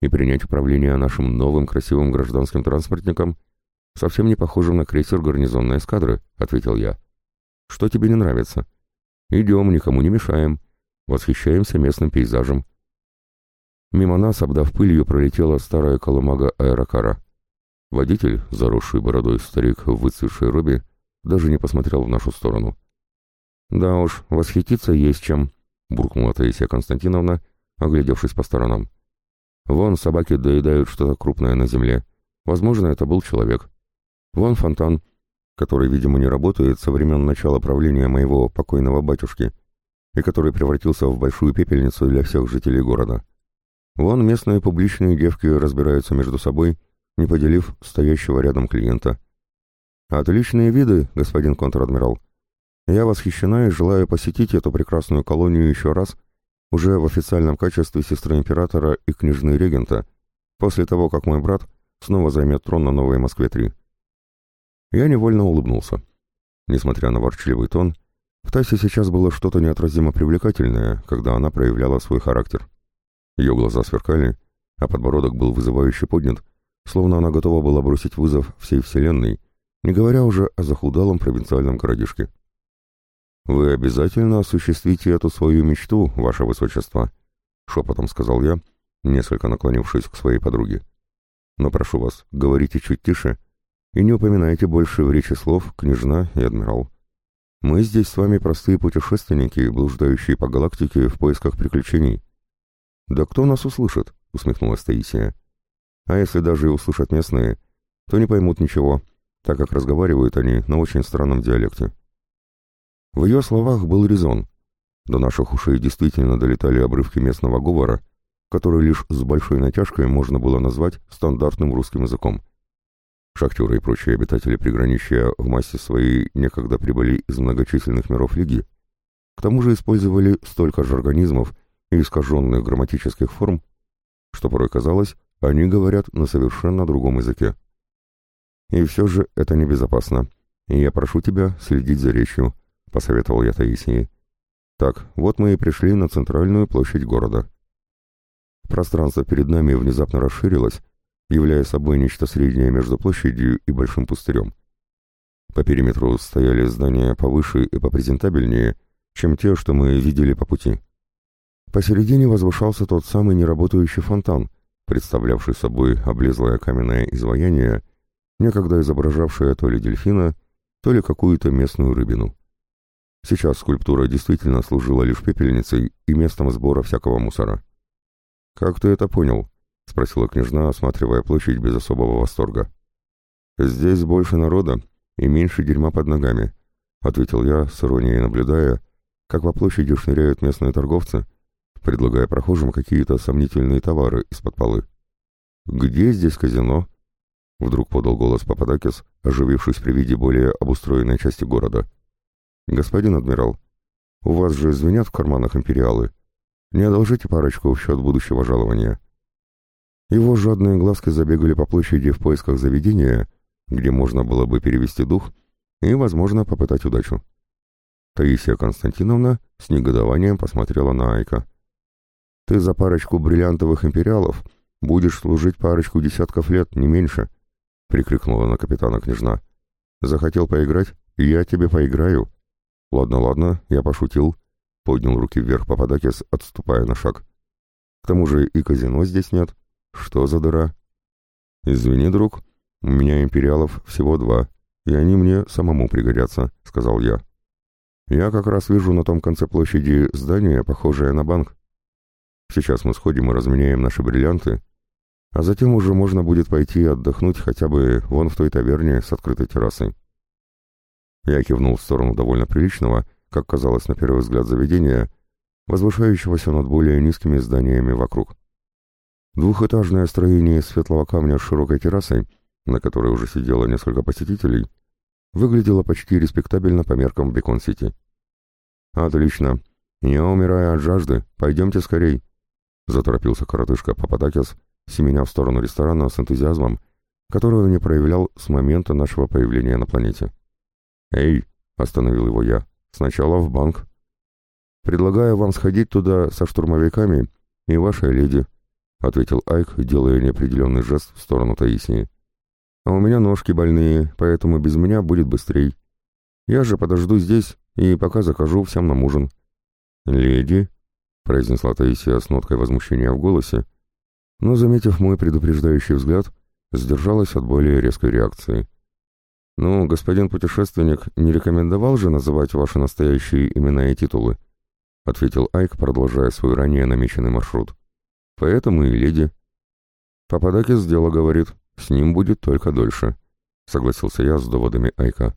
и принять управление нашим новым красивым гражданским транспортником, совсем не похожим на крейсер гарнизонной эскадры, ответил я. Что тебе не нравится? Идем, никому не мешаем. Восхищаемся местным пейзажем. Мимо нас, обдав пылью, пролетела старая колымага аэрокара. Водитель, заросший бородой старик в выцветшей робе, даже не посмотрел в нашу сторону. «Да уж, восхититься есть чем», — буркнула Таисия Константиновна, оглядевшись по сторонам. «Вон собаки доедают что-то крупное на земле. Возможно, это был человек. Вон фонтан, который, видимо, не работает со времен начала правления моего покойного батюшки и который превратился в большую пепельницу для всех жителей города. Вон местные публичные девки разбираются между собой, не поделив стоящего рядом клиента. Отличные виды, господин контр-адмирал. Я восхищена и желаю посетить эту прекрасную колонию еще раз, уже в официальном качестве сестры императора и княжны регента, после того, как мой брат снова займет трон на Новой Москве-3. Я невольно улыбнулся. Несмотря на ворчливый тон, в Тасе сейчас было что-то неотразимо привлекательное, когда она проявляла свой характер. Ее глаза сверкали, а подбородок был вызывающе поднят, словно она готова была бросить вызов всей Вселенной, не говоря уже о захудалом провинциальном городишке. «Вы обязательно осуществите эту свою мечту, ваше высочество», — шепотом сказал я, несколько наклонившись к своей подруге. «Но прошу вас, говорите чуть тише и не упоминайте больше в речи слов «княжна» и «адмирал». Мы здесь с вами простые путешественники, блуждающие по галактике в поисках приключений. Да кто нас услышит? усмехнулась Таисия. А если даже и услышат местные, то не поймут ничего, так как разговаривают они на очень странном диалекте. В ее словах был резон. До наших ушей действительно долетали обрывки местного говора, который лишь с большой натяжкой можно было назвать стандартным русским языком. Шахтеры и прочие обитатели приграничья в массе своей некогда прибыли из многочисленных миров Лиги, к тому же использовали столько же организмов и искаженных грамматических форм, что порой казалось, они говорят на совершенно другом языке. И все же это небезопасно, и я прошу тебя следить за речью, — посоветовал я Таисии. Так, вот мы и пришли на центральную площадь города. Пространство перед нами внезапно расширилось, являя собой нечто среднее между площадью и большим пустырем. По периметру стояли здания повыше и попрезентабельнее, чем те, что мы видели по пути. Посередине возвышался тот самый неработающий фонтан, представлявший собой облезлое каменное изваяние, некогда изображавшее то ли дельфина, то ли какую-то местную рыбину. Сейчас скульптура действительно служила лишь пепельницей и местом сбора всякого мусора. «Как ты это понял?» — спросила княжна, осматривая площадь без особого восторга. «Здесь больше народа и меньше дерьма под ногами», — ответил я, с иронией наблюдая, как по площади шныряют местные торговцы, предлагая прохожим какие-то сомнительные товары из-под полы. «Где здесь казино?» — вдруг подал голос Пападакис, оживившись при виде более обустроенной части города. «Господин адмирал, у вас же звенят в карманах империалы. Не одолжите парочку в счет будущего жалования». Его жадные глазки забегали по площади в поисках заведения, где можно было бы перевести дух и, возможно, попытать удачу. Таисия Константиновна с негодованием посмотрела на Айка. «Ты за парочку бриллиантовых империалов будешь служить парочку десятков лет, не меньше», — прикрикнула на капитана княжна. «Захотел поиграть? Я тебе поиграю». «Ладно, ладно, я пошутил», — поднял руки вверх Пападакис, отступая на шаг. «К тому же и казино здесь нет». «Что за дыра?» «Извини, друг, у меня империалов всего два, и они мне самому пригодятся», — сказал я. «Я как раз вижу на том конце площади здание, похожее на банк. Сейчас мы сходим и разменяем наши бриллианты, а затем уже можно будет пойти отдохнуть хотя бы вон в той таверне с открытой террасой». Я кивнул в сторону довольно приличного, как казалось на первый взгляд заведения, возвышающегося над более низкими зданиями вокруг. Двухэтажное строение из светлого камня с широкой террасой, на которой уже сидело несколько посетителей, выглядело почти респектабельно по меркам Бекон-Сити. «Отлично. Я умираю от жажды. Пойдемте скорей», — заторопился коротышка Пападакис, семеня в сторону ресторана с энтузиазмом, которого не проявлял с момента нашего появления на планете. «Эй!» — остановил его я. «Сначала в банк. Предлагаю вам сходить туда со штурмовиками и вашей леди». — ответил Айк, делая неопределенный жест в сторону Таисии. «А у меня ножки больные, поэтому без меня будет быстрей». Я же подожду здесь и пока закажу всем нам ужин». «Леди», — произнесла Таисия с ноткой возмущения в голосе, но, заметив мой предупреждающий взгляд, сдержалась от более резкой реакции. «Ну, господин путешественник не рекомендовал же называть ваши настоящие имена и титулы?» — ответил Айк, продолжая свой ранее намеченный маршрут. «Поэтому и леди». «Пападакис дело говорит, с ним будет только дольше», — согласился я с доводами Айка.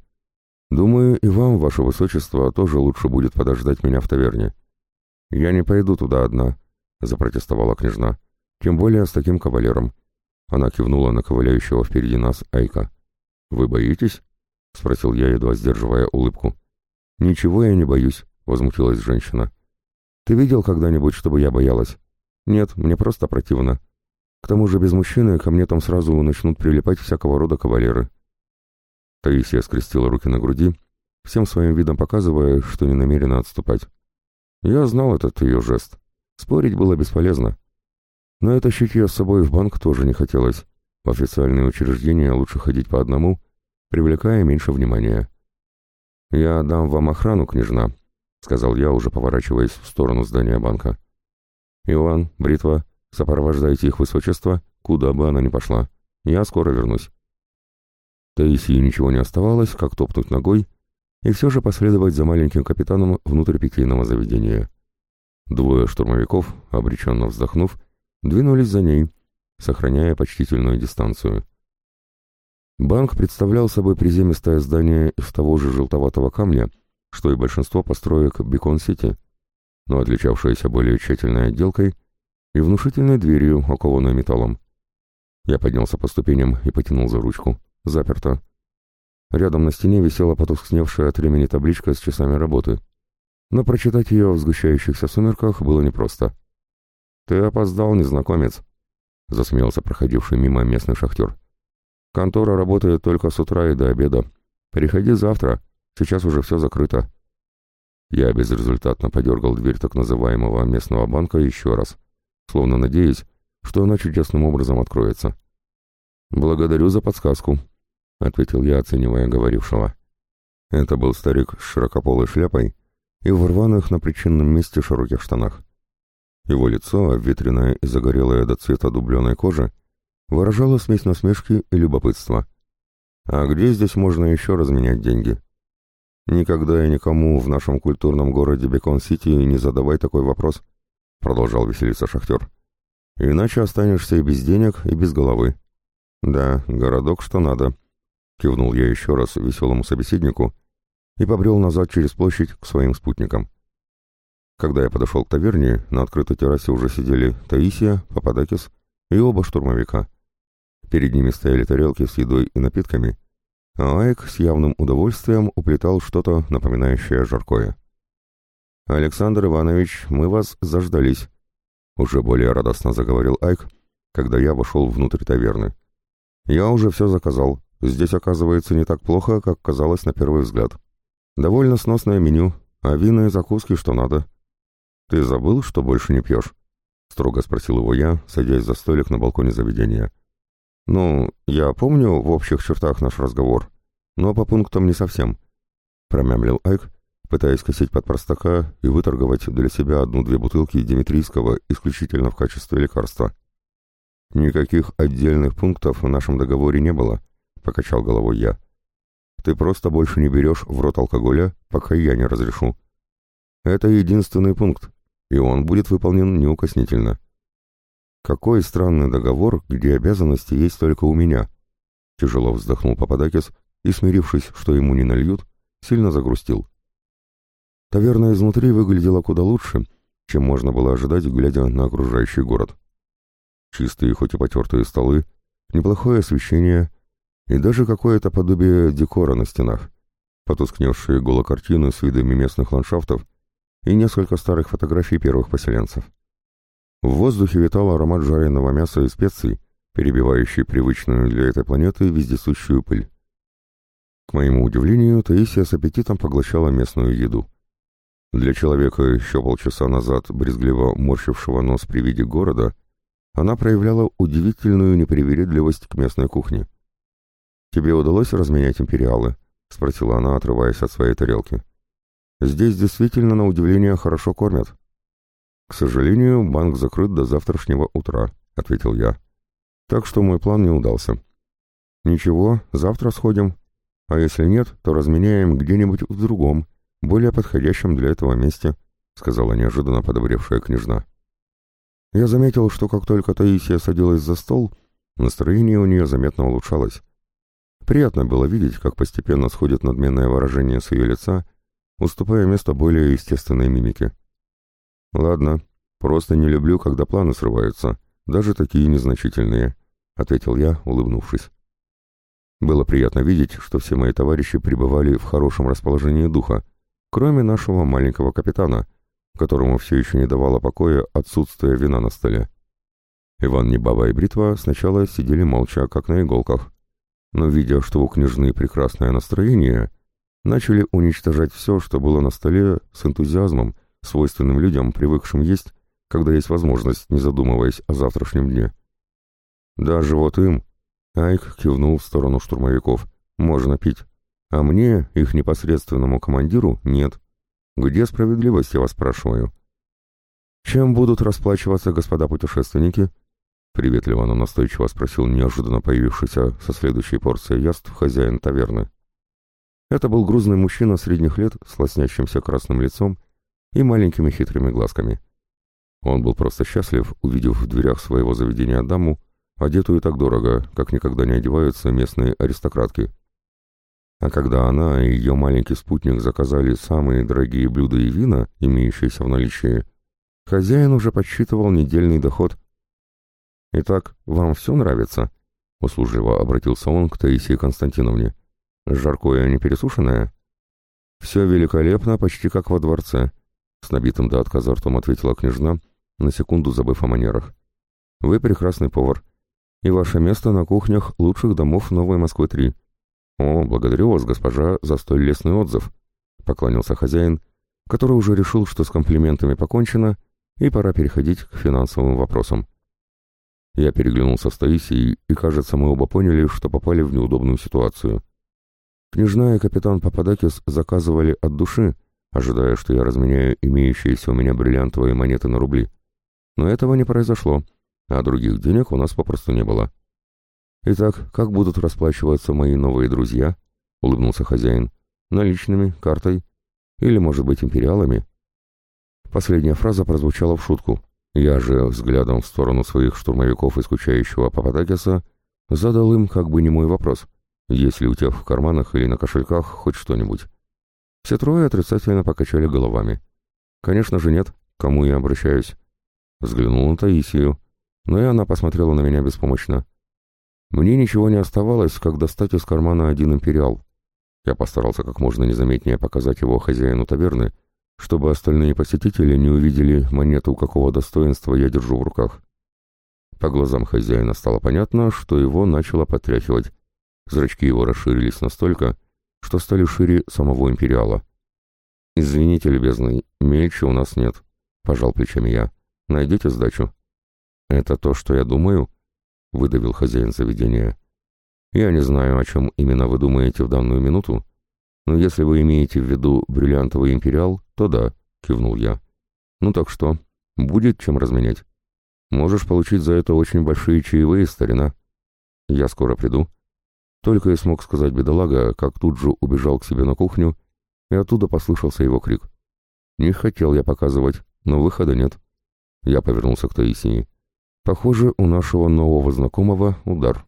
«Думаю, и вам, ваше высочество, тоже лучше будет подождать меня в таверне». «Я не пойду туда одна», — запротестовала княжна. «Тем более с таким кавалером». Она кивнула на ковыляющего впереди нас Айка. «Вы боитесь?» — спросил я, едва сдерживая улыбку. «Ничего я не боюсь», — возмутилась женщина. «Ты видел когда-нибудь, чтобы я боялась?» «Нет, мне просто противно. К тому же без мужчины ко мне там сразу начнут прилипать всякого рода кавалеры». Таисия скрестила руки на груди, всем своим видом показывая, что не намерена отступать. Я знал этот ее жест. Спорить было бесполезно. Но это тащить ее с собой в банк тоже не хотелось. В официальные учреждения лучше ходить по одному, привлекая меньше внимания. «Я дам вам охрану, княжна», — сказал я, уже поворачиваясь в сторону здания банка. «Иван, Бритва, сопровождайте их высочество, куда бы она ни пошла. Я скоро вернусь». Таисии ничего не оставалось, как топнуть ногой и все же последовать за маленьким капитаном внутрь питейного заведения. Двое штурмовиков, обреченно вздохнув, двинулись за ней, сохраняя почтительную дистанцию. Банк представлял собой приземистое здание из того же желтоватого камня, что и большинство построек Бекон-Сити, но отличавшееся более тщательной отделкой и внушительной дверью, окованной металлом. Я поднялся по ступеням и потянул за ручку. Заперто. Рядом на стене висела потускневшая от времени табличка с часами работы, но прочитать ее в сгущающихся сумерках было непросто. «Ты опоздал, незнакомец», — засмеялся проходивший мимо местный шахтер. «Контора работает только с утра и до обеда. Приходи завтра, сейчас уже все закрыто». Я безрезультатно подергал дверь так называемого местного банка еще раз, словно надеясь, что она чудесным образом откроется. «Благодарю за подсказку», — ответил я, оценивая говорившего. Это был старик с широкополой шляпой и в рваных на причинном месте широких штанах. Его лицо, обветренное и загорелое до цвета дубленой кожи, выражало смесь насмешки и любопытства. А где здесь можно еще разменять деньги? Никогда и никому в нашем культурном городе Бекон-Сити не задавай такой вопрос, продолжал веселиться шахтер. Иначе останешься и без денег, и без головы. Да, городок что надо, кивнул я еще раз веселому собеседнику и побрел назад через площадь к своим спутникам. Когда я подошел к таверне, на открытой террасе уже сидели Таисия, Пападакис и оба штурмовика. Перед ними стояли тарелки с едой и напитками, а Айк с явным удовольствием уплетал что-то, напоминающее жаркое. «Александр Иванович, мы вас заждались», — уже более радостно заговорил Айк, когда я вошел внутрь таверны. «Я уже все заказал. Здесь, оказывается, не так плохо, как казалось на первый взгляд. Довольно сносное меню, а вина и закуски что надо. «Ты забыл, что больше не пьешь?» — строго спросил его я, садясь за столик на балконе заведения. «Ну, я помню в общих чертах наш разговор, но по пунктам не совсем», — промямлил Айк, пытаясь косить под простака и выторговать для себя одну-две бутылки Димитрийского исключительно в качестве лекарства. «Никаких отдельных пунктов в нашем договоре не было», — покачал головой я. «Ты просто больше не берешь в рот алкоголя, пока я не разрешу. Это единственный пункт, и он будет выполнен неукоснительно. Какой странный договор, где обязанности есть только у меня. Тяжело вздохнул Пападакис и, смирившись, что ему не нальют, сильно загрустил. Таверна изнутри выглядела куда лучше, чем можно было ожидать, глядя на окружающий город. Чистые, хоть и потертые столы, неплохое освещение и даже какое-то подобие декора на стенах, потускневшие голокартины с видами местных ландшафтов и несколько старых фотографий первых поселенцев. В воздухе витал аромат жареного мяса и специй, перебивающий привычную для этой планеты вездесущую пыль. К моему удивлению, Таисия с аппетитом поглощала местную еду. Для человека, еще полчаса назад брезгливо морщившего нос при виде города, она проявляла удивительную непривередливость к местной кухне. «Тебе удалось разменять империалы?» — спросила она, отрываясь от своей тарелки. «Здесь действительно, на удивление, хорошо кормят». «К сожалению, банк закрыт до завтрашнего утра», — ответил я. «Так что мой план не удался». «Ничего, завтра сходим. А если нет, то разменяем где-нибудь в другом, более подходящем для этого месте», — сказала неожиданно подобревшая княжна. Я заметил, что как только Таисия садилась за стол, настроение у нее заметно улучшалось. Приятно было видеть, как постепенно сходит надменное выражение с ее лица, уступая место более естественной мимике. «Ладно, просто не люблю, когда планы срываются, даже такие незначительные», — ответил я, улыбнувшись. Было приятно видеть, что все мои товарищи пребывали в хорошем расположении духа, кроме нашего маленького капитана, которому все еще не давало покоя отсутствие вина на столе. Иван Небаба и Бритва сначала сидели молча, как на иголках, но, видя, что у княжны прекрасное настроение, начали уничтожать все, что было на столе, с энтузиазмом, свойственным людям, привыкшим есть, когда есть возможность, не задумываясь о завтрашнем дне. Даже вот им, Айк кивнул в сторону штурмовиков. «Можно пить. А мне, их непосредственному командиру, нет. Где справедливость, я вас спрашиваю?» «Чем будут расплачиваться господа путешественники?» Приветливо, но настойчиво спросил неожиданно появившийся со следующей порцией яств хозяин таверны. Это был грузный мужчина средних лет с лоснящимся красным лицом и маленькими хитрыми глазками. Он был просто счастлив, увидев в дверях своего заведения даму, одетую так дорого, как никогда не одеваются местные аристократки. А когда она и ее маленький спутник заказали самые дорогие блюда и вина, имеющиеся в наличии, хозяин уже подсчитывал недельный доход. «Итак, вам все нравится?» — услужливо обратился он к Таисии Константиновне. «Жаркое, не пересушенное?» «Все великолепно, почти как во дворце», — с набитым до отказа ртом ответила княжна, на секунду забыв о манерах. «Вы прекрасный повар, и ваше место на кухнях лучших домов Новой Москвы-3. О, благодарю вас, госпожа, за столь лестный отзыв, — поклонился хозяин, который уже решил, что с комплиментами покончено, и пора переходить к финансовым вопросам. Я переглянулся с Таисией, и, кажется, мы оба поняли, что попали в неудобную ситуацию. Княжна и капитан Пападакис заказывали от души, ожидая, что я разменяю имеющиеся у меня бриллиантовые монеты на рубли. Но этого не произошло а других денег у нас попросту не было. «Итак, как будут расплачиваться мои новые друзья?» — улыбнулся хозяин. «Наличными, картой или, может быть, империалами?» Последняя фраза прозвучала в шутку. Я же, взглядом в сторону своих штурмовиков и скучающего Пападакиса, задал им как бы не мой вопрос, есть ли у тех в карманах или на кошельках хоть что-нибудь. Все трое отрицательно покачали головами. «Конечно же нет, кому я обращаюсь?» Взглянул на Таисию, но и она посмотрела на меня беспомощно. Мне ничего не оставалось, как достать из кармана один империал. Я постарался как можно незаметнее показать его хозяину таверны, чтобы остальные посетители не увидели монету, какого достоинства я держу в руках. По глазам хозяина стало понятно, что его начало потряхивать. Зрачки его расширились настолько, что стали шире самого империала. «Извините, любезный, мельче у нас нет», — пожал плечами я. «Найдете сдачу?» «Это то, что я думаю?» — выдавил хозяин заведения. «Я не знаю, о чем именно вы думаете в данную минуту, но если вы имеете в виду бриллиантовый империал, то да», — кивнул я. «Ну так что, будет чем разменять. Можешь получить за это очень большие чаевые, старина. Я скоро приду». Только и смог сказать бедолага, как тут же убежал к себе на кухню, и оттуда послышался его крик. Не хотел я показывать, но выхода нет. Я повернулся к Таисии. Похоже, у нашего нового знакомого удар.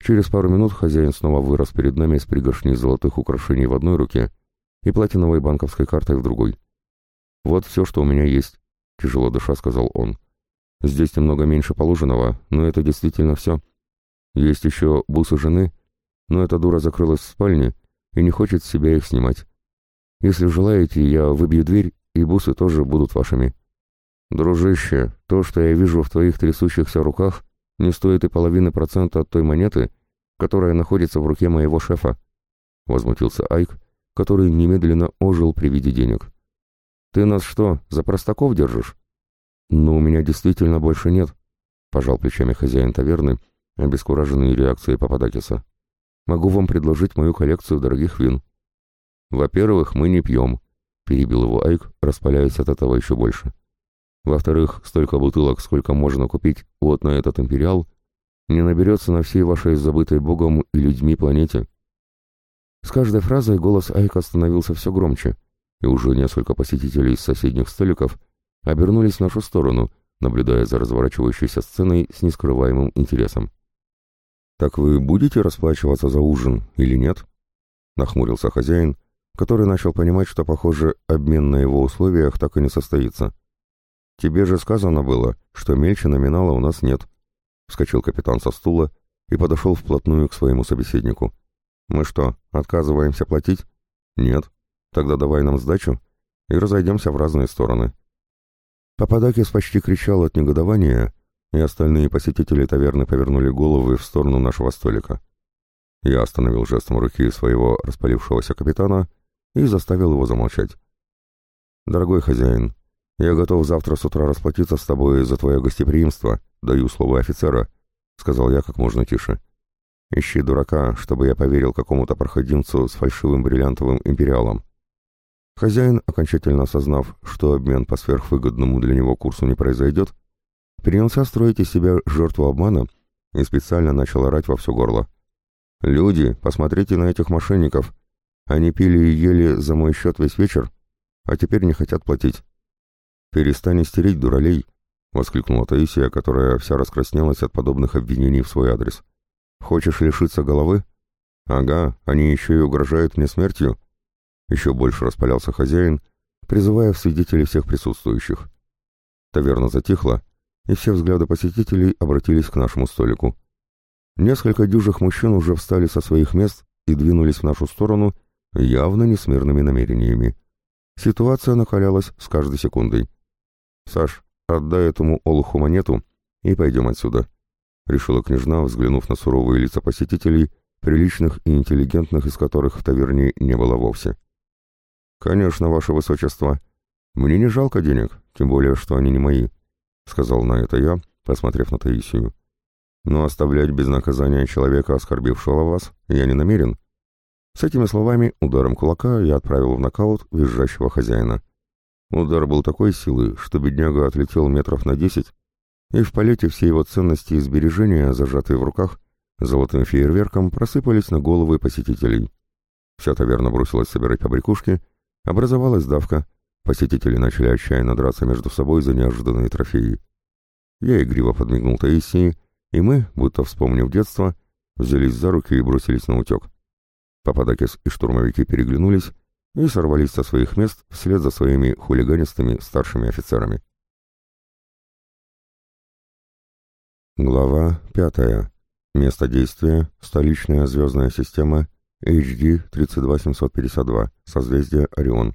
Через пару минут хозяин снова вырос перед нами с пригоршней золотых украшений в одной руке и платиновой банковской картой в другой. «Вот все, что у меня есть», — тяжело дыша сказал он. «Здесь немного меньше положенного, но это действительно все. Есть еще бусы жены, но эта дура закрылась в спальне и не хочет с себя их снимать. Если желаете, я выбью дверь, и бусы тоже будут вашими». «Дружище, то, что я вижу в твоих трясущихся руках, не стоит и половины процента от той монеты, которая находится в руке моего шефа», — возмутился Айк, который немедленно ожил при виде денег. «Ты нас что, за простаков держишь?» «Ну, у меня действительно больше нет», — пожал плечами хозяин таверны, обескураженный реакцией Пападакиса. могу вам предложить мою коллекцию дорогих вин». «Во-первых, мы не пьем», — перебил его Айк, распаляясь от этого еще больше. «Во-вторых, столько бутылок, сколько можно купить вот на этот империал, не наберется на всей вашей забытой Богом и людьми планете». С каждой фразой голос Айка становился все громче, и уже несколько посетителей из соседних столиков обернулись в нашу сторону, наблюдая за разворачивающейся сценой с нескрываемым интересом. «Так вы будете расплачиваться за ужин или нет?» — нахмурился хозяин, который начал понимать, что, похоже, обмен на его условиях так и не состоится. «Тебе же сказано было, что мельче номинала у нас нет», — вскочил капитан со стула и подошел вплотную к своему собеседнику. «Мы что, отказываемся платить?» «Нет. Тогда давай нам сдачу и разойдемся в разные стороны». Пападакис почти кричал от негодования, и остальные посетители таверны повернули головы в сторону нашего столика. Я остановил жестом руки своего распалившегося капитана и заставил его замолчать. «Дорогой хозяин, я готов завтра с утра расплатиться с тобой за твое гостеприимство, даю слово офицера», — сказал я как можно тише. «Ищи дурака, чтобы я поверил какому-то проходимцу с фальшивым бриллиантовым империалом. Хозяин, окончательно осознав, что обмен по сверхвыгодному для него курсу не произойдет, принялся строить из себя жертву обмана и специально начал орать во все горло. «Люди, посмотрите на этих мошенников. Они пили и ели за мой счет весь вечер, а теперь не хотят платить». «Перестань истерить, дуралей!» — воскликнула Таисия, которая вся раскраснелась от подобных обвинений в свой адрес. «Хочешь лишиться головы? Ага, они еще и угрожают мне смертью. Еще больше распалялся хозяин, призывая в свидетели всех присутствующих. Таверна затихла, и все взгляды посетителей обратились к нашему столику. Несколько дюжих мужчин уже встали со своих мест и двинулись в нашу сторону явно не с мирными намерениями. Ситуация накалялась с каждой секундой. «Саш, отдай этому олуху монету и пойдем отсюда», — решила княжна, взглянув на суровые лица посетителей, приличных и интеллигентных из которых в таверне не было вовсе. «Конечно, ваше высочество. Мне не жалко денег, тем более, что они не мои», — сказал на это я, посмотрев на Таисию. «Но оставлять без наказания человека, оскорбившего вас, я не намерен». С этими словами, ударом кулака я отправил в нокаут визжащего хозяина. Удар был такой силы, что бедняга отлетел метров на десять, и в полете все его ценности и сбережения, зажатые в руках, золотым фейерверком просыпались на головы посетителей. Вся таверна бросилась собирать побрякушки, Образовалась давка. Посетители начали отчаянно драться между собой за неожиданные трофеи. Я игриво подмигнул Таисии, и мы, будто вспомнив детство, взялись за руки и бросились на утек. Пападакис и штурмовики переглянулись и сорвались со своих мест вслед за своими хулиганистыми старшими офицерами. Глава пятая. Место действия – столичная звездная система HD 32752, созвездие Орион.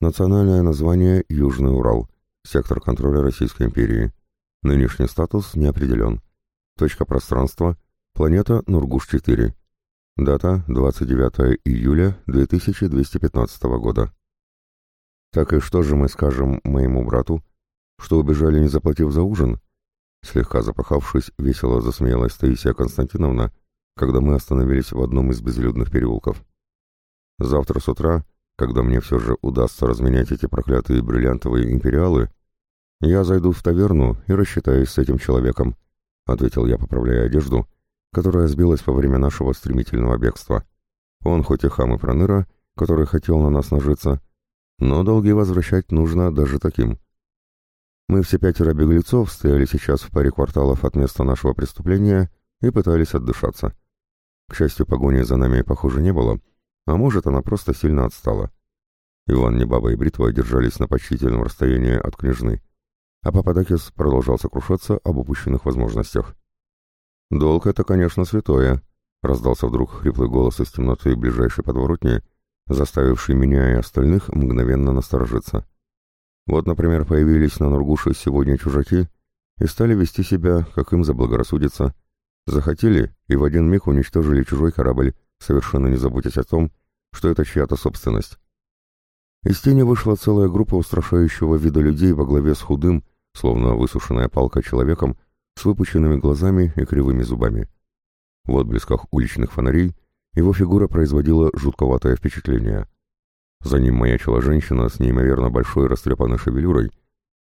Национальное название Южный Урал, сектор контроля Российской империи. Нынешний статус не определен. Точка пространства – планета Нургуш-4. Дата – 29 июля 2215 года. Так и что же мы скажем моему брату? Что убежали, не заплатив за ужин? Слегка запахавшись, весело засмеялась Таисия Константиновна – когда мы остановились в одном из безлюдных переулков. Завтра с утра, когда мне все же удастся разменять эти проклятые бриллиантовые империалы, я зайду в таверну и рассчитаюсь с этим человеком, — ответил я, поправляя одежду, которая сбилась во время нашего стремительного бегства. Он хоть и хам и проныра, который хотел на нас нажиться, но долги возвращать нужно даже таким. Мы все пятеро беглецов стояли сейчас в паре кварталов от места нашего преступления и пытались отдышаться. К счастью, погони за нами, похоже, не было, а может, она просто сильно отстала. Иван, Небаба и Бритва держались на почтительном расстоянии от княжны, а Пападакис продолжал сокрушаться об упущенных возможностях. «Долг — это, конечно, святое», — раздался вдруг хриплый голос из темноты ближайшей подворотни, заставивший меня и остальных мгновенно насторожиться. Вот, например, появились на Нургуше сегодня чужаки и стали вести себя, как им заблагорассудится, Захотели и в один миг уничтожили чужой корабль, совершенно не заботясь о том, что это чья-то собственность. Из тени вышла целая группа устрашающего вида людей во главе с худым, словно высушенная палка человеком, с выпученными глазами и кривыми зубами. В отблесках уличных фонарей его фигура производила жутковатое впечатление. За ним маячила женщина с неимоверно большой растрепанной шевелюрой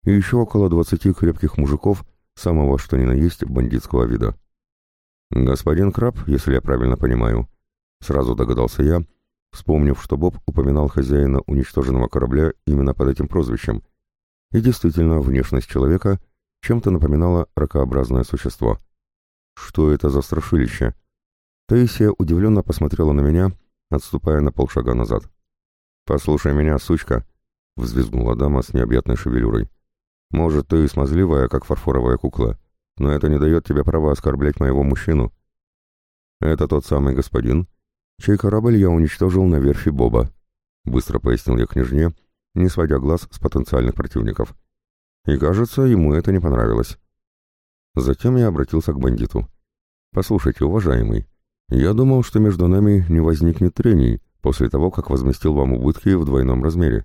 и еще около двадцати крепких мужиков самого что ни на есть бандитского вида. «Господин Краб, если я правильно понимаю», — сразу догадался я, вспомнив, что Боб упоминал хозяина уничтоженного корабля именно под этим прозвищем. И действительно, внешность человека чем-то напоминала ракообразное существо. «Что это за страшилище?» Таисия удивленно посмотрела на меня, отступая на полшага назад. «Послушай меня, сучка!» — взвизгнула дама с необъятной шевелюрой. «Может, ты и смазливая, как фарфоровая кукла, но это не дает тебе права оскорблять моего мужчину». «Это тот самый господин, чей корабль я уничтожил на верфи Боба», — быстро пояснил я княжне, не сводя глаз с потенциальных противников. И, кажется, ему это не понравилось. Затем я обратился к бандиту. «Послушайте, уважаемый, я думал, что между нами не возникнет трений после того, как возместил вам убытки в двойном размере.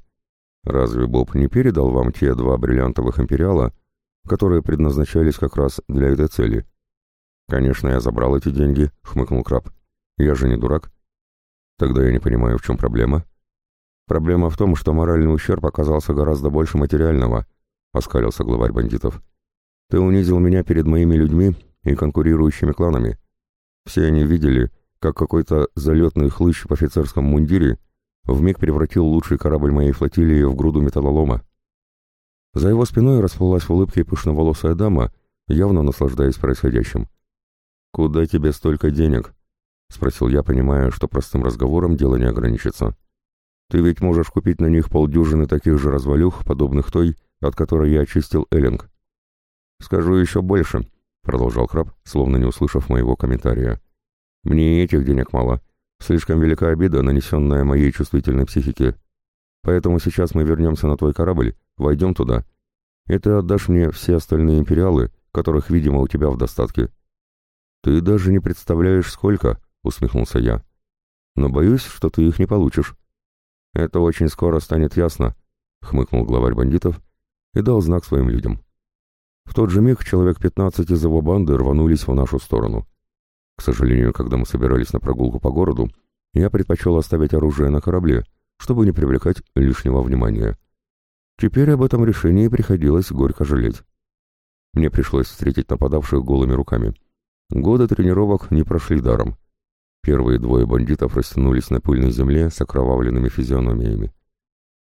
Разве Боб не передал вам те два бриллиантовых империала, которые предназначались как раз для этой цели?» «Конечно, я забрал эти деньги», — хмыкнул Краб. «Я же не дурак». «Тогда я не понимаю, в чем проблема». «Проблема в том, что моральный ущерб оказался гораздо больше материального», — оскалился главарь бандитов. «Ты унизил меня перед моими людьми и конкурирующими кланами. Все они видели, как какой-то залетный хлыщ в офицерском мундире вмиг превратил лучший корабль моей флотилии в груду металлолома. За его спиной расплылась в улыбке пышноволосая дама, явно наслаждаясь происходящим. «Куда тебе столько денег?» — спросил я, понимая, что простым разговором дело не ограничится. «Ты ведь можешь купить на них полдюжины таких же развалюх, подобных той, от которой я очистил Эллинг». «Скажу еще больше», — продолжал Краб, словно не услышав моего комментария. «Мне и этих денег мало. Слишком велика обида, нанесенная моей чувствительной психике. Поэтому сейчас мы вернемся на твой корабль, войдем туда, и ты отдашь мне все остальные империалы, которых, видимо, у тебя в достатке». «Ты даже не представляешь, сколько», — усмехнулся я. «Но боюсь, что ты их не получишь». «Это очень скоро станет ясно», — хмыкнул главарь бандитов и дал знак своим людям. В тот же миг человек 15 из его банды рванулись в нашу сторону. К сожалению, когда мы собирались на прогулку по городу, я предпочел оставить оружие на корабле, чтобы не привлекать лишнего внимания. Теперь об этом решении приходилось горько жалеть. Мне пришлось встретить нападавших голыми руками. Годы тренировок не прошли даром. Первые двое бандитов растянулись на пыльной земле с окровавленными физиономиями.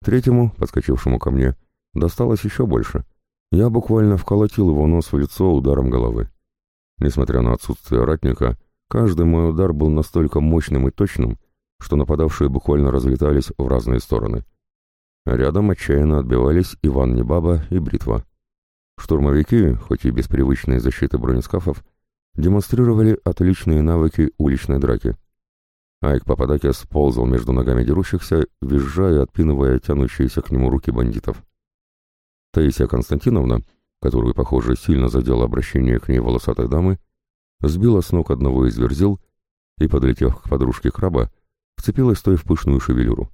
Третьему, подскочившему ко мне, досталось еще больше — я буквально вколотил его нос в лицо ударом головы. Несмотря на отсутствие ратника, каждый мой удар был настолько мощным и точным, что нападавшие буквально разлетались в разные стороны. Рядом отчаянно отбивались Иван Небаба и Бритва. Штурмовики, хоть и без привычной защиты бронескафов, демонстрировали отличные навыки уличной драки. Айк Пападакис ползал между ногами дерущихся, визжая и отпинывая тянущиеся к нему руки бандитов. Таисия Константиновна, которую, похоже, сильно задело обращение к ней волосатой дамы, сбила с ног одного из верзил и, подлетев к подружке краба, вцепилась той в пышную шевелюру.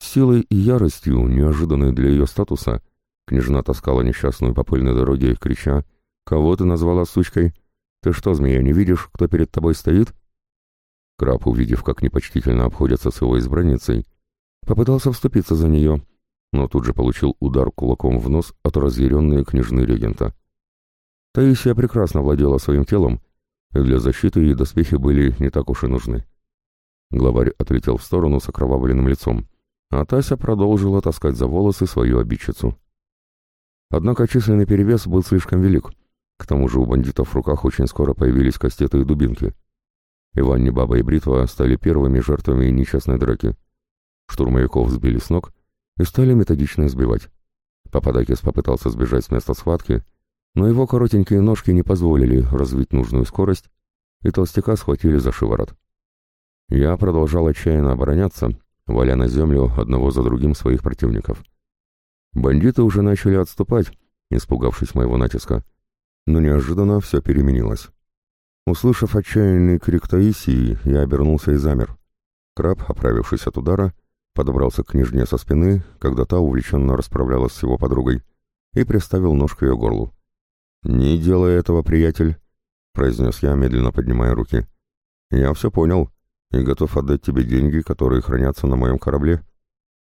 Силой и яростью, неожиданной для ее статуса, княжна таскала несчастную по пыльной дороге, крича «Кого ты назвала сучкой? Ты что, змея, не видишь, кто перед тобой стоит?» Краб, увидев, как непочтительно обходятся с его избранницей, попытался вступиться за нее, но тут же получил удар кулаком в нос от разъяренной княжны регента. Таисия прекрасно владела своим телом, и для защиты ей доспехи были не так уж и нужны. Главарь отлетел в сторону с окровавленным лицом, а Тася продолжила таскать за волосы свою обидчицу. Однако численный перевес был слишком велик, к тому же у бандитов в руках очень скоро появились кастеты и дубинки. Иван Небаба и Бритва стали первыми жертвами нечестной драки. Штурмовиков сбили с ног, и стали методично избивать. Пападакис попытался сбежать с места схватки, но его коротенькие ножки не позволили развить нужную скорость, и толстяка схватили за шиворот. Я продолжал отчаянно обороняться, валя на землю одного за другим своих противников. Бандиты уже начали отступать, испугавшись моего натиска, но неожиданно все переменилось. Услышав отчаянный крик Таисии, я обернулся и замер. Краб, оправившись от удара, подобрался к княжне со спины, когда та увлеченно расправлялась с его подругой, и приставил нож к ее горлу. «Не делай этого, приятель», — произнес я, медленно поднимая руки. «Я все понял, и готов отдать тебе деньги, которые хранятся на моем корабле».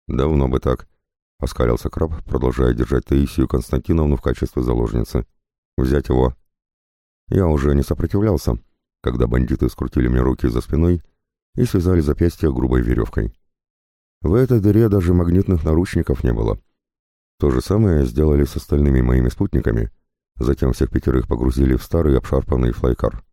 «Давно бы так», — оскалился краб, продолжая держать Таисию Константиновну в качестве заложницы. «Взять его». Я уже не сопротивлялся, когда бандиты скрутили мне руки за спиной и связали запястья грубой веревкой. В этой дыре даже магнитных наручников не было. То же самое сделали с остальными моими спутниками, затем всех пятерых погрузили в старый обшарпанный флайкар.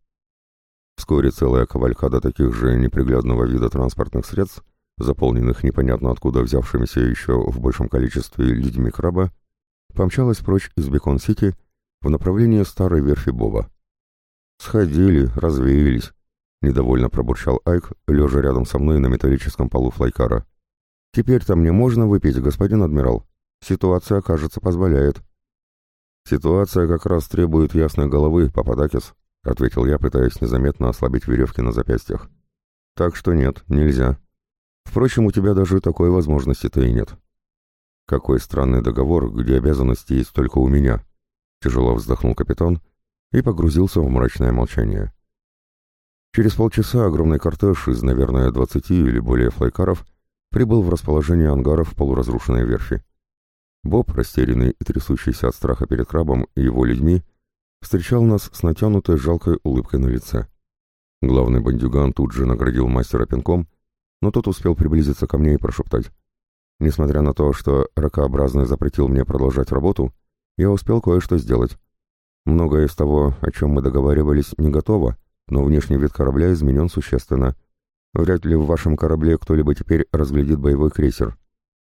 Вскоре целая кавалькада таких же неприглядного вида транспортных средств, заполненных непонятно откуда взявшимися еще в большем количестве людьми краба, помчалась прочь из Бекон-Сити в направлении старой верфи Боба. «Сходили, развеялись», — недовольно пробурчал Айк, лежа рядом со мной на металлическом полу флайкара. «Теперь-то мне можно выпить, господин адмирал? Ситуация, кажется, позволяет». «Ситуация как раз требует ясной головы, Пападакис», — ответил я, пытаясь незаметно ослабить веревки на запястьях. «Так что нет, нельзя. Впрочем, у тебя даже такой возможности-то и нет». «Какой странный договор, где обязанности есть только у меня», — тяжело вздохнул капитан и погрузился в мрачное молчание. Через полчаса огромный кортеж из, наверное, двадцати или более флайкаров прибыл в расположение ангаров полуразрушенной верфи. Боб, растерянный и трясущийся от страха перед крабом и его людьми, встречал нас с натянутой жалкой улыбкой на лице. Главный бандюган тут же наградил мастера пинком, но тот успел приблизиться ко мне и прошептать. Несмотря на то, что ракообразный запретил мне продолжать работу, я успел кое-что сделать. Многое из того, о чем мы договаривались, не готово, но внешний вид корабля изменен существенно. Вряд ли в вашем корабле кто-либо теперь разглядит боевой крейсер.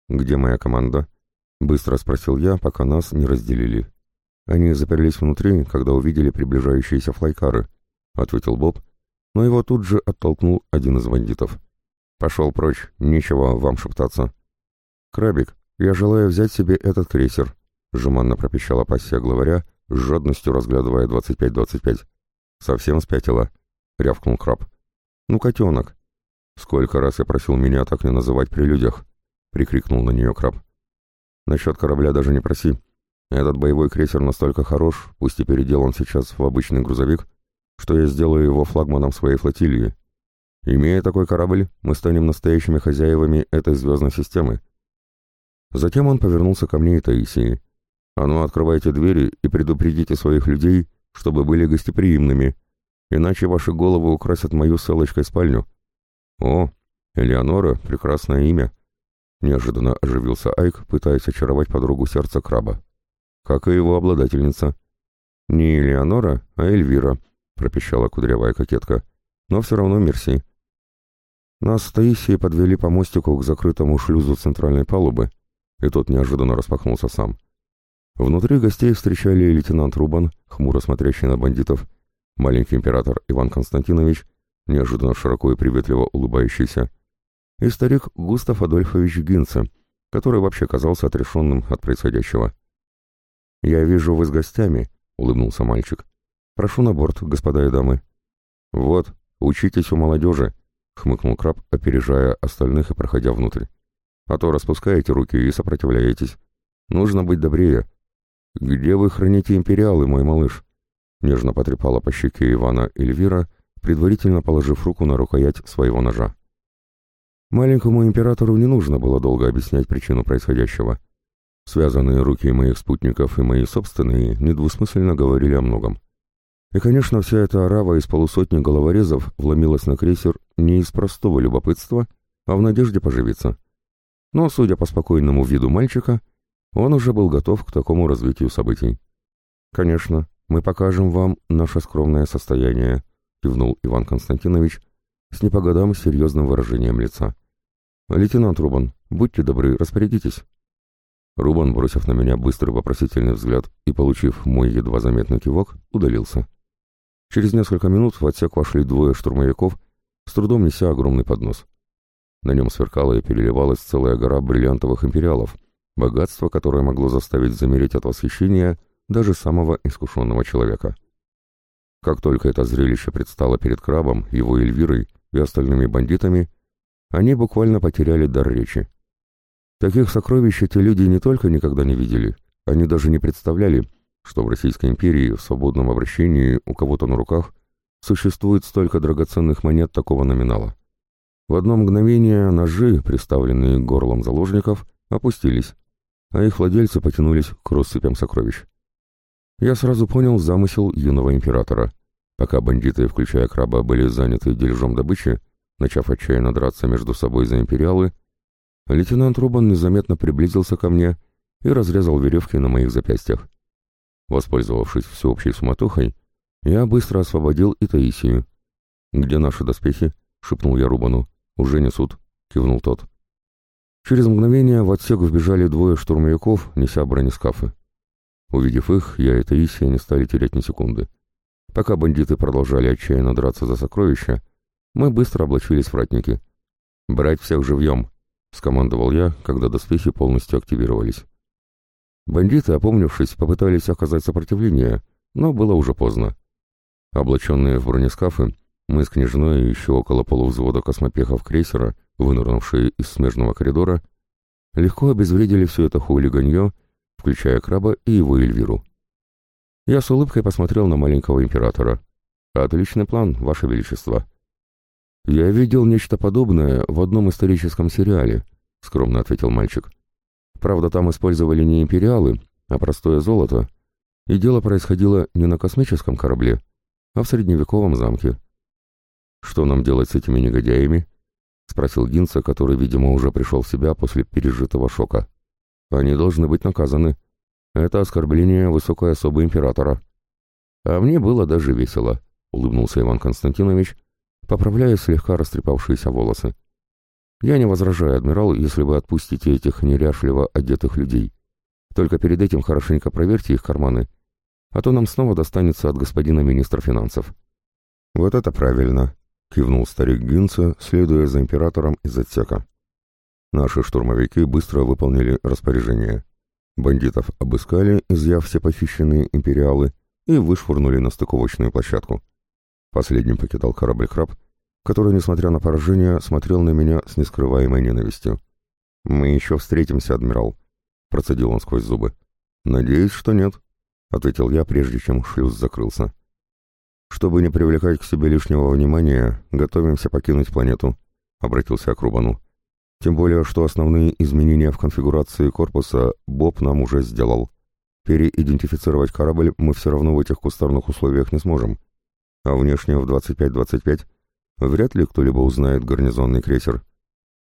Где моя команда? — быстро спросил я, пока нас не разделили. «Они заперлись внутри, когда увидели приближающиеся флайкары», — ответил Боб, но его тут же оттолкнул один из бандитов. «Пошел прочь, нечего вам шептаться». «Крабик, я желаю взять себе этот крейсер», — жеманно пропищала пассия главаря, с жадностью разглядывая 25-25. «Совсем спятила», — рявкнул краб. «Ну, котенок». «Сколько раз я просил меня так не называть при людях», — прикрикнул на нее краб. Насчет корабля даже не проси. Этот боевой крейсер настолько хорош, пусть и переделан сейчас в обычный грузовик, что я сделаю его флагманом своей флотилии. Имея такой корабль, мы станем настоящими хозяевами этой звездной системы. Затем он повернулся ко мне и Таисии. «А ну, открывайте двери и предупредите своих людей, чтобы были гостеприимными, иначе ваши головы украсят мою селочкой спальню». «О, Элеонора, прекрасное имя», Неожиданно оживился Айк, пытаясь очаровать подругу сердца краба. Как и его обладательница. «Не Элеонора, а Эльвира», — пропищала кудрявая кокетка. «Но все равно мерси». Нас с Таисией подвели по мостику к закрытому шлюзу центральной палубы, и тот неожиданно распахнулся сам. Внутри гостей встречали лейтенант Рубан, хмуро смотрящий на бандитов, маленький император Иван Константинович, неожиданно широко и приветливо улыбающийся, и старик Густав Адольфович Гинце, который вообще казался отрешенным от происходящего. «Я вижу, вы с гостями», — улыбнулся мальчик. «Прошу на борт, господа и дамы». «Вот, учитесь у молодежи», — хмыкнул краб, опережая остальных и проходя внутрь. «А то распускаете руки и сопротивляетесь. Нужно быть добрее». «Где вы храните империалы, мой малыш?» Нежно потрепала по щеке Ивана Эльвира, предварительно положив руку на рукоять своего ножа. Маленькому императору не нужно было долго объяснять причину происходящего. Связанные руки моих спутников и мои собственные недвусмысленно говорили о многом. И, конечно, вся эта арава из полусотни головорезов вломилась на крейсер не из простого любопытства, а в надежде поживиться. Но, судя по спокойному виду мальчика, он уже был готов к такому развитию событий. «Конечно, мы покажем вам наше скромное состояние», — кивнул Иван Константинович, с не по серьезным выражением лица. «Лейтенант Рубан, будьте добры, распорядитесь». Рубан, бросив на меня быстрый вопросительный взгляд и получив мой едва заметный кивок, удалился. Через несколько минут в отсек вошли двое штурмовиков, с трудом неся огромный поднос. На нем сверкала и переливалась целая гора бриллиантовых империалов, богатство, которое могло заставить замереть от восхищения даже самого искушенного человека. Как только это зрелище предстало перед крабом, его Эльвирой и остальными бандитами, они буквально потеряли дар речи. Таких сокровищ эти люди не только никогда не видели, они даже не представляли, что в Российской империи в свободном обращении у кого-то на руках существует столько драгоценных монет такого номинала. В одно мгновение ножи, приставленные к горлам заложников, опустились, а их владельцы потянулись к россыпям сокровищ. Я сразу понял замысел юного императора. Пока бандиты, включая краба, были заняты дележом добычи, начав отчаянно драться между собой за империалы, лейтенант Рубан незаметно приблизился ко мне и разрезал веревки на моих запястьях. Воспользовавшись всеобщей суматохой, я быстро освободил и Таисию. «Где наши доспехи?» — шепнул я Рубану. «Уже несут», — кивнул тот. Через мгновение в отсек вбежали двое штурмовиков, неся бронескафы. Увидев их, я и Таисия не стали терять ни секунды. Пока бандиты продолжали отчаянно драться за сокровища, мы быстро облачились в ратники. «Брать всех живьем!» — скомандовал я, когда доспехи полностью активировались. Бандиты, опомнившись, попытались оказать сопротивление, но было уже поздно. Облаченные в бронескафы, мы с княжной и еще около полувзвода космопехов крейсера, вынырнувшие из смежного коридора, легко обезвредили все это хулиганье, включая краба и его Эльвиру. Я с улыбкой посмотрел на маленького императора. «Отличный план, Ваше Величество». «Я видел нечто подобное в одном историческом сериале», — скромно ответил мальчик. «Правда, там использовали не империалы, а простое золото, и дело происходило не на космическом корабле, а в средневековом замке». «Что нам делать с этими негодяями?» — спросил Гинца, который, видимо, уже пришел в себя после пережитого шока. «Они должны быть наказаны», это оскорбление высокой особы императора. А мне было даже весело, улыбнулся Иван Константинович, поправляя слегка растрепавшиеся волосы. Я не возражаю, адмирал, если вы отпустите этих неряшливо одетых людей. Только перед этим хорошенько проверьте их карманы, а то нам снова достанется от господина министра финансов. Вот это правильно, кивнул старик Гинца, следуя за императором из отсека. Наши штурмовики быстро выполнили распоряжение. Бандитов обыскали, изъяв все похищенные империалы, и вышвырнули на стыковочную площадку. Последним покидал корабль «Краб», который, несмотря на поражение, смотрел на меня с нескрываемой ненавистью. «Мы еще встретимся, адмирал», — процедил он сквозь зубы. «Надеюсь, что нет», — ответил я, прежде чем шлюз закрылся. «Чтобы не привлекать к себе лишнего внимания, готовимся покинуть планету», — обратился к Рубану. Тем более, что основные изменения в конфигурации корпуса Боб нам уже сделал. Переидентифицировать корабль мы все равно в этих кустарных условиях не сможем. А внешне в 25-25 вряд ли кто-либо узнает гарнизонный крейсер.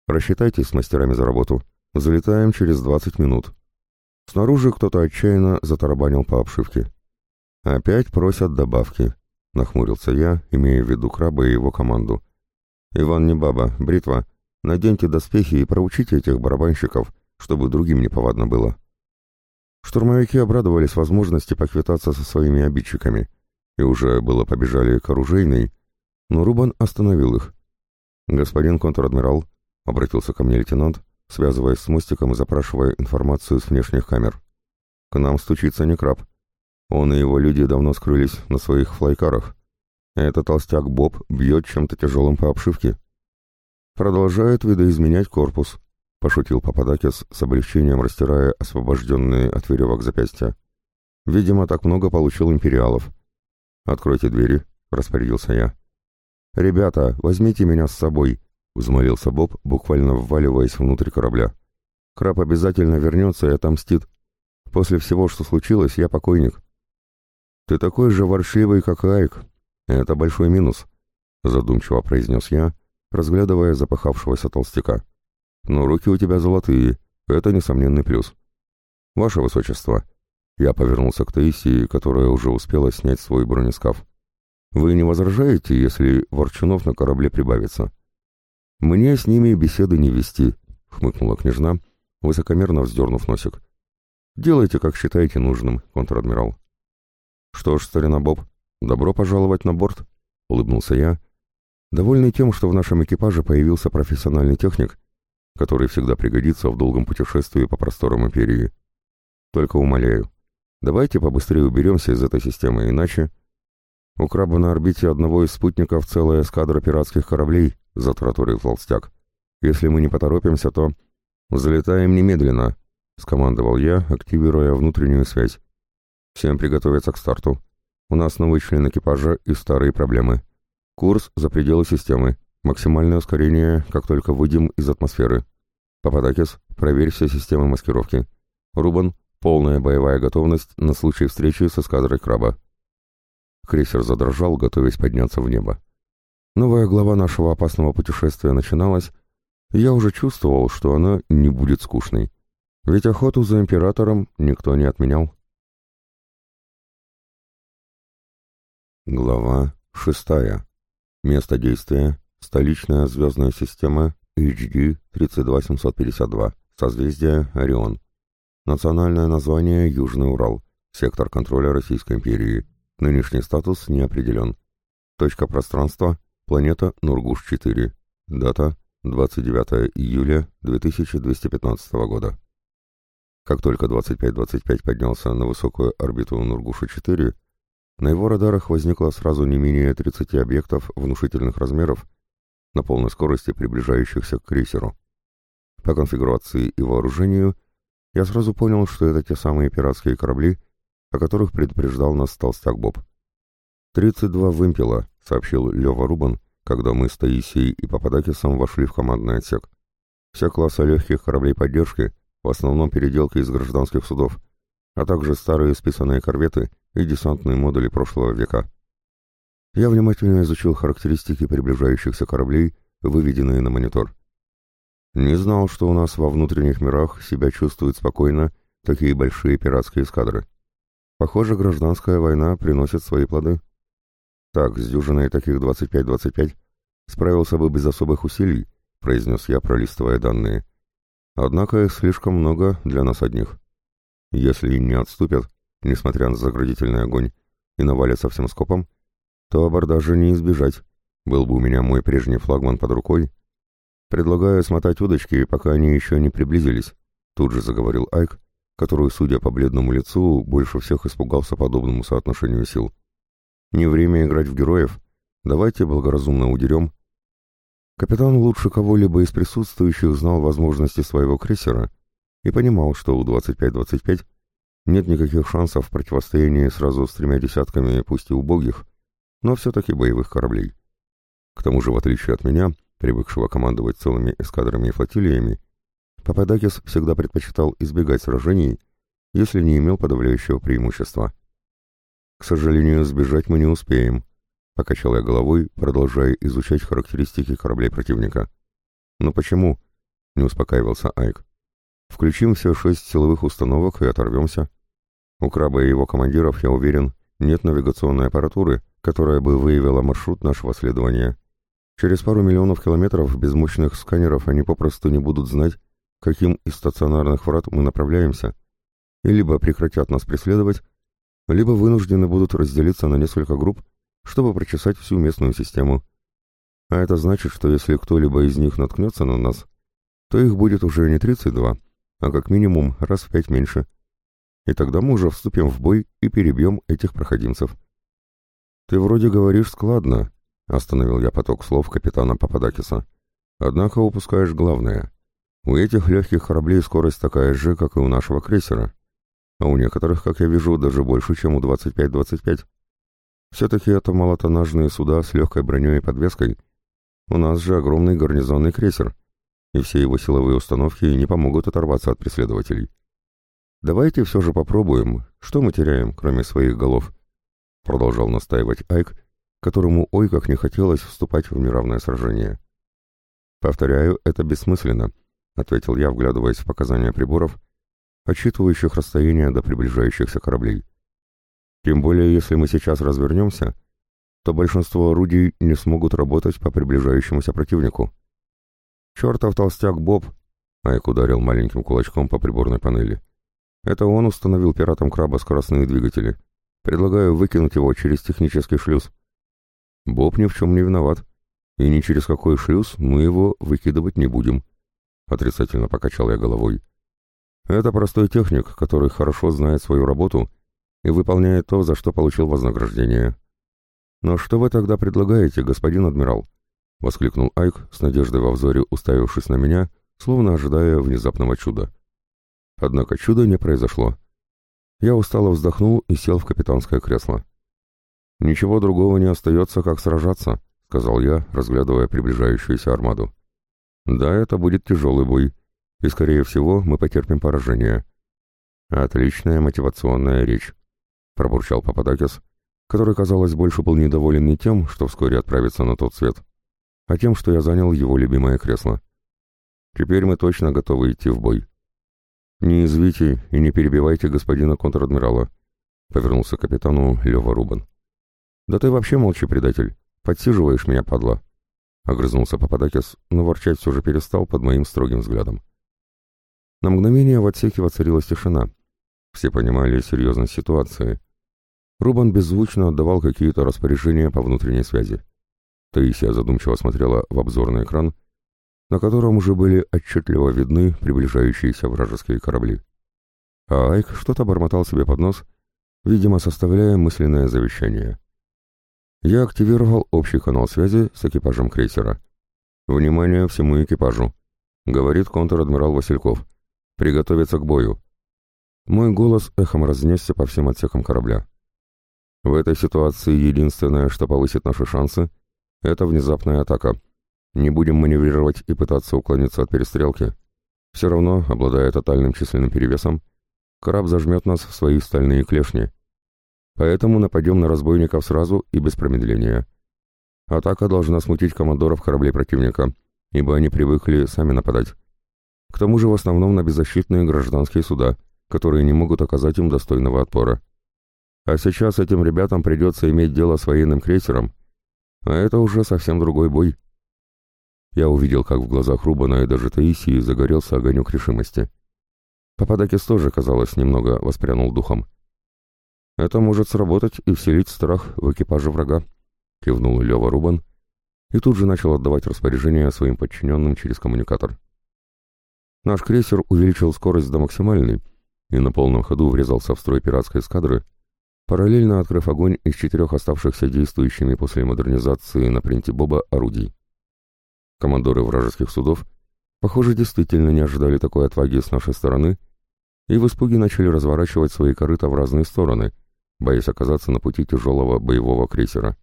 Рассчитайтесь с мастерами за работу. Залетаем через 20 минут. Снаружи кто-то отчаянно затарабанил по обшивке. «Опять просят добавки», — нахмурился я, имея в виду краба и его команду. «Иван не баба, бритва. Наденьте доспехи и проучите этих барабанщиков, чтобы другим не повадно было. Штурмовики обрадовались возможности поквитаться со своими обидчиками, и уже было побежали к оружейной, но Рубан остановил их. «Господин контр-адмирал», — обратился ко мне лейтенант, связываясь с мостиком и запрашивая информацию с внешних камер. «К нам стучится не краб. Он и его люди давно скрылись на своих флайкарах. Этот толстяк Боб бьет чем-то тяжелым по обшивке. «Продолжает видоизменять корпус», — пошутил Пападакис с облегчением растирая освобожденные от веревок запястья. «Видимо, так много получил империалов». «Откройте двери», — распорядился я. «Ребята, возьмите меня с собой», — взмолился Боб, буквально вваливаясь внутрь корабля. «Краб обязательно вернется и отомстит. После всего, что случилось, я покойник». «Ты такой же воршливый, как Айк. Это большой минус», — задумчиво произнес я, разглядывая запахавшегося толстяка. «Но руки у тебя золотые, это несомненный плюс». «Ваше Высочество», — я повернулся к Таисии, которая уже успела снять свой бронескаф. «Вы не возражаете, если ворчунов на корабле прибавится?» «Мне с ними беседы не вести», — хмыкнула княжна, высокомерно вздернув носик. «Делайте, как считаете нужным, контр-адмирал». «Что ж, старина Боб, добро пожаловать на борт», — улыбнулся я, Довольный тем, что в нашем экипаже появился профессиональный техник, который всегда пригодится в долгом путешествии по просторам Империи. Только умоляю, давайте побыстрее уберемся из этой системы, иначе... У краба на орбите одного из спутников целая эскадра пиратских кораблей, затраторил толстяк. Если мы не поторопимся, то... Залетаем немедленно, скомандовал я, активируя внутреннюю связь. Всем приготовиться к старту. У нас новый член экипажа и старые проблемы. Курс за пределы системы. Максимальное ускорение, как только выйдем из атмосферы. Пападакис, проверь все системы маскировки. Рубан, полная боевая готовность на случай встречи с эскадрой краба. Крейсер задрожал, готовясь подняться в небо. Новая глава нашего опасного путешествия начиналась, и я уже чувствовал, что она не будет скучной. Ведь охоту за императором никто не отменял. Глава шестая. Место действия. Столичная звездная система HD 32752. Созвездие Орион. Национальное название Южный Урал. Сектор контроля Российской империи. Нынешний статус не определен. Точка пространства. Планета Нургуш-4. Дата 29 июля 2215 года. Как только 2525 поднялся на высокую орбиту Нургуша-4, на его радарах возникло сразу не менее 30 объектов внушительных размеров, на полной скорости приближающихся к крейсеру. По конфигурации и вооружению я сразу понял, что это те самые пиратские корабли, о которых предупреждал нас толстяк Боб. «32 вымпела», — сообщил Лева Рубан, когда мы с Таисией и Пападакисом вошли в командный отсек. Все классы легких кораблей поддержки, в основном переделки из гражданских судов, а также старые списанные корветы и десантные модули прошлого века. Я внимательно изучил характеристики приближающихся кораблей, выведенные на монитор. Не знал, что у нас во внутренних мирах себя чувствуют спокойно такие большие пиратские эскадры. Похоже, гражданская война приносит свои плоды. Так, с дюжиной таких 25-25 справился бы без особых усилий, произнес я, пролистывая данные. Однако их слишком много для нас одних. Если не отступят, несмотря на заградительный огонь, и навалятся всем скопом, то абордажа не избежать. Был бы у меня мой прежний флагман под рукой. Предлагаю смотать удочки, пока они еще не приблизились, тут же заговорил Айк, который, судя по бледному лицу, больше всех испугался подобному соотношению сил. Не время играть в героев. Давайте благоразумно удерем. Капитан лучше кого-либо из присутствующих знал возможности своего крейсера и понимал, что у 25-25 нет никаких шансов в противостоянии сразу с тремя десятками, пусть и убогих, но все-таки боевых кораблей. К тому же, в отличие от меня, привыкшего командовать целыми эскадрами и флотилиями, Пападакис всегда предпочитал избегать сражений, если не имел подавляющего преимущества. «К сожалению, сбежать мы не успеем», — покачал я головой, продолжая изучать характеристики кораблей противника. «Но почему?» — не успокаивался Айк. Включим все шесть силовых установок и оторвемся. У Краба и его командиров, я уверен, нет навигационной аппаратуры, которая бы выявила маршрут нашего следования. Через пару миллионов километров без мощных сканеров они попросту не будут знать, каким из стационарных врат мы направляемся, и либо прекратят нас преследовать, либо вынуждены будут разделиться на несколько групп, чтобы прочесать всю местную систему. А это значит, что если кто-либо из них наткнется на нас, то их будет уже не 32, а как минимум раз в пять меньше. И тогда мы уже вступим в бой и перебьем этих проходимцев. «Ты вроде говоришь складно», — остановил я поток слов капитана Пападакиса. «Однако упускаешь главное. У этих легких кораблей скорость такая же, как и у нашего крейсера. А у некоторых, как я вижу, даже больше, чем у 25-25. Все-таки это малотоннажные суда с легкой броней и подвеской. У нас же огромный гарнизонный крейсер, и все его силовые установки не помогут оторваться от преследователей. Давайте все же попробуем, что мы теряем, кроме своих голов, продолжал настаивать Айк, которому ой как не хотелось вступать в неравное сражение. Повторяю, это бессмысленно, ответил я, вглядываясь в показания приборов, отсчитывающих расстояние до приближающихся кораблей. Тем более, если мы сейчас развернемся, то большинство орудий не смогут работать по приближающемуся противнику. «Чертов толстяк Боб!» — Айк ударил маленьким кулачком по приборной панели. «Это он установил пиратам краба скоростные двигатели. Предлагаю выкинуть его через технический шлюз». «Боб ни в чем не виноват. И ни через какой шлюз мы его выкидывать не будем», — отрицательно покачал я головой. «Это простой техник, который хорошо знает свою работу и выполняет то, за что получил вознаграждение». «Но что вы тогда предлагаете, господин адмирал?» — воскликнул Айк с надеждой во взоре, уставившись на меня, словно ожидая внезапного чуда. Однако чуда не произошло. Я устало вздохнул и сел в капитанское кресло. «Ничего другого не остается, как сражаться», — сказал я, разглядывая приближающуюся армаду. «Да, это будет тяжелый бой, и, скорее всего, мы потерпим поражение». «Отличная мотивационная речь», — пробурчал Пападакис, который, казалось, больше был недоволен не тем, что вскоре отправится на тот свет, а тем, что я занял его любимое кресло. «Теперь мы точно готовы идти в бой». «Не извите и не перебивайте господина контр-адмирала», — повернулся капитану Лева Рубан. «Да ты вообще молчи, предатель. Подсиживаешь меня, падла». Огрызнулся Пападакис, но ворчать все же перестал под моим строгим взглядом. На мгновение в отсеке воцарилась тишина. Все понимали серьезность ситуации. Рубан беззвучно отдавал какие-то распоряжения по внутренней связи. Таисия задумчиво смотрела в обзорный экран, на котором уже были отчетливо видны приближающиеся вражеские корабли. А Айк что-то бормотал себе под нос, видимо, составляя мысленное завещание. Я активировал общий канал связи с экипажем крейсера. «Внимание всему экипажу!» — говорит контр-адмирал Васильков. «Приготовиться к бою!» Мой голос эхом разнесся по всем отсекам корабля. В этой ситуации единственное, что повысит наши шансы, это внезапная атака. Не будем маневрировать и пытаться уклониться от перестрелки. Все равно, обладая тотальным численным перевесом, краб зажмет нас в свои стальные клешни. Поэтому нападем на разбойников сразу и без промедления. Атака должна смутить командоров кораблей противника, ибо они привыкли сами нападать. К тому же в основном на беззащитные гражданские суда, которые не могут оказать им достойного отпора. А сейчас этим ребятам придется иметь дело с военным крейсером, а это уже совсем другой бой. Я увидел, как в глазах Рубана и даже Таисии загорелся огонек решимости. Пападакис тоже, казалось, немного воспрянул духом. «Это может сработать и вселить страх в экипаже врага», — кивнул Лева Рубан и тут же начал отдавать распоряжения своим подчиненным через коммуникатор. Наш крейсер увеличил скорость до максимальной и на полном ходу врезался в строй пиратской эскадры, параллельно открыв огонь из четырех оставшихся действующими после модернизации на принте Боба орудий. Командоры вражеских судов, похоже, действительно не ожидали такой отваги с нашей стороны и в испуге начали разворачивать свои корыта в разные стороны, боясь оказаться на пути тяжелого боевого крейсера.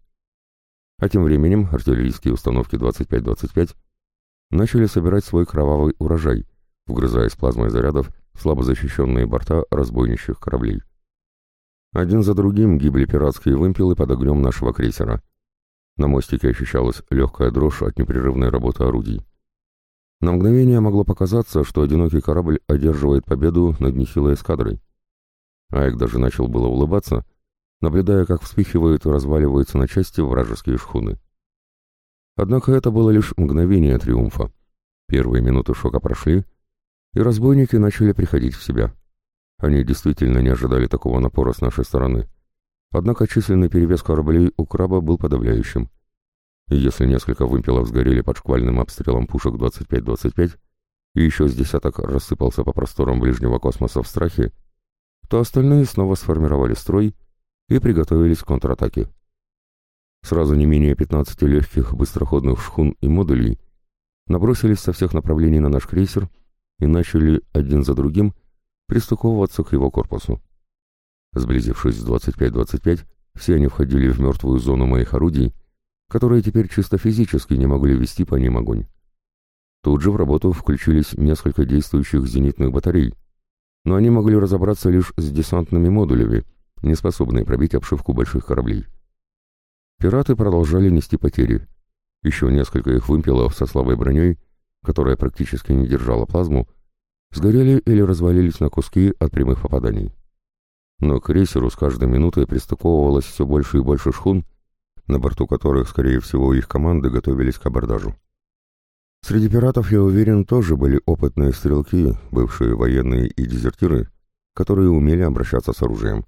А тем временем артиллерийские установки 25-25 начали собирать свой кровавый урожай, вгрызаясь плазмой зарядов в слабо защищенные борта разбойничьих кораблей. Один за другим гибли пиратские вымпелы под огнем нашего крейсера. На мостике ощущалась легкая дрожь от непрерывной работы орудий. На мгновение могло показаться, что одинокий корабль одерживает победу над нехилой эскадрой. Айк даже начал было улыбаться, наблюдая, как вспыхивают и разваливаются на части вражеские шхуны. Однако это было лишь мгновение триумфа. Первые минуты шока прошли, и разбойники начали приходить в себя. Они действительно не ожидали такого напора с нашей стороны. Однако численный перевес кораблей у краба был подавляющим. И если несколько вымпелов сгорели под шквальным обстрелом пушек 25-25, и еще с десяток рассыпался по просторам ближнего космоса в страхе, то остальные снова сформировали строй и приготовились к контратаке. Сразу не менее 15 легких быстроходных шхун и модулей набросились со всех направлений на наш крейсер и начали один за другим пристыковываться к его корпусу. Сблизившись с 25-25, все они входили в мертвую зону моих орудий, которые теперь чисто физически не могли вести по ним огонь. Тут же в работу включились несколько действующих зенитных батарей, но они могли разобраться лишь с десантными модулями, не способные пробить обшивку больших кораблей. Пираты продолжали нести потери. Еще несколько их вымпелов со слабой броней, которая практически не держала плазму, сгорели или развалились на куски от прямых попаданий. Но к крейсеру с каждой минутой пристыковывалось все больше и больше шхун, на борту которых, скорее всего, их команды готовились к абордажу. Среди пиратов, я уверен, тоже были опытные стрелки, бывшие военные и дезертиры, которые умели обращаться с оружием.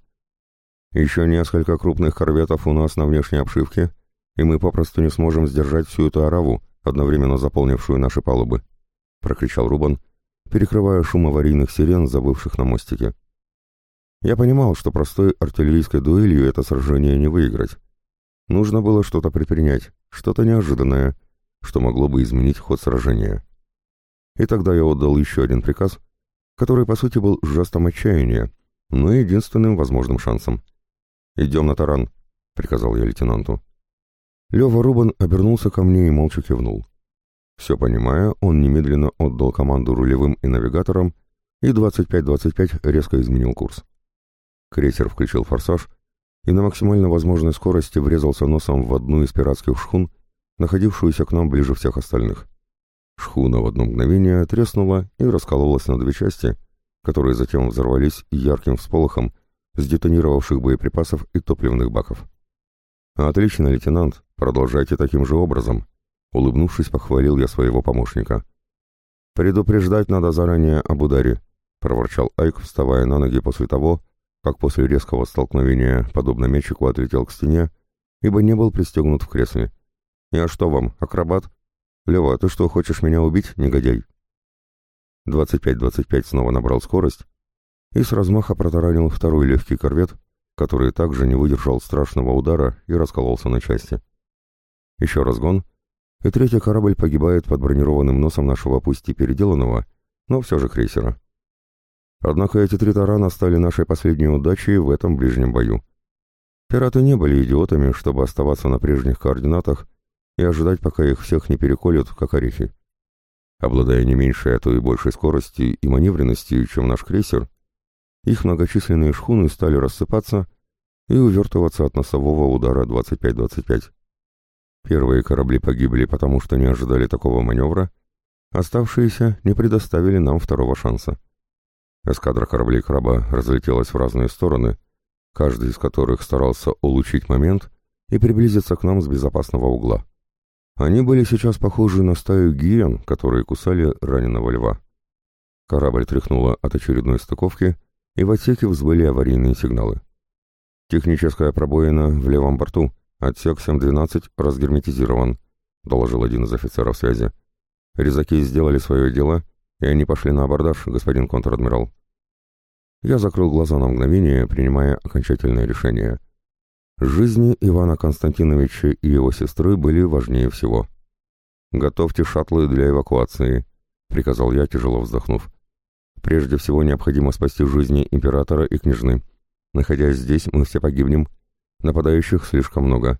Еще несколько крупных корветов у нас на внешней обшивке, и мы попросту не сможем сдержать всю эту ораву, одновременно заполнившую наши палубы, — прокричал Рубан, перекрывая шум аварийных сирен, забывших на мостике. Я понимал, что простой артиллерийской дуэлью это сражение не выиграть. Нужно было что-то предпринять, что-то неожиданное, что могло бы изменить ход сражения. И тогда я отдал еще один приказ, который, по сути, был жестом отчаяния, но единственным возможным шансом. «Идем на таран», — приказал я лейтенанту. Лева Рубан обернулся ко мне и молча кивнул. Все понимая, он немедленно отдал команду рулевым и навигаторам, и 25-25 резко изменил курс. Крейсер включил форсаж и на максимально возможной скорости врезался носом в одну из пиратских шхун, находившуюся к нам ближе всех остальных. Шхуна в одно мгновение треснула и раскололась на две части, которые затем взорвались ярким всполохом сдетонировавших боеприпасов и топливных баков. «Отлично, лейтенант, продолжайте таким же образом», — улыбнувшись, похвалил я своего помощника. «Предупреждать надо заранее об ударе», — проворчал Айк, вставая на ноги после того, как после резкого столкновения, подобно мячику, отлетел к стене, ибо не был пристегнут в кресле. «Я что вам, акробат? Лева, ты что, хочешь меня убить, негодяй?» 25-25 снова набрал скорость и с размаха протаранил второй легкий корвет, который также не выдержал страшного удара и раскололся на части. Еще разгон, и третий корабль погибает под бронированным носом нашего пусть и переделанного, но все же крейсера. Однако эти три тарана стали нашей последней удачей в этом ближнем бою. Пираты не были идиотами, чтобы оставаться на прежних координатах и ожидать, пока их всех не переколют, как орехи. Обладая не меньшей, а то и большей скоростью и маневренностью, чем наш крейсер, их многочисленные шхуны стали рассыпаться и увертываться от носового удара 25-25. Первые корабли погибли, потому что не ожидали такого маневра, оставшиеся не предоставили нам второго шанса. Эскадра кораблей «Краба» разлетелась в разные стороны, каждый из которых старался улучшить момент и приблизиться к нам с безопасного угла. Они были сейчас похожи на стаю гиен, которые кусали раненого льва. Корабль тряхнуло от очередной стыковки, и в отсеке взвыли аварийные сигналы. «Техническая пробоина в левом борту», «Отсек 712 разгерметизирован», — доложил один из офицеров связи. «Резаки сделали свое дело, и они пошли на абордаж, господин контр-адмирал». Я закрыл глаза на мгновение, принимая окончательное решение. Жизни Ивана Константиновича и его сестры были важнее всего. «Готовьте шаттлы для эвакуации», — приказал я, тяжело вздохнув. «Прежде всего необходимо спасти жизни императора и княжны. Находясь здесь, мы все погибнем, Нападающих слишком много.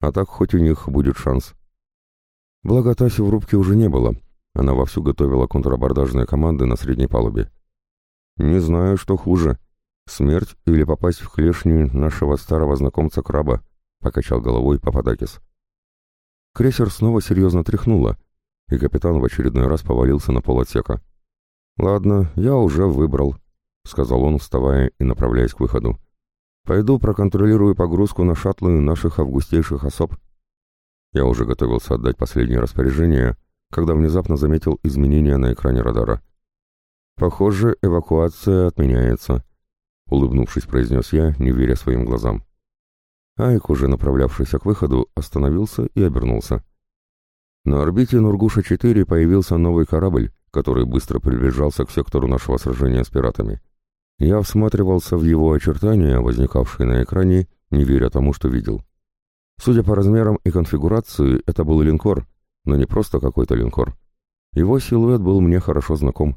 А так хоть у них будет шанс. Благо Таси в рубке уже не было. Она вовсю готовила контрабордажные команды на средней палубе. «Не знаю, что хуже. Смерть или попасть в клешни нашего старого знакомца Краба», — покачал головой Пападакис. Крейсер снова серьезно тряхнуло, и капитан в очередной раз повалился на пол отсека. «Ладно, я уже выбрал», — сказал он, вставая и направляясь к выходу. Пойду проконтролирую погрузку на шаттлы наших августейших особ. Я уже готовился отдать последнее распоряжение, когда внезапно заметил изменения на экране радара. «Похоже, эвакуация отменяется», — улыбнувшись, произнес я, не веря своим глазам. Айк, уже направлявшийся к выходу, остановился и обернулся. На орбите Нургуша-4 появился новый корабль, который быстро приближался к сектору нашего сражения с пиратами. Я всматривался в его очертания, возникавшие на экране, не веря тому, что видел. Судя по размерам и конфигурации, это был линкор, но не просто какой-то линкор. Его силуэт был мне хорошо знаком.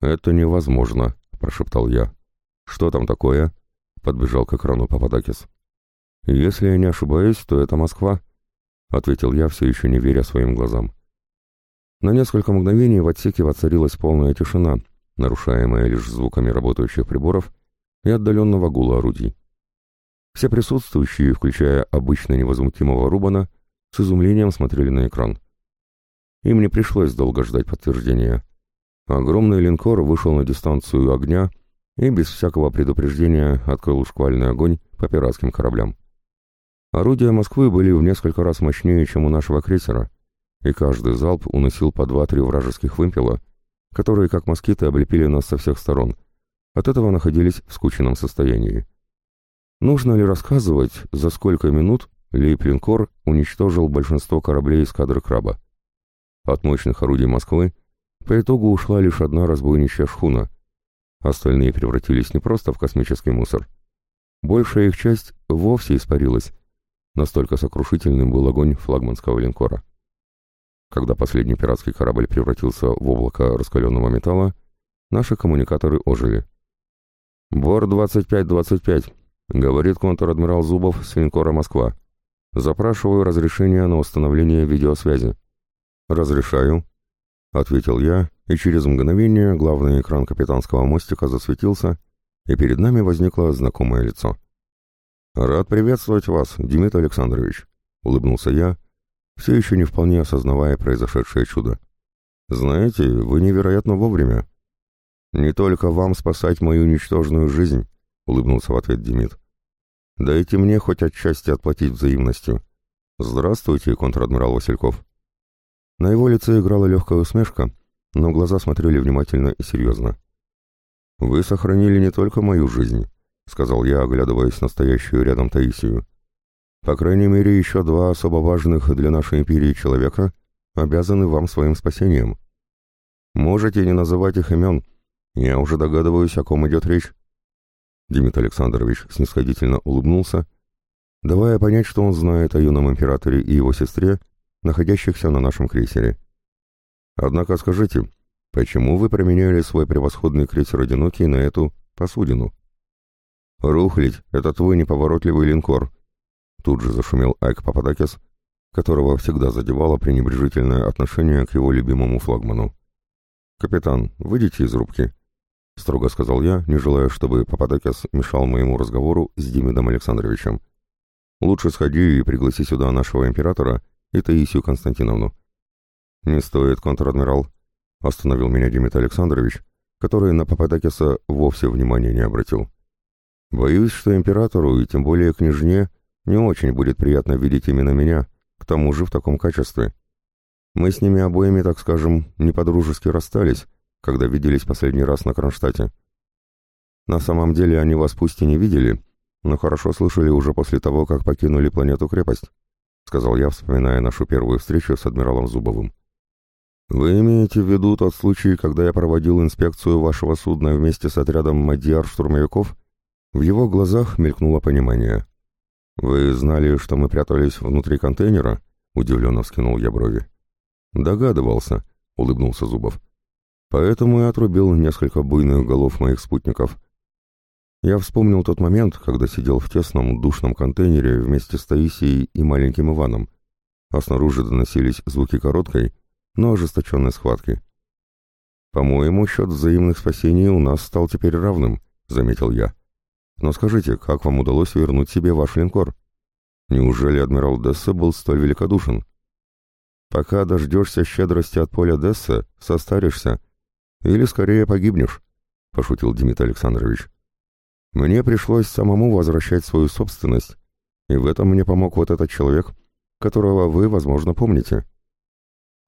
«Это невозможно», — прошептал я. «Что там такое?» — подбежал к экрану Пападакис. «Если я не ошибаюсь, то это Москва», — ответил я, все еще не веря своим глазам. На несколько мгновений в отсеке воцарилась полная тишина, нарушаемая лишь звуками работающих приборов и отдаленного гула орудий. Все присутствующие, включая обычно невозмутимого Рубана, с изумлением смотрели на экран. Им не пришлось долго ждать подтверждения. Огромный линкор вышел на дистанцию огня и без всякого предупреждения открыл шквальный огонь по пиратским кораблям. Орудия Москвы были в несколько раз мощнее, чем у нашего крейсера, и каждый залп уносил по два-три вражеских вымпела — которые, как москиты, облепили нас со всех сторон. От этого находились в скученном состоянии. Нужно ли рассказывать, за сколько минут Лейплинкор уничтожил большинство кораблей эскадры «Краба»? От мощных орудий Москвы по итогу ушла лишь одна разбойничья шхуна. Остальные превратились не просто в космический мусор. Большая их часть вовсе испарилась. Настолько сокрушительным был огонь флагманского линкора. Когда последний пиратский корабль превратился в облако раскаленного металла, наши коммуникаторы ожили. «Бор 2525», — говорит контр-адмирал Зубов с линкора «Москва». Запрашиваю разрешение на установление видеосвязи. Разрешаю, ответил я, и через мгновение главный экран капитанского мостика засветился, и перед нами возникло знакомое лицо. «Рад приветствовать вас, Дмитрий Александрович», — улыбнулся я, все еще не вполне осознавая произошедшее чудо. «Знаете, вы невероятно вовремя». «Не только вам спасать мою ничтожную жизнь», — улыбнулся в ответ Демид. «Дайте мне хоть отчасти отплатить взаимностью. Здравствуйте, контр-адмирал Васильков». На его лице играла легкая усмешка, но глаза смотрели внимательно и серьезно. «Вы сохранили не только мою жизнь», — сказал я, оглядываясь на стоящую рядом Таисию. «По крайней мере, еще два особо важных для нашей империи человека обязаны вам своим спасением. Можете не называть их имен, я уже догадываюсь, о ком идет речь». Демид Александрович снисходительно улыбнулся, давая понять, что он знает о юном императоре и его сестре, находящихся на нашем крейсере. «Однако скажите, почему вы променяли свой превосходный крейсер «Одинокий» на эту посудину?» «Рухлить — это твой неповоротливый линкор», — тут же зашумел Айк Пападакис, которого всегда задевало пренебрежительное отношение к его любимому флагману. «Капитан, выйдите из рубки», — строго сказал я, не желая, чтобы Пападакис мешал моему разговору с Демидом Александровичем. «Лучше сходи и пригласи сюда нашего императора и Таисию Константиновну». «Не стоит, контр-адмирал», — остановил меня Демид Александрович, который на Пападакиса вовсе внимания не обратил. Боюсь, что императору и тем более княжне не очень будет приятно видеть именно меня, к тому же в таком качестве. Мы с ними обоими, так скажем, не по-дружески расстались, когда виделись последний раз на Кронштадте. На самом деле они вас пусть и не видели, но хорошо слышали уже после того, как покинули планету-крепость, сказал я, вспоминая нашу первую встречу с адмиралом Зубовым. Вы имеете в виду тот случай, когда я проводил инспекцию вашего судна вместе с отрядом мадьяр-штурмовиков в его глазах мелькнуло понимание. «Вы знали, что мы прятались внутри контейнера?» — удивленно вскинул я брови. «Догадывался», — улыбнулся Зубов. «Поэтому и отрубил несколько буйных голов моих спутников. Я вспомнил тот момент, когда сидел в тесном душном контейнере вместе с Таисией и маленьким Иваном, а снаружи доносились звуки короткой, но ожесточенной схватки. «По-моему, счет взаимных спасений у нас стал теперь равным», — заметил я. Но скажите, как вам удалось вернуть себе ваш линкор? Неужели адмирал Десса был столь великодушен? Пока дождешься щедрости от поля Десса, состаришься. Или скорее погибнешь, — пошутил Дмитрий Александрович. Мне пришлось самому возвращать свою собственность, и в этом мне помог вот этот человек, которого вы, возможно, помните.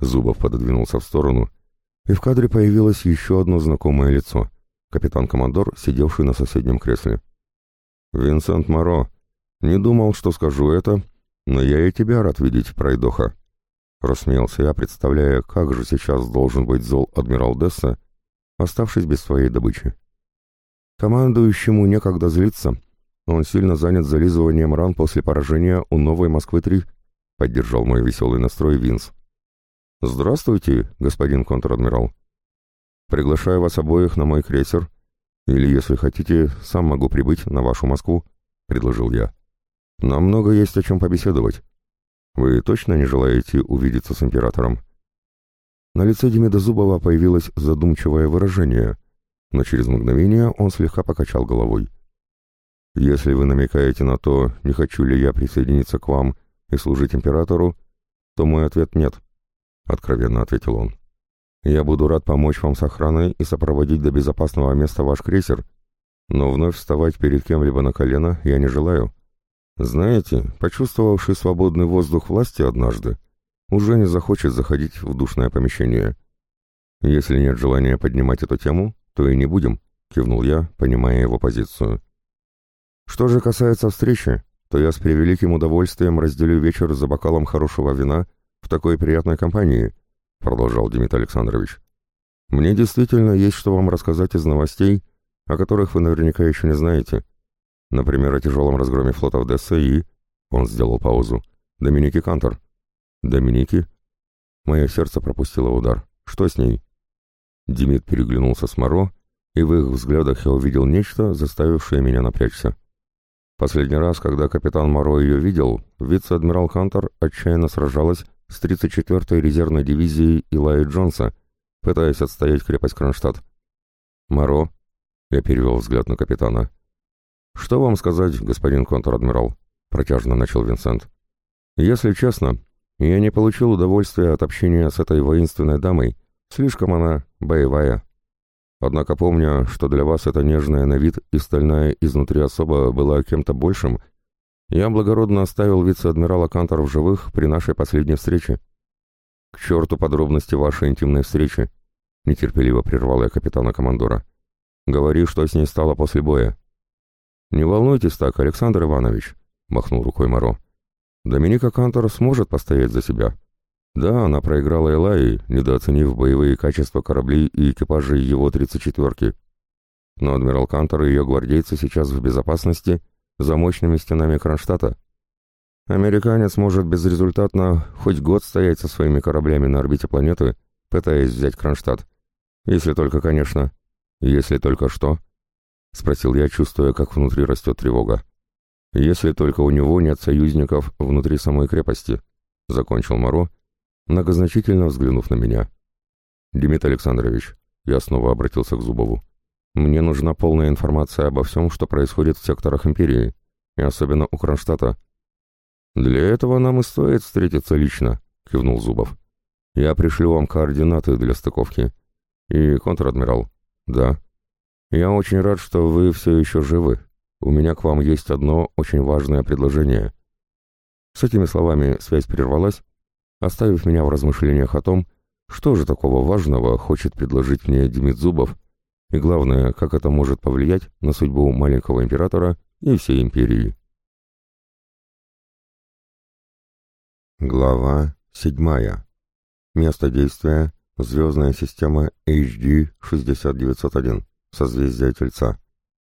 Зубов пододвинулся в сторону, и в кадре появилось еще одно знакомое лицо — капитан-командор, сидевший на соседнем кресле. «Винсент Моро, не думал, что скажу это, но я и тебя рад видеть, пройдоха». Рассмеялся я, представляя, как же сейчас должен быть зол адмирал Десса, оставшись без своей добычи. Командующему некогда злиться, он сильно занят зализыванием ран после поражения у новой Москвы-3, поддержал мой веселый настрой Винс. «Здравствуйте, господин контр-адмирал. Приглашаю вас обоих на мой крейсер или, если хотите, сам могу прибыть на вашу Москву», — предложил я. «Нам много есть о чем побеседовать. Вы точно не желаете увидеться с императором?» На лице Демида Зубова появилось задумчивое выражение, но через мгновение он слегка покачал головой. «Если вы намекаете на то, не хочу ли я присоединиться к вам и служить императору, то мой ответ нет», — откровенно ответил он. Я буду рад помочь вам с охраной и сопроводить до безопасного места ваш крейсер, но вновь вставать перед кем-либо на колено я не желаю. Знаете, почувствовавший свободный воздух власти однажды, уже не захочет заходить в душное помещение. Если нет желания поднимать эту тему, то и не будем, кивнул я, понимая его позицию. Что же касается встречи, то я с превеликим удовольствием разделю вечер за бокалом хорошего вина в такой приятной компании, продолжал Дмитрий Александрович. «Мне действительно есть что вам рассказать из новостей, о которых вы наверняка еще не знаете. Например, о тяжелом разгроме флота в Дессе и...» Он сделал паузу. «Доминики Кантор». «Доминики?» Мое сердце пропустило удар. «Что с ней?» Демид переглянулся с Моро, и в их взглядах я увидел нечто, заставившее меня напрячься. Последний раз, когда капитан Моро ее видел, вице-адмирал Хантер отчаянно сражалась с 34-й резервной дивизией Илайи Джонса, пытаясь отстоять крепость Кронштадт. «Моро», — я перевел взгляд на капитана. «Что вам сказать, господин контр-адмирал?» — протяжно начал Винсент. «Если честно, я не получил удовольствия от общения с этой воинственной дамой, слишком она боевая». Однако помня, что для вас эта нежная на вид и стальная изнутри особа была кем-то большим, я благородно оставил вице-адмирала Кантор в живых при нашей последней встрече. К черту подробности вашей интимной встречи, нетерпеливо прервал я капитана-командора. Говори, что с ней стало после боя. Не волнуйтесь так, Александр Иванович, махнул рукой Моро. Доминика Кантор сможет постоять за себя. Да, она проиграла Элайи, недооценив боевые качества кораблей и экипажей его 34-ки. Но адмирал Кантор и ее гвардейцы сейчас в безопасности за мощными стенами Кронштадта. Американец может безрезультатно хоть год стоять со своими кораблями на орбите планеты, пытаясь взять Кронштадт. Если только, конечно. Если только что? Спросил я, чувствуя, как внутри растет тревога. Если только у него нет союзников внутри самой крепости. Закончил Моро, многозначительно взглянув на меня. «Демид Александрович», я снова обратился к Зубову, «мне нужна полная информация обо всем, что происходит в секторах Империи, и особенно у Кронштадта». «Для этого нам и стоит встретиться лично», — кивнул Зубов. «Я пришлю вам координаты для стыковки. И, контр-адмирал, да. Я очень рад, что вы все еще живы. У меня к вам есть одно очень важное предложение». С этими словами связь прервалась, оставив меня в размышлениях о том, что же такого важного хочет предложить мне Демид Зубов, и главное, как это может повлиять на судьбу маленького императора и всей империи. Глава 7. Место действия – звездная система HD 6901, созвездие Тельца.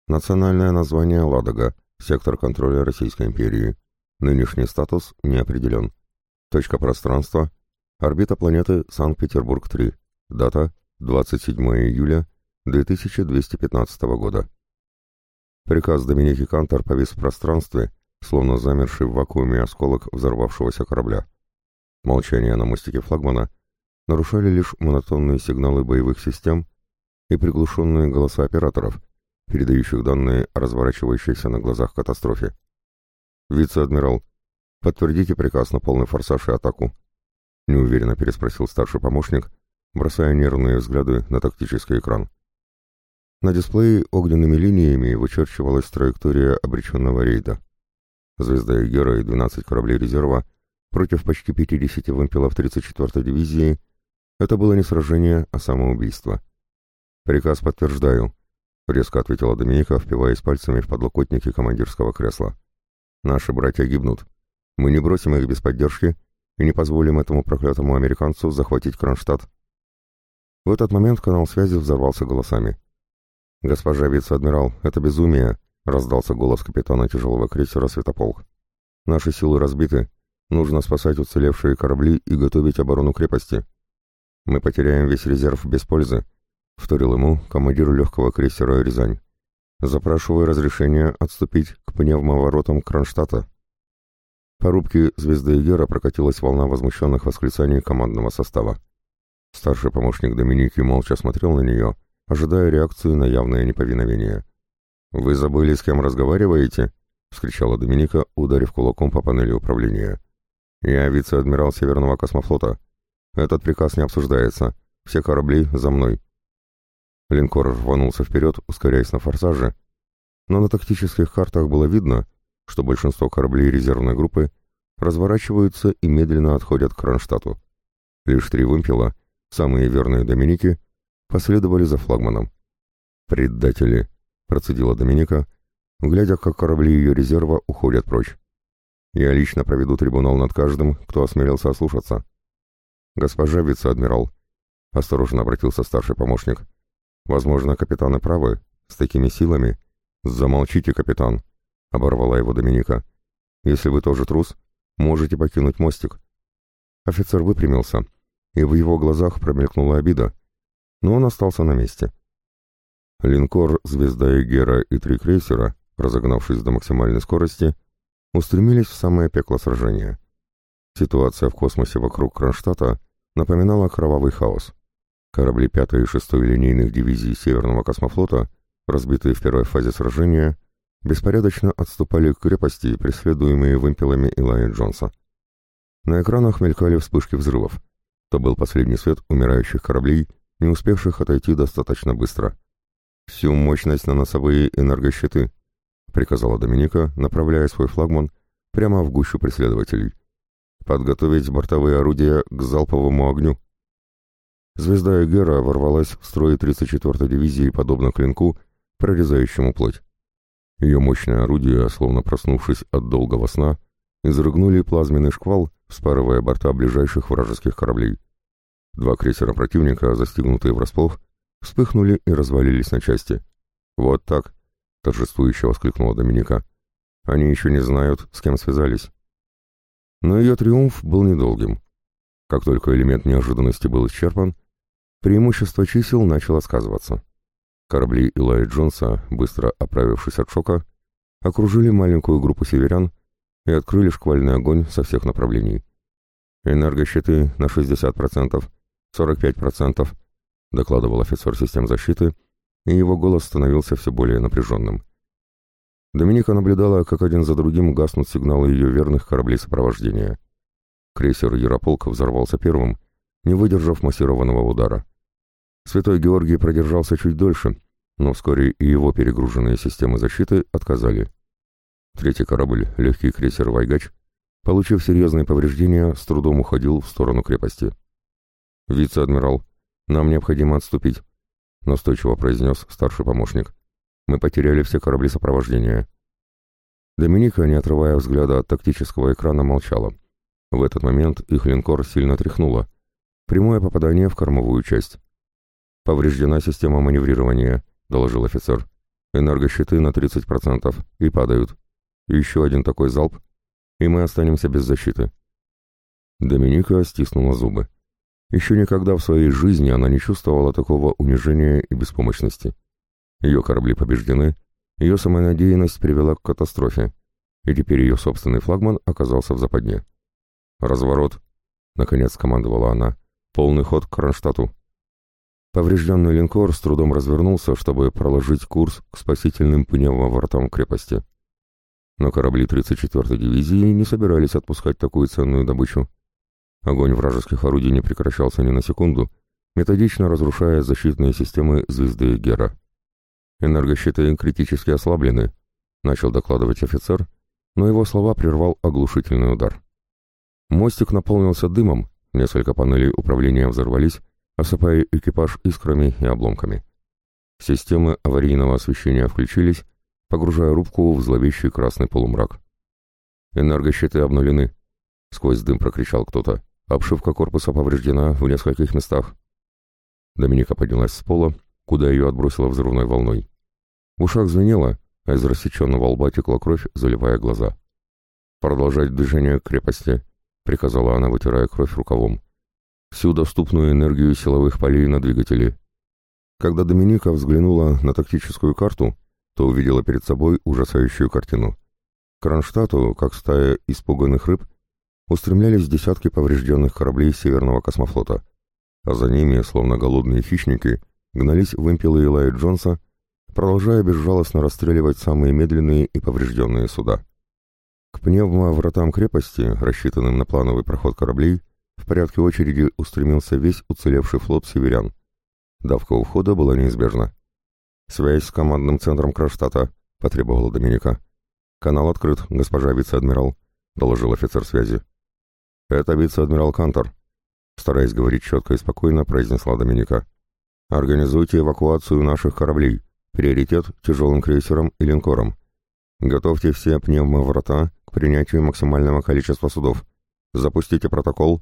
Национальное название Ладога, сектор контроля Российской империи. Нынешний статус не определен. Точка пространства. Орбита планеты Санкт-Петербург-3. Дата 27 июля 2215 года. Приказ Доминики Кантор повис в пространстве, словно замерший в вакууме осколок взорвавшегося корабля. Молчание на мостике флагмана нарушали лишь монотонные сигналы боевых систем и приглушенные голоса операторов, передающих данные о разворачивающейся на глазах катастрофе. «Вице-адмирал, «Подтвердите приказ на полный форсаж и атаку», — неуверенно переспросил старший помощник, бросая нервные взгляды на тактический экран. На дисплее огненными линиями вычерчивалась траектория обреченного рейда. Звезда Эгера и 12 кораблей резерва против почти 50 вымпелов 34-й дивизии — это было не сражение, а самоубийство. «Приказ подтверждаю», — резко ответила Доминика, впиваясь пальцами в подлокотники командирского кресла. «Наши братья гибнут. Мы не бросим их без поддержки и не позволим этому проклятому американцу захватить Кронштадт. В этот момент канал связи взорвался голосами. «Госпожа вице-адмирал, это безумие!» — раздался голос капитана тяжелого крейсера «Светополк». «Наши силы разбиты. Нужно спасать уцелевшие корабли и готовить оборону крепости. Мы потеряем весь резерв без пользы», — вторил ему командир легкого крейсера «Рязань». «Запрашиваю разрешение отступить к пневмоворотам Кронштадта». По рубке «Звезды Егера» прокатилась волна возмущенных восклицаний командного состава. Старший помощник Доминики молча смотрел на нее, ожидая реакции на явное неповиновение. «Вы забыли, с кем разговариваете?» — вскричала Доминика, ударив кулаком по панели управления. «Я вице-адмирал Северного космофлота. Этот приказ не обсуждается. Все корабли за мной». Линкор рванулся вперед, ускоряясь на форсаже, но на тактических картах было видно, что большинство кораблей резервной группы разворачиваются и медленно отходят к Кронштадту. Лишь три вымпела, самые верные Доминики, последовали за флагманом. «Предатели!» — процедила Доминика, глядя, как корабли ее резерва уходят прочь. «Я лично проведу трибунал над каждым, кто осмелился ослушаться». «Госпожа вице-адмирал», — осторожно обратился старший помощник, — «возможно, капитаны правы, с такими силами». «Замолчите, капитан», — оборвала его Доминика. «Если вы тоже трус, можете покинуть мостик». Офицер выпрямился, и в его глазах промелькнула обида, но он остался на месте. Линкор «Звезда Эгера» и три крейсера, разогнавшись до максимальной скорости, устремились в самое пекло сражения. Ситуация в космосе вокруг Кронштадта напоминала кровавый хаос. Корабли 5 и 6 линейных дивизий Северного космофлота, разбитые в первой фазе сражения, беспорядочно отступали к крепости, преследуемые вымпелами Илая Джонса. На экранах мелькали вспышки взрывов. То был последний свет умирающих кораблей, не успевших отойти достаточно быстро. «Всю мощность на носовые энергощиты», — приказала Доминика, направляя свой флагман прямо в гущу преследователей. «Подготовить бортовые орудия к залповому огню». Звезда Эгера ворвалась в строй 34-й дивизии, подобно клинку, прорезающему плоть. Ее мощное орудие, словно проснувшись от долгого сна, изрыгнули плазменный шквал, вспарывая борта ближайших вражеских кораблей. Два крейсера противника, застигнутые врасплох, вспыхнули и развалились на части. «Вот так!» — торжествующе воскликнула Доминика. «Они еще не знают, с кем связались». Но ее триумф был недолгим. Как только элемент неожиданности был исчерпан, преимущество чисел начало сказываться. Корабли Илая Джонса, быстро оправившись от шока, окружили маленькую группу северян и открыли шквальный огонь со всех направлений. «Энергощиты на 60%, 45%, докладывал офицер систем защиты, и его голос становился все более напряженным. Доминика наблюдала, как один за другим гаснут сигналы ее верных кораблей сопровождения. Крейсер Ярополк взорвался первым, не выдержав массированного удара. Святой Георгий продержался чуть дольше, но вскоре и его перегруженные системы защиты отказали. Третий корабль, легкий крейсер «Вайгач», получив серьезные повреждения, с трудом уходил в сторону крепости. «Вице-адмирал, нам необходимо отступить», — настойчиво произнес старший помощник. «Мы потеряли все корабли сопровождения». Доминика, не отрывая взгляда от тактического экрана, молчала. В этот момент их линкор сильно тряхнуло. Прямое попадание в кормовую часть. «Повреждена система маневрирования», — доложил офицер. «Энергощиты на 30% и падают. Еще один такой залп, и мы останемся без защиты». Доминика стиснула зубы. Еще никогда в своей жизни она не чувствовала такого унижения и беспомощности. Ее корабли побеждены, ее самонадеянность привела к катастрофе, и теперь ее собственный флагман оказался в западне. «Разворот!» — наконец командовала она. «Полный ход к Кронштадту!» Поврежденный линкор с трудом развернулся, чтобы проложить курс к спасительным пневмоворотам крепости. Но корабли 34-й дивизии не собирались отпускать такую ценную добычу. Огонь вражеских орудий не прекращался ни на секунду, методично разрушая защитные системы звезды Гера. «Энергощиты критически ослаблены», — начал докладывать офицер, но его слова прервал оглушительный удар. Мостик наполнился дымом, несколько панелей управления взорвались, осыпая экипаж искрами и обломками. Системы аварийного освещения включились, погружая рубку в зловещий красный полумрак. «Энергощиты обнулены», — сквозь дым прокричал кто-то. Обшивка корпуса повреждена в нескольких местах. Доминика поднялась с пола, куда ее отбросило взрывной волной. В ушах звенело, а из рассеченного лба текла кровь, заливая глаза. «Продолжать движение к крепости», — приказала она, вытирая кровь рукавом. «Всю доступную энергию силовых полей на двигатели». Когда Доминика взглянула на тактическую карту, то увидела перед собой ужасающую картину. Кронштадту, как стая испуганных рыб, устремлялись десятки поврежденных кораблей Северного космофлота, а за ними, словно голодные хищники, гнались вымпелы Илая Джонса, продолжая безжалостно расстреливать самые медленные и поврежденные суда. К пневмовратам крепости, рассчитанным на плановый проход кораблей, в порядке очереди устремился весь уцелевший флот северян. Давка у входа была неизбежна. «Связь с командным центром Кронштадта», — потребовала Доминика. «Канал открыт, госпожа вице-адмирал», — доложил офицер связи. «Это вице-адмирал Кантор», — стараясь говорить четко и спокойно, произнесла Доминика. «Организуйте эвакуацию наших кораблей. Приоритет тяжелым крейсерам и линкорам. Готовьте все пневмоврата к принятию максимального количества судов. Запустите протокол».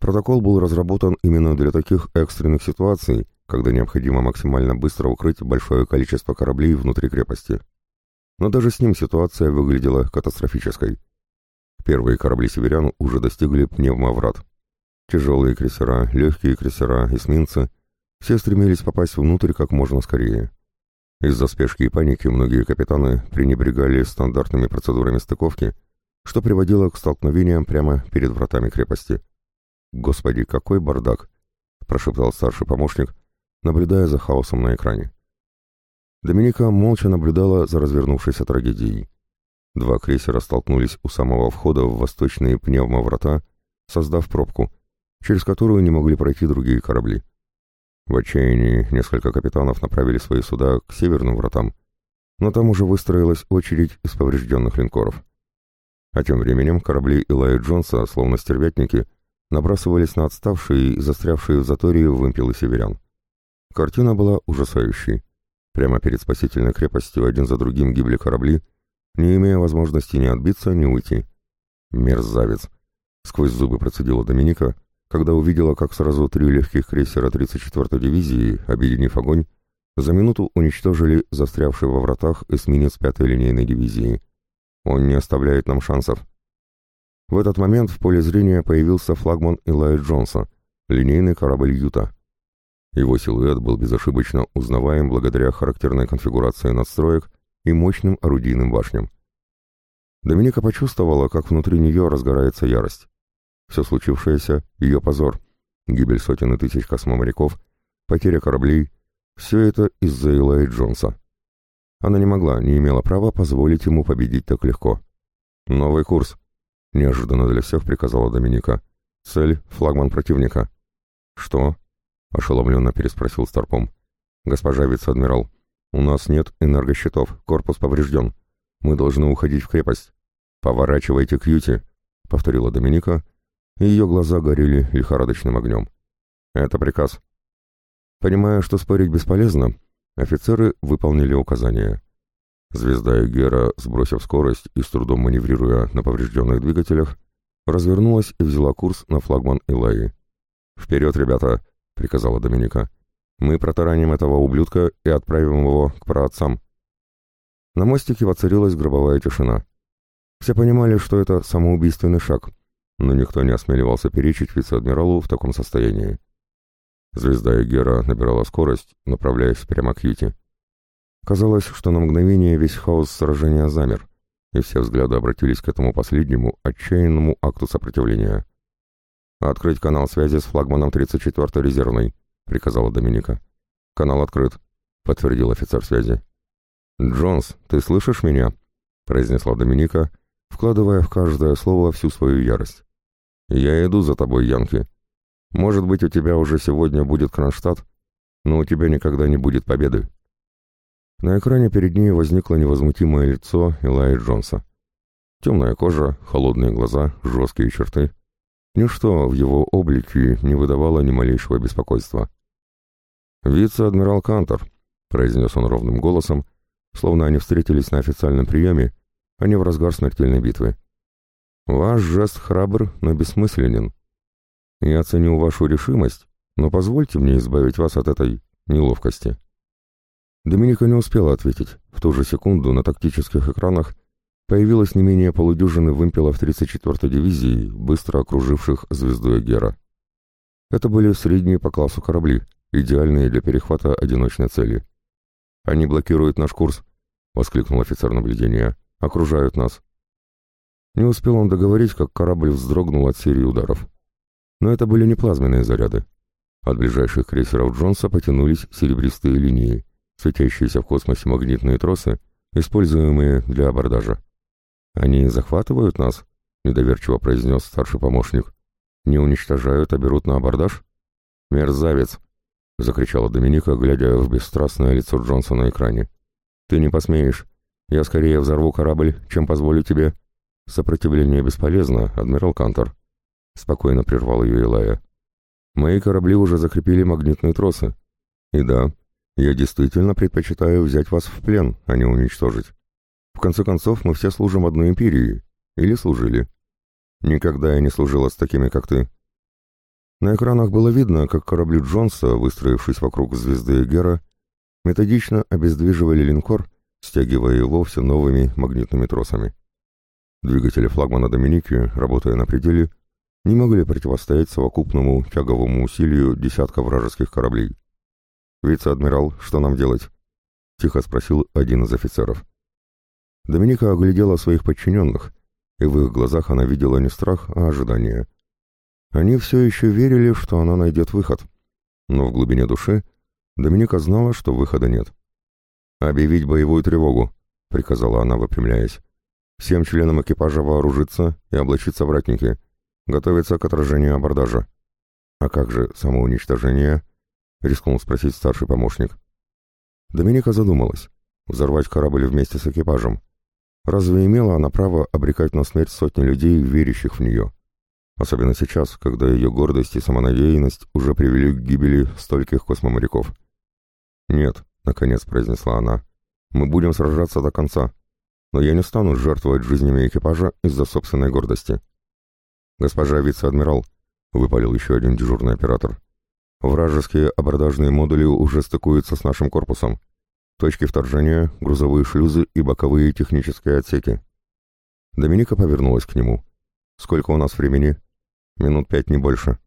Протокол был разработан именно для таких экстренных ситуаций, когда необходимо максимально быстро укрыть большое количество кораблей внутри крепости. Но даже с ним ситуация выглядела катастрофической. Первые корабли северян уже достигли пневмоврат. Тяжелые крейсера, легкие крейсера, эсминцы — все стремились попасть внутрь как можно скорее. Из-за спешки и паники многие капитаны пренебрегали стандартными процедурами стыковки, что приводило к столкновениям прямо перед вратами крепости. «Господи, какой бардак!» — прошептал старший помощник, наблюдая за хаосом на экране. Доминика молча наблюдала за развернувшейся трагедией. Два крейсера столкнулись у самого входа в восточные пневмоврата, создав пробку, через которую не могли пройти другие корабли. В отчаянии несколько капитанов направили свои суда к северным вратам, но там уже выстроилась очередь из поврежденных линкоров. А тем временем корабли Илая Джонса, словно стервятники, набрасывались на отставшие и застрявшие в заторе вымпелы северян. Картина была ужасающей. Прямо перед спасительной крепостью один за другим гибли корабли, не имея возможности ни отбиться, ни уйти. «Мерзавец!» — сквозь зубы процедила Доминика, когда увидела, как сразу три легких крейсера 34-й дивизии, объединив огонь, за минуту уничтожили застрявший во вратах эсминец 5-й линейной дивизии. Он не оставляет нам шансов. В этот момент в поле зрения появился флагман Илая Джонса, линейный корабль «Юта». Его силуэт был безошибочно узнаваем благодаря характерной конфигурации надстроек и мощным орудийным башням. Доминика почувствовала, как внутри нее разгорается ярость. Все случившееся — ее позор, гибель сотен и тысяч космоморяков, потеря кораблей — все это из-за Илая Джонса. Она не могла, не имела права позволить ему победить так легко. «Новый курс», — неожиданно для всех приказала Доминика. «Цель — флагман противника». «Что?» — ошеломленно переспросил Старпом. «Госпожа вице-адмирал, у нас нет энергощитов, корпус поврежден. Мы должны уходить в крепость». «Поворачивайте к Юте», — повторила Доминика, и ее глаза горели лихорадочным огнем. «Это приказ». Понимая, что спорить бесполезно, офицеры выполнили указания. Звезда Эгера, сбросив скорость и с трудом маневрируя на поврежденных двигателях, развернулась и взяла курс на флагман Илаи. «Вперед, ребята!» — приказала Доминика. «Мы протараним этого ублюдка и отправим его к праотцам». На мостике воцарилась гробовая тишина. Все понимали, что это самоубийственный шаг, но никто не осмеливался перечить вице-адмиралу в таком состоянии. Звезда Эгера набирала скорость, направляясь прямо к Юте. Казалось, что на мгновение весь хаос сражения замер, и все взгляды обратились к этому последнему, отчаянному акту сопротивления. «Открыть канал связи с флагманом 34-й резервной», — приказала Доминика. «Канал открыт», — подтвердил офицер связи. «Джонс, ты слышишь меня?» — произнесла Доминика, вкладывая в каждое слово всю свою ярость. «Я иду за тобой, Янки. Может быть, у тебя уже сегодня будет Кронштадт, но у тебя никогда не будет победы». На экране перед ней возникло невозмутимое лицо Элайи Джонса. Темная кожа, холодные глаза, жесткие черты — Ничто в его облике не выдавало ни малейшего беспокойства. «Вице-адмирал Кантор», — произнес он ровным голосом, словно они встретились на официальном приеме, а не в разгар смертельной битвы. «Ваш жест храбр, но бессмысленен. Я ценю вашу решимость, но позвольте мне избавить вас от этой неловкости». Доминика не успела ответить. В ту же секунду на тактических экранах появилось не менее полудюжины вымпелов 34-й дивизии, быстро окруживших звезду Эгера. Это были средние по классу корабли, идеальные для перехвата одиночной цели. «Они блокируют наш курс», — воскликнул офицер наблюдения. «Окружают нас». Не успел он договорить, как корабль вздрогнул от серии ударов. Но это были не плазменные заряды. От ближайших крейсеров Джонса потянулись серебристые линии, светящиеся в космосе магнитные тросы, используемые для абордажа. «Они захватывают нас?» — недоверчиво произнес старший помощник. «Не уничтожают, а берут на абордаж?» «Мерзавец!» — закричала Доминика, глядя в бесстрастное лицо Джонса на экране. «Ты не посмеешь. Я скорее взорву корабль, чем позволю тебе». «Сопротивление бесполезно, адмирал Кантор», — спокойно прервал ее Илая. «Мои корабли уже закрепили магнитные тросы. И да, я действительно предпочитаю взять вас в плен, а не уничтожить. В конце концов, мы все служим одной империи. Или служили. Никогда я не служила с такими, как ты. На экранах было видно, как корабли Джонса, выстроившись вокруг звезды Гера, методично обездвиживали линкор, стягивая его все новыми магнитными тросами. Двигатели флагмана Доминики, работая на пределе, не могли противостоять совокупному тяговому усилию десятка вражеских кораблей. «Вице-адмирал, что нам делать?» — тихо спросил один из офицеров. Доминика оглядела своих подчиненных, и в их глазах она видела не страх, а ожидание. Они все еще верили, что она найдет выход, но в глубине души Доминика знала, что выхода нет. «Объявить боевую тревогу», — приказала она, выпрямляясь. «Всем членам экипажа вооружиться и облачиться в ратники, готовиться к отражению абордажа». «А как же самоуничтожение?» — рискнул спросить старший помощник. Доминика задумалась. Взорвать корабль вместе с экипажем. Разве имела она право обрекать на смерть сотни людей, верящих в нее? Особенно сейчас, когда ее гордость и самонадеянность уже привели к гибели стольких космоморяков. «Нет», — наконец произнесла она, — «мы будем сражаться до конца, но я не стану жертвовать жизнями экипажа из-за собственной гордости». «Госпожа вице-адмирал», — выпалил еще один дежурный оператор, — «вражеские абордажные модули уже стыкуются с нашим корпусом. Точки вторжения, грузовые шлюзы и боковые технические отсеки». Доминика повернулась к нему. «Сколько у нас времени?» «Минут пять, не больше.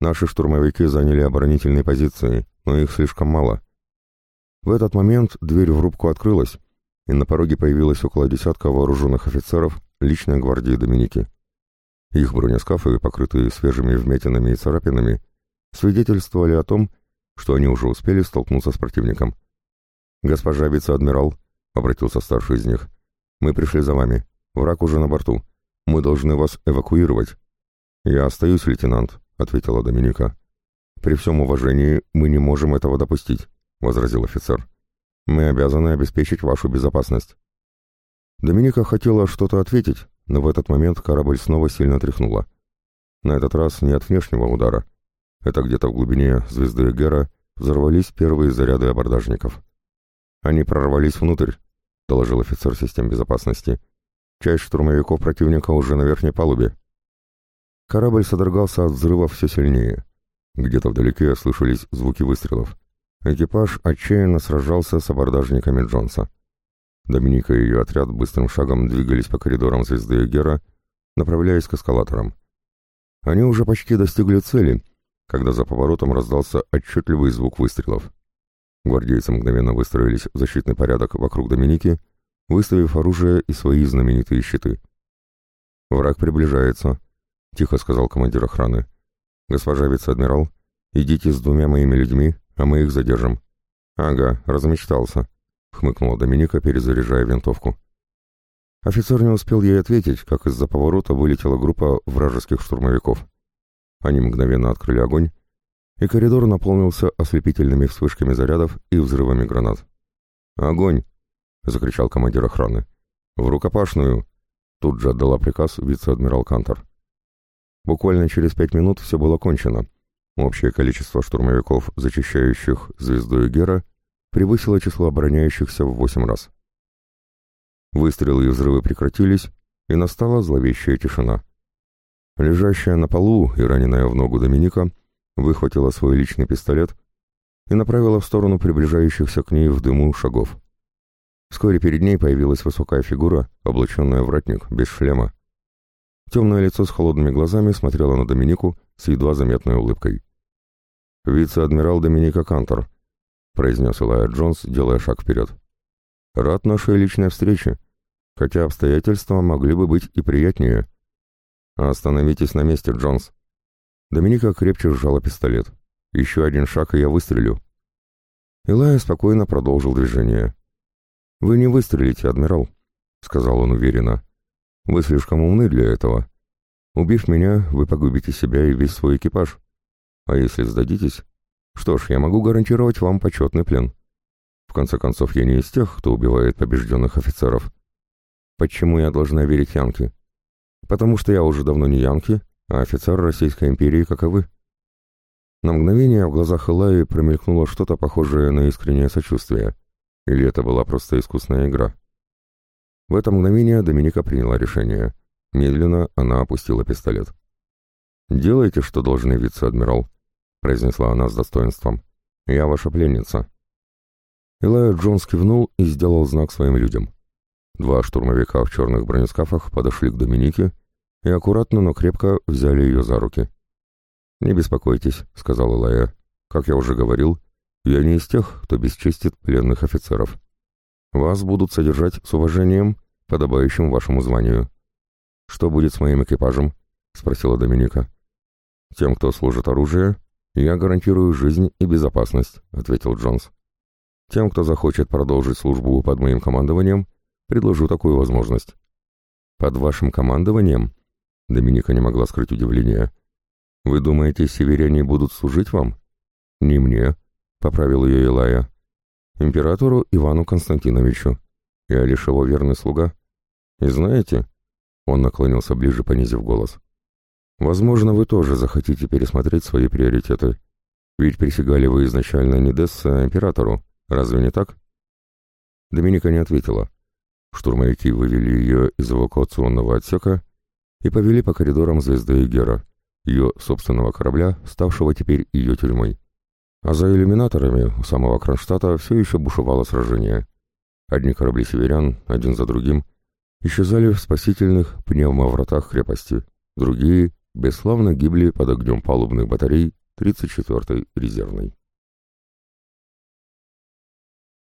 Наши штурмовики заняли оборонительные позиции, но их слишком мало. В этот момент дверь в рубку открылась, и на пороге появилось около десятка вооруженных офицеров личной гвардии Доминики. Их бронескафы, покрытые свежими вмятинами и царапинами, свидетельствовали о том, что они уже успели столкнуться с противником. «Госпожа вице-адмирал», — обратился старший из них, — «мы пришли за вами. Враг уже на борту. Мы должны вас эвакуировать». «Я остаюсь, лейтенант», — ответила Доминика. «При всем уважении мы не можем этого допустить возразил офицер. «Мы обязаны обеспечить вашу безопасность». Доминика хотела что-то ответить, но в этот момент корабль снова сильно тряхнула. На этот раз не от внешнего удара. Это где-то в глубине звезды Гера взорвались первые заряды абордажников. «Они прорвались внутрь», — доложил офицер систем безопасности. «Часть штурмовиков противника уже на верхней палубе». Корабль содрогался от взрывов все сильнее. Где-то вдалеке слышались звуки выстрелов. Экипаж отчаянно сражался с абордажниками Джонса. Доминика и ее отряд быстрым шагом двигались по коридорам звезды Гера, направляясь к эскалаторам. Они уже почти достигли цели, когда за поворотом раздался отчетливый звук выстрелов. Гвардейцы мгновенно выстроились в защитный порядок вокруг Доминики, выставив оружие и свои знаменитые щиты. «Враг приближается», — тихо сказал командир охраны. «Госпожа вице-адмирал, идите с двумя моими людьми а мы их задержим». «Ага, размечтался», — хмыкнула Доминика, перезаряжая винтовку. Офицер не успел ей ответить, как из-за поворота вылетела группа вражеских штурмовиков. Они мгновенно открыли огонь, и коридор наполнился ослепительными вспышками зарядов и взрывами гранат. «Огонь!» — закричал командир охраны. «В рукопашную!» — тут же отдала приказ вице-адмирал Кантор. Буквально через пять минут все было кончено, Общее количество штурмовиков, зачищающих звезду Гера, превысило число обороняющихся в восемь раз. Выстрелы и взрывы прекратились, и настала зловещая тишина. Лежащая на полу и раненая в ногу Доминика выхватила свой личный пистолет и направила в сторону приближающихся к ней в дыму шагов. Вскоре перед ней появилась высокая фигура, облаченная в ратник, без шлема. Темное лицо с холодными глазами смотрело на Доминику с едва заметной улыбкой. «Вице-адмирал Доминика Кантор», — произнес Илая Джонс, делая шаг вперед. «Рад нашей личной встрече, хотя обстоятельства могли бы быть и приятнее». «Остановитесь на месте, Джонс». Доминика крепче сжала пистолет. «Еще один шаг, и я выстрелю». Илая спокойно продолжил движение. «Вы не выстрелите, адмирал», — сказал он уверенно. «Вы слишком умны для этого. Убив меня, вы погубите себя и весь свой экипаж. А если сдадитесь, что ж, я могу гарантировать вам почетный плен. В конце концов, я не из тех, кто убивает побежденных офицеров. Почему я должна верить Янке? Потому что я уже давно не Янки, а офицер Российской империи, как и вы. На мгновение в глазах Элаи промелькнуло что-то похожее на искреннее сочувствие. Или это была просто искусная игра? В это мгновение Доминика приняла решение — Медленно она опустила пистолет. «Делайте, что должны, вице-адмирал», — произнесла она с достоинством. «Я ваша пленница». Илая Джонс кивнул и сделал знак своим людям. Два штурмовика в черных бронескафах подошли к Доминике и аккуратно, но крепко взяли ее за руки. «Не беспокойтесь», — сказал Илая. «Как я уже говорил, Я не из тех, кто бесчестит пленных офицеров. Вас будут содержать с уважением, подобающим вашему званию. Что будет с моим экипажем? спросила Доминика. Тем, кто служит оружие, я гарантирую жизнь и безопасность, ответил Джонс. Тем, кто захочет продолжить службу под моим командованием, предложу такую возможность. Под вашим командованием? Доминика не могла скрыть удивление. Вы думаете, северяне будут служить вам? Не мне, поправил ее Илая. Императору Ивану Константиновичу. Я лишь его верный слуга. И знаете, он наклонился ближе, понизив голос. Возможно, вы тоже захотите пересмотреть свои приоритеты. Ведь присягали вы изначально не Десса, а императору. Разве не так? Доминика не ответила. Штурмовики вывели ее из эвакуационного отсека и повели по коридорам звезды Гера, ее собственного корабля, ставшего теперь ее тюрьмой. А за иллюминаторами у самого Кронштадта все еще бушевало сражение. Одни корабли северян, один за другим, исчезали в спасительных пневмовратах крепости, другие бесславно гибли под огнем палубных батарей 34-й резервной.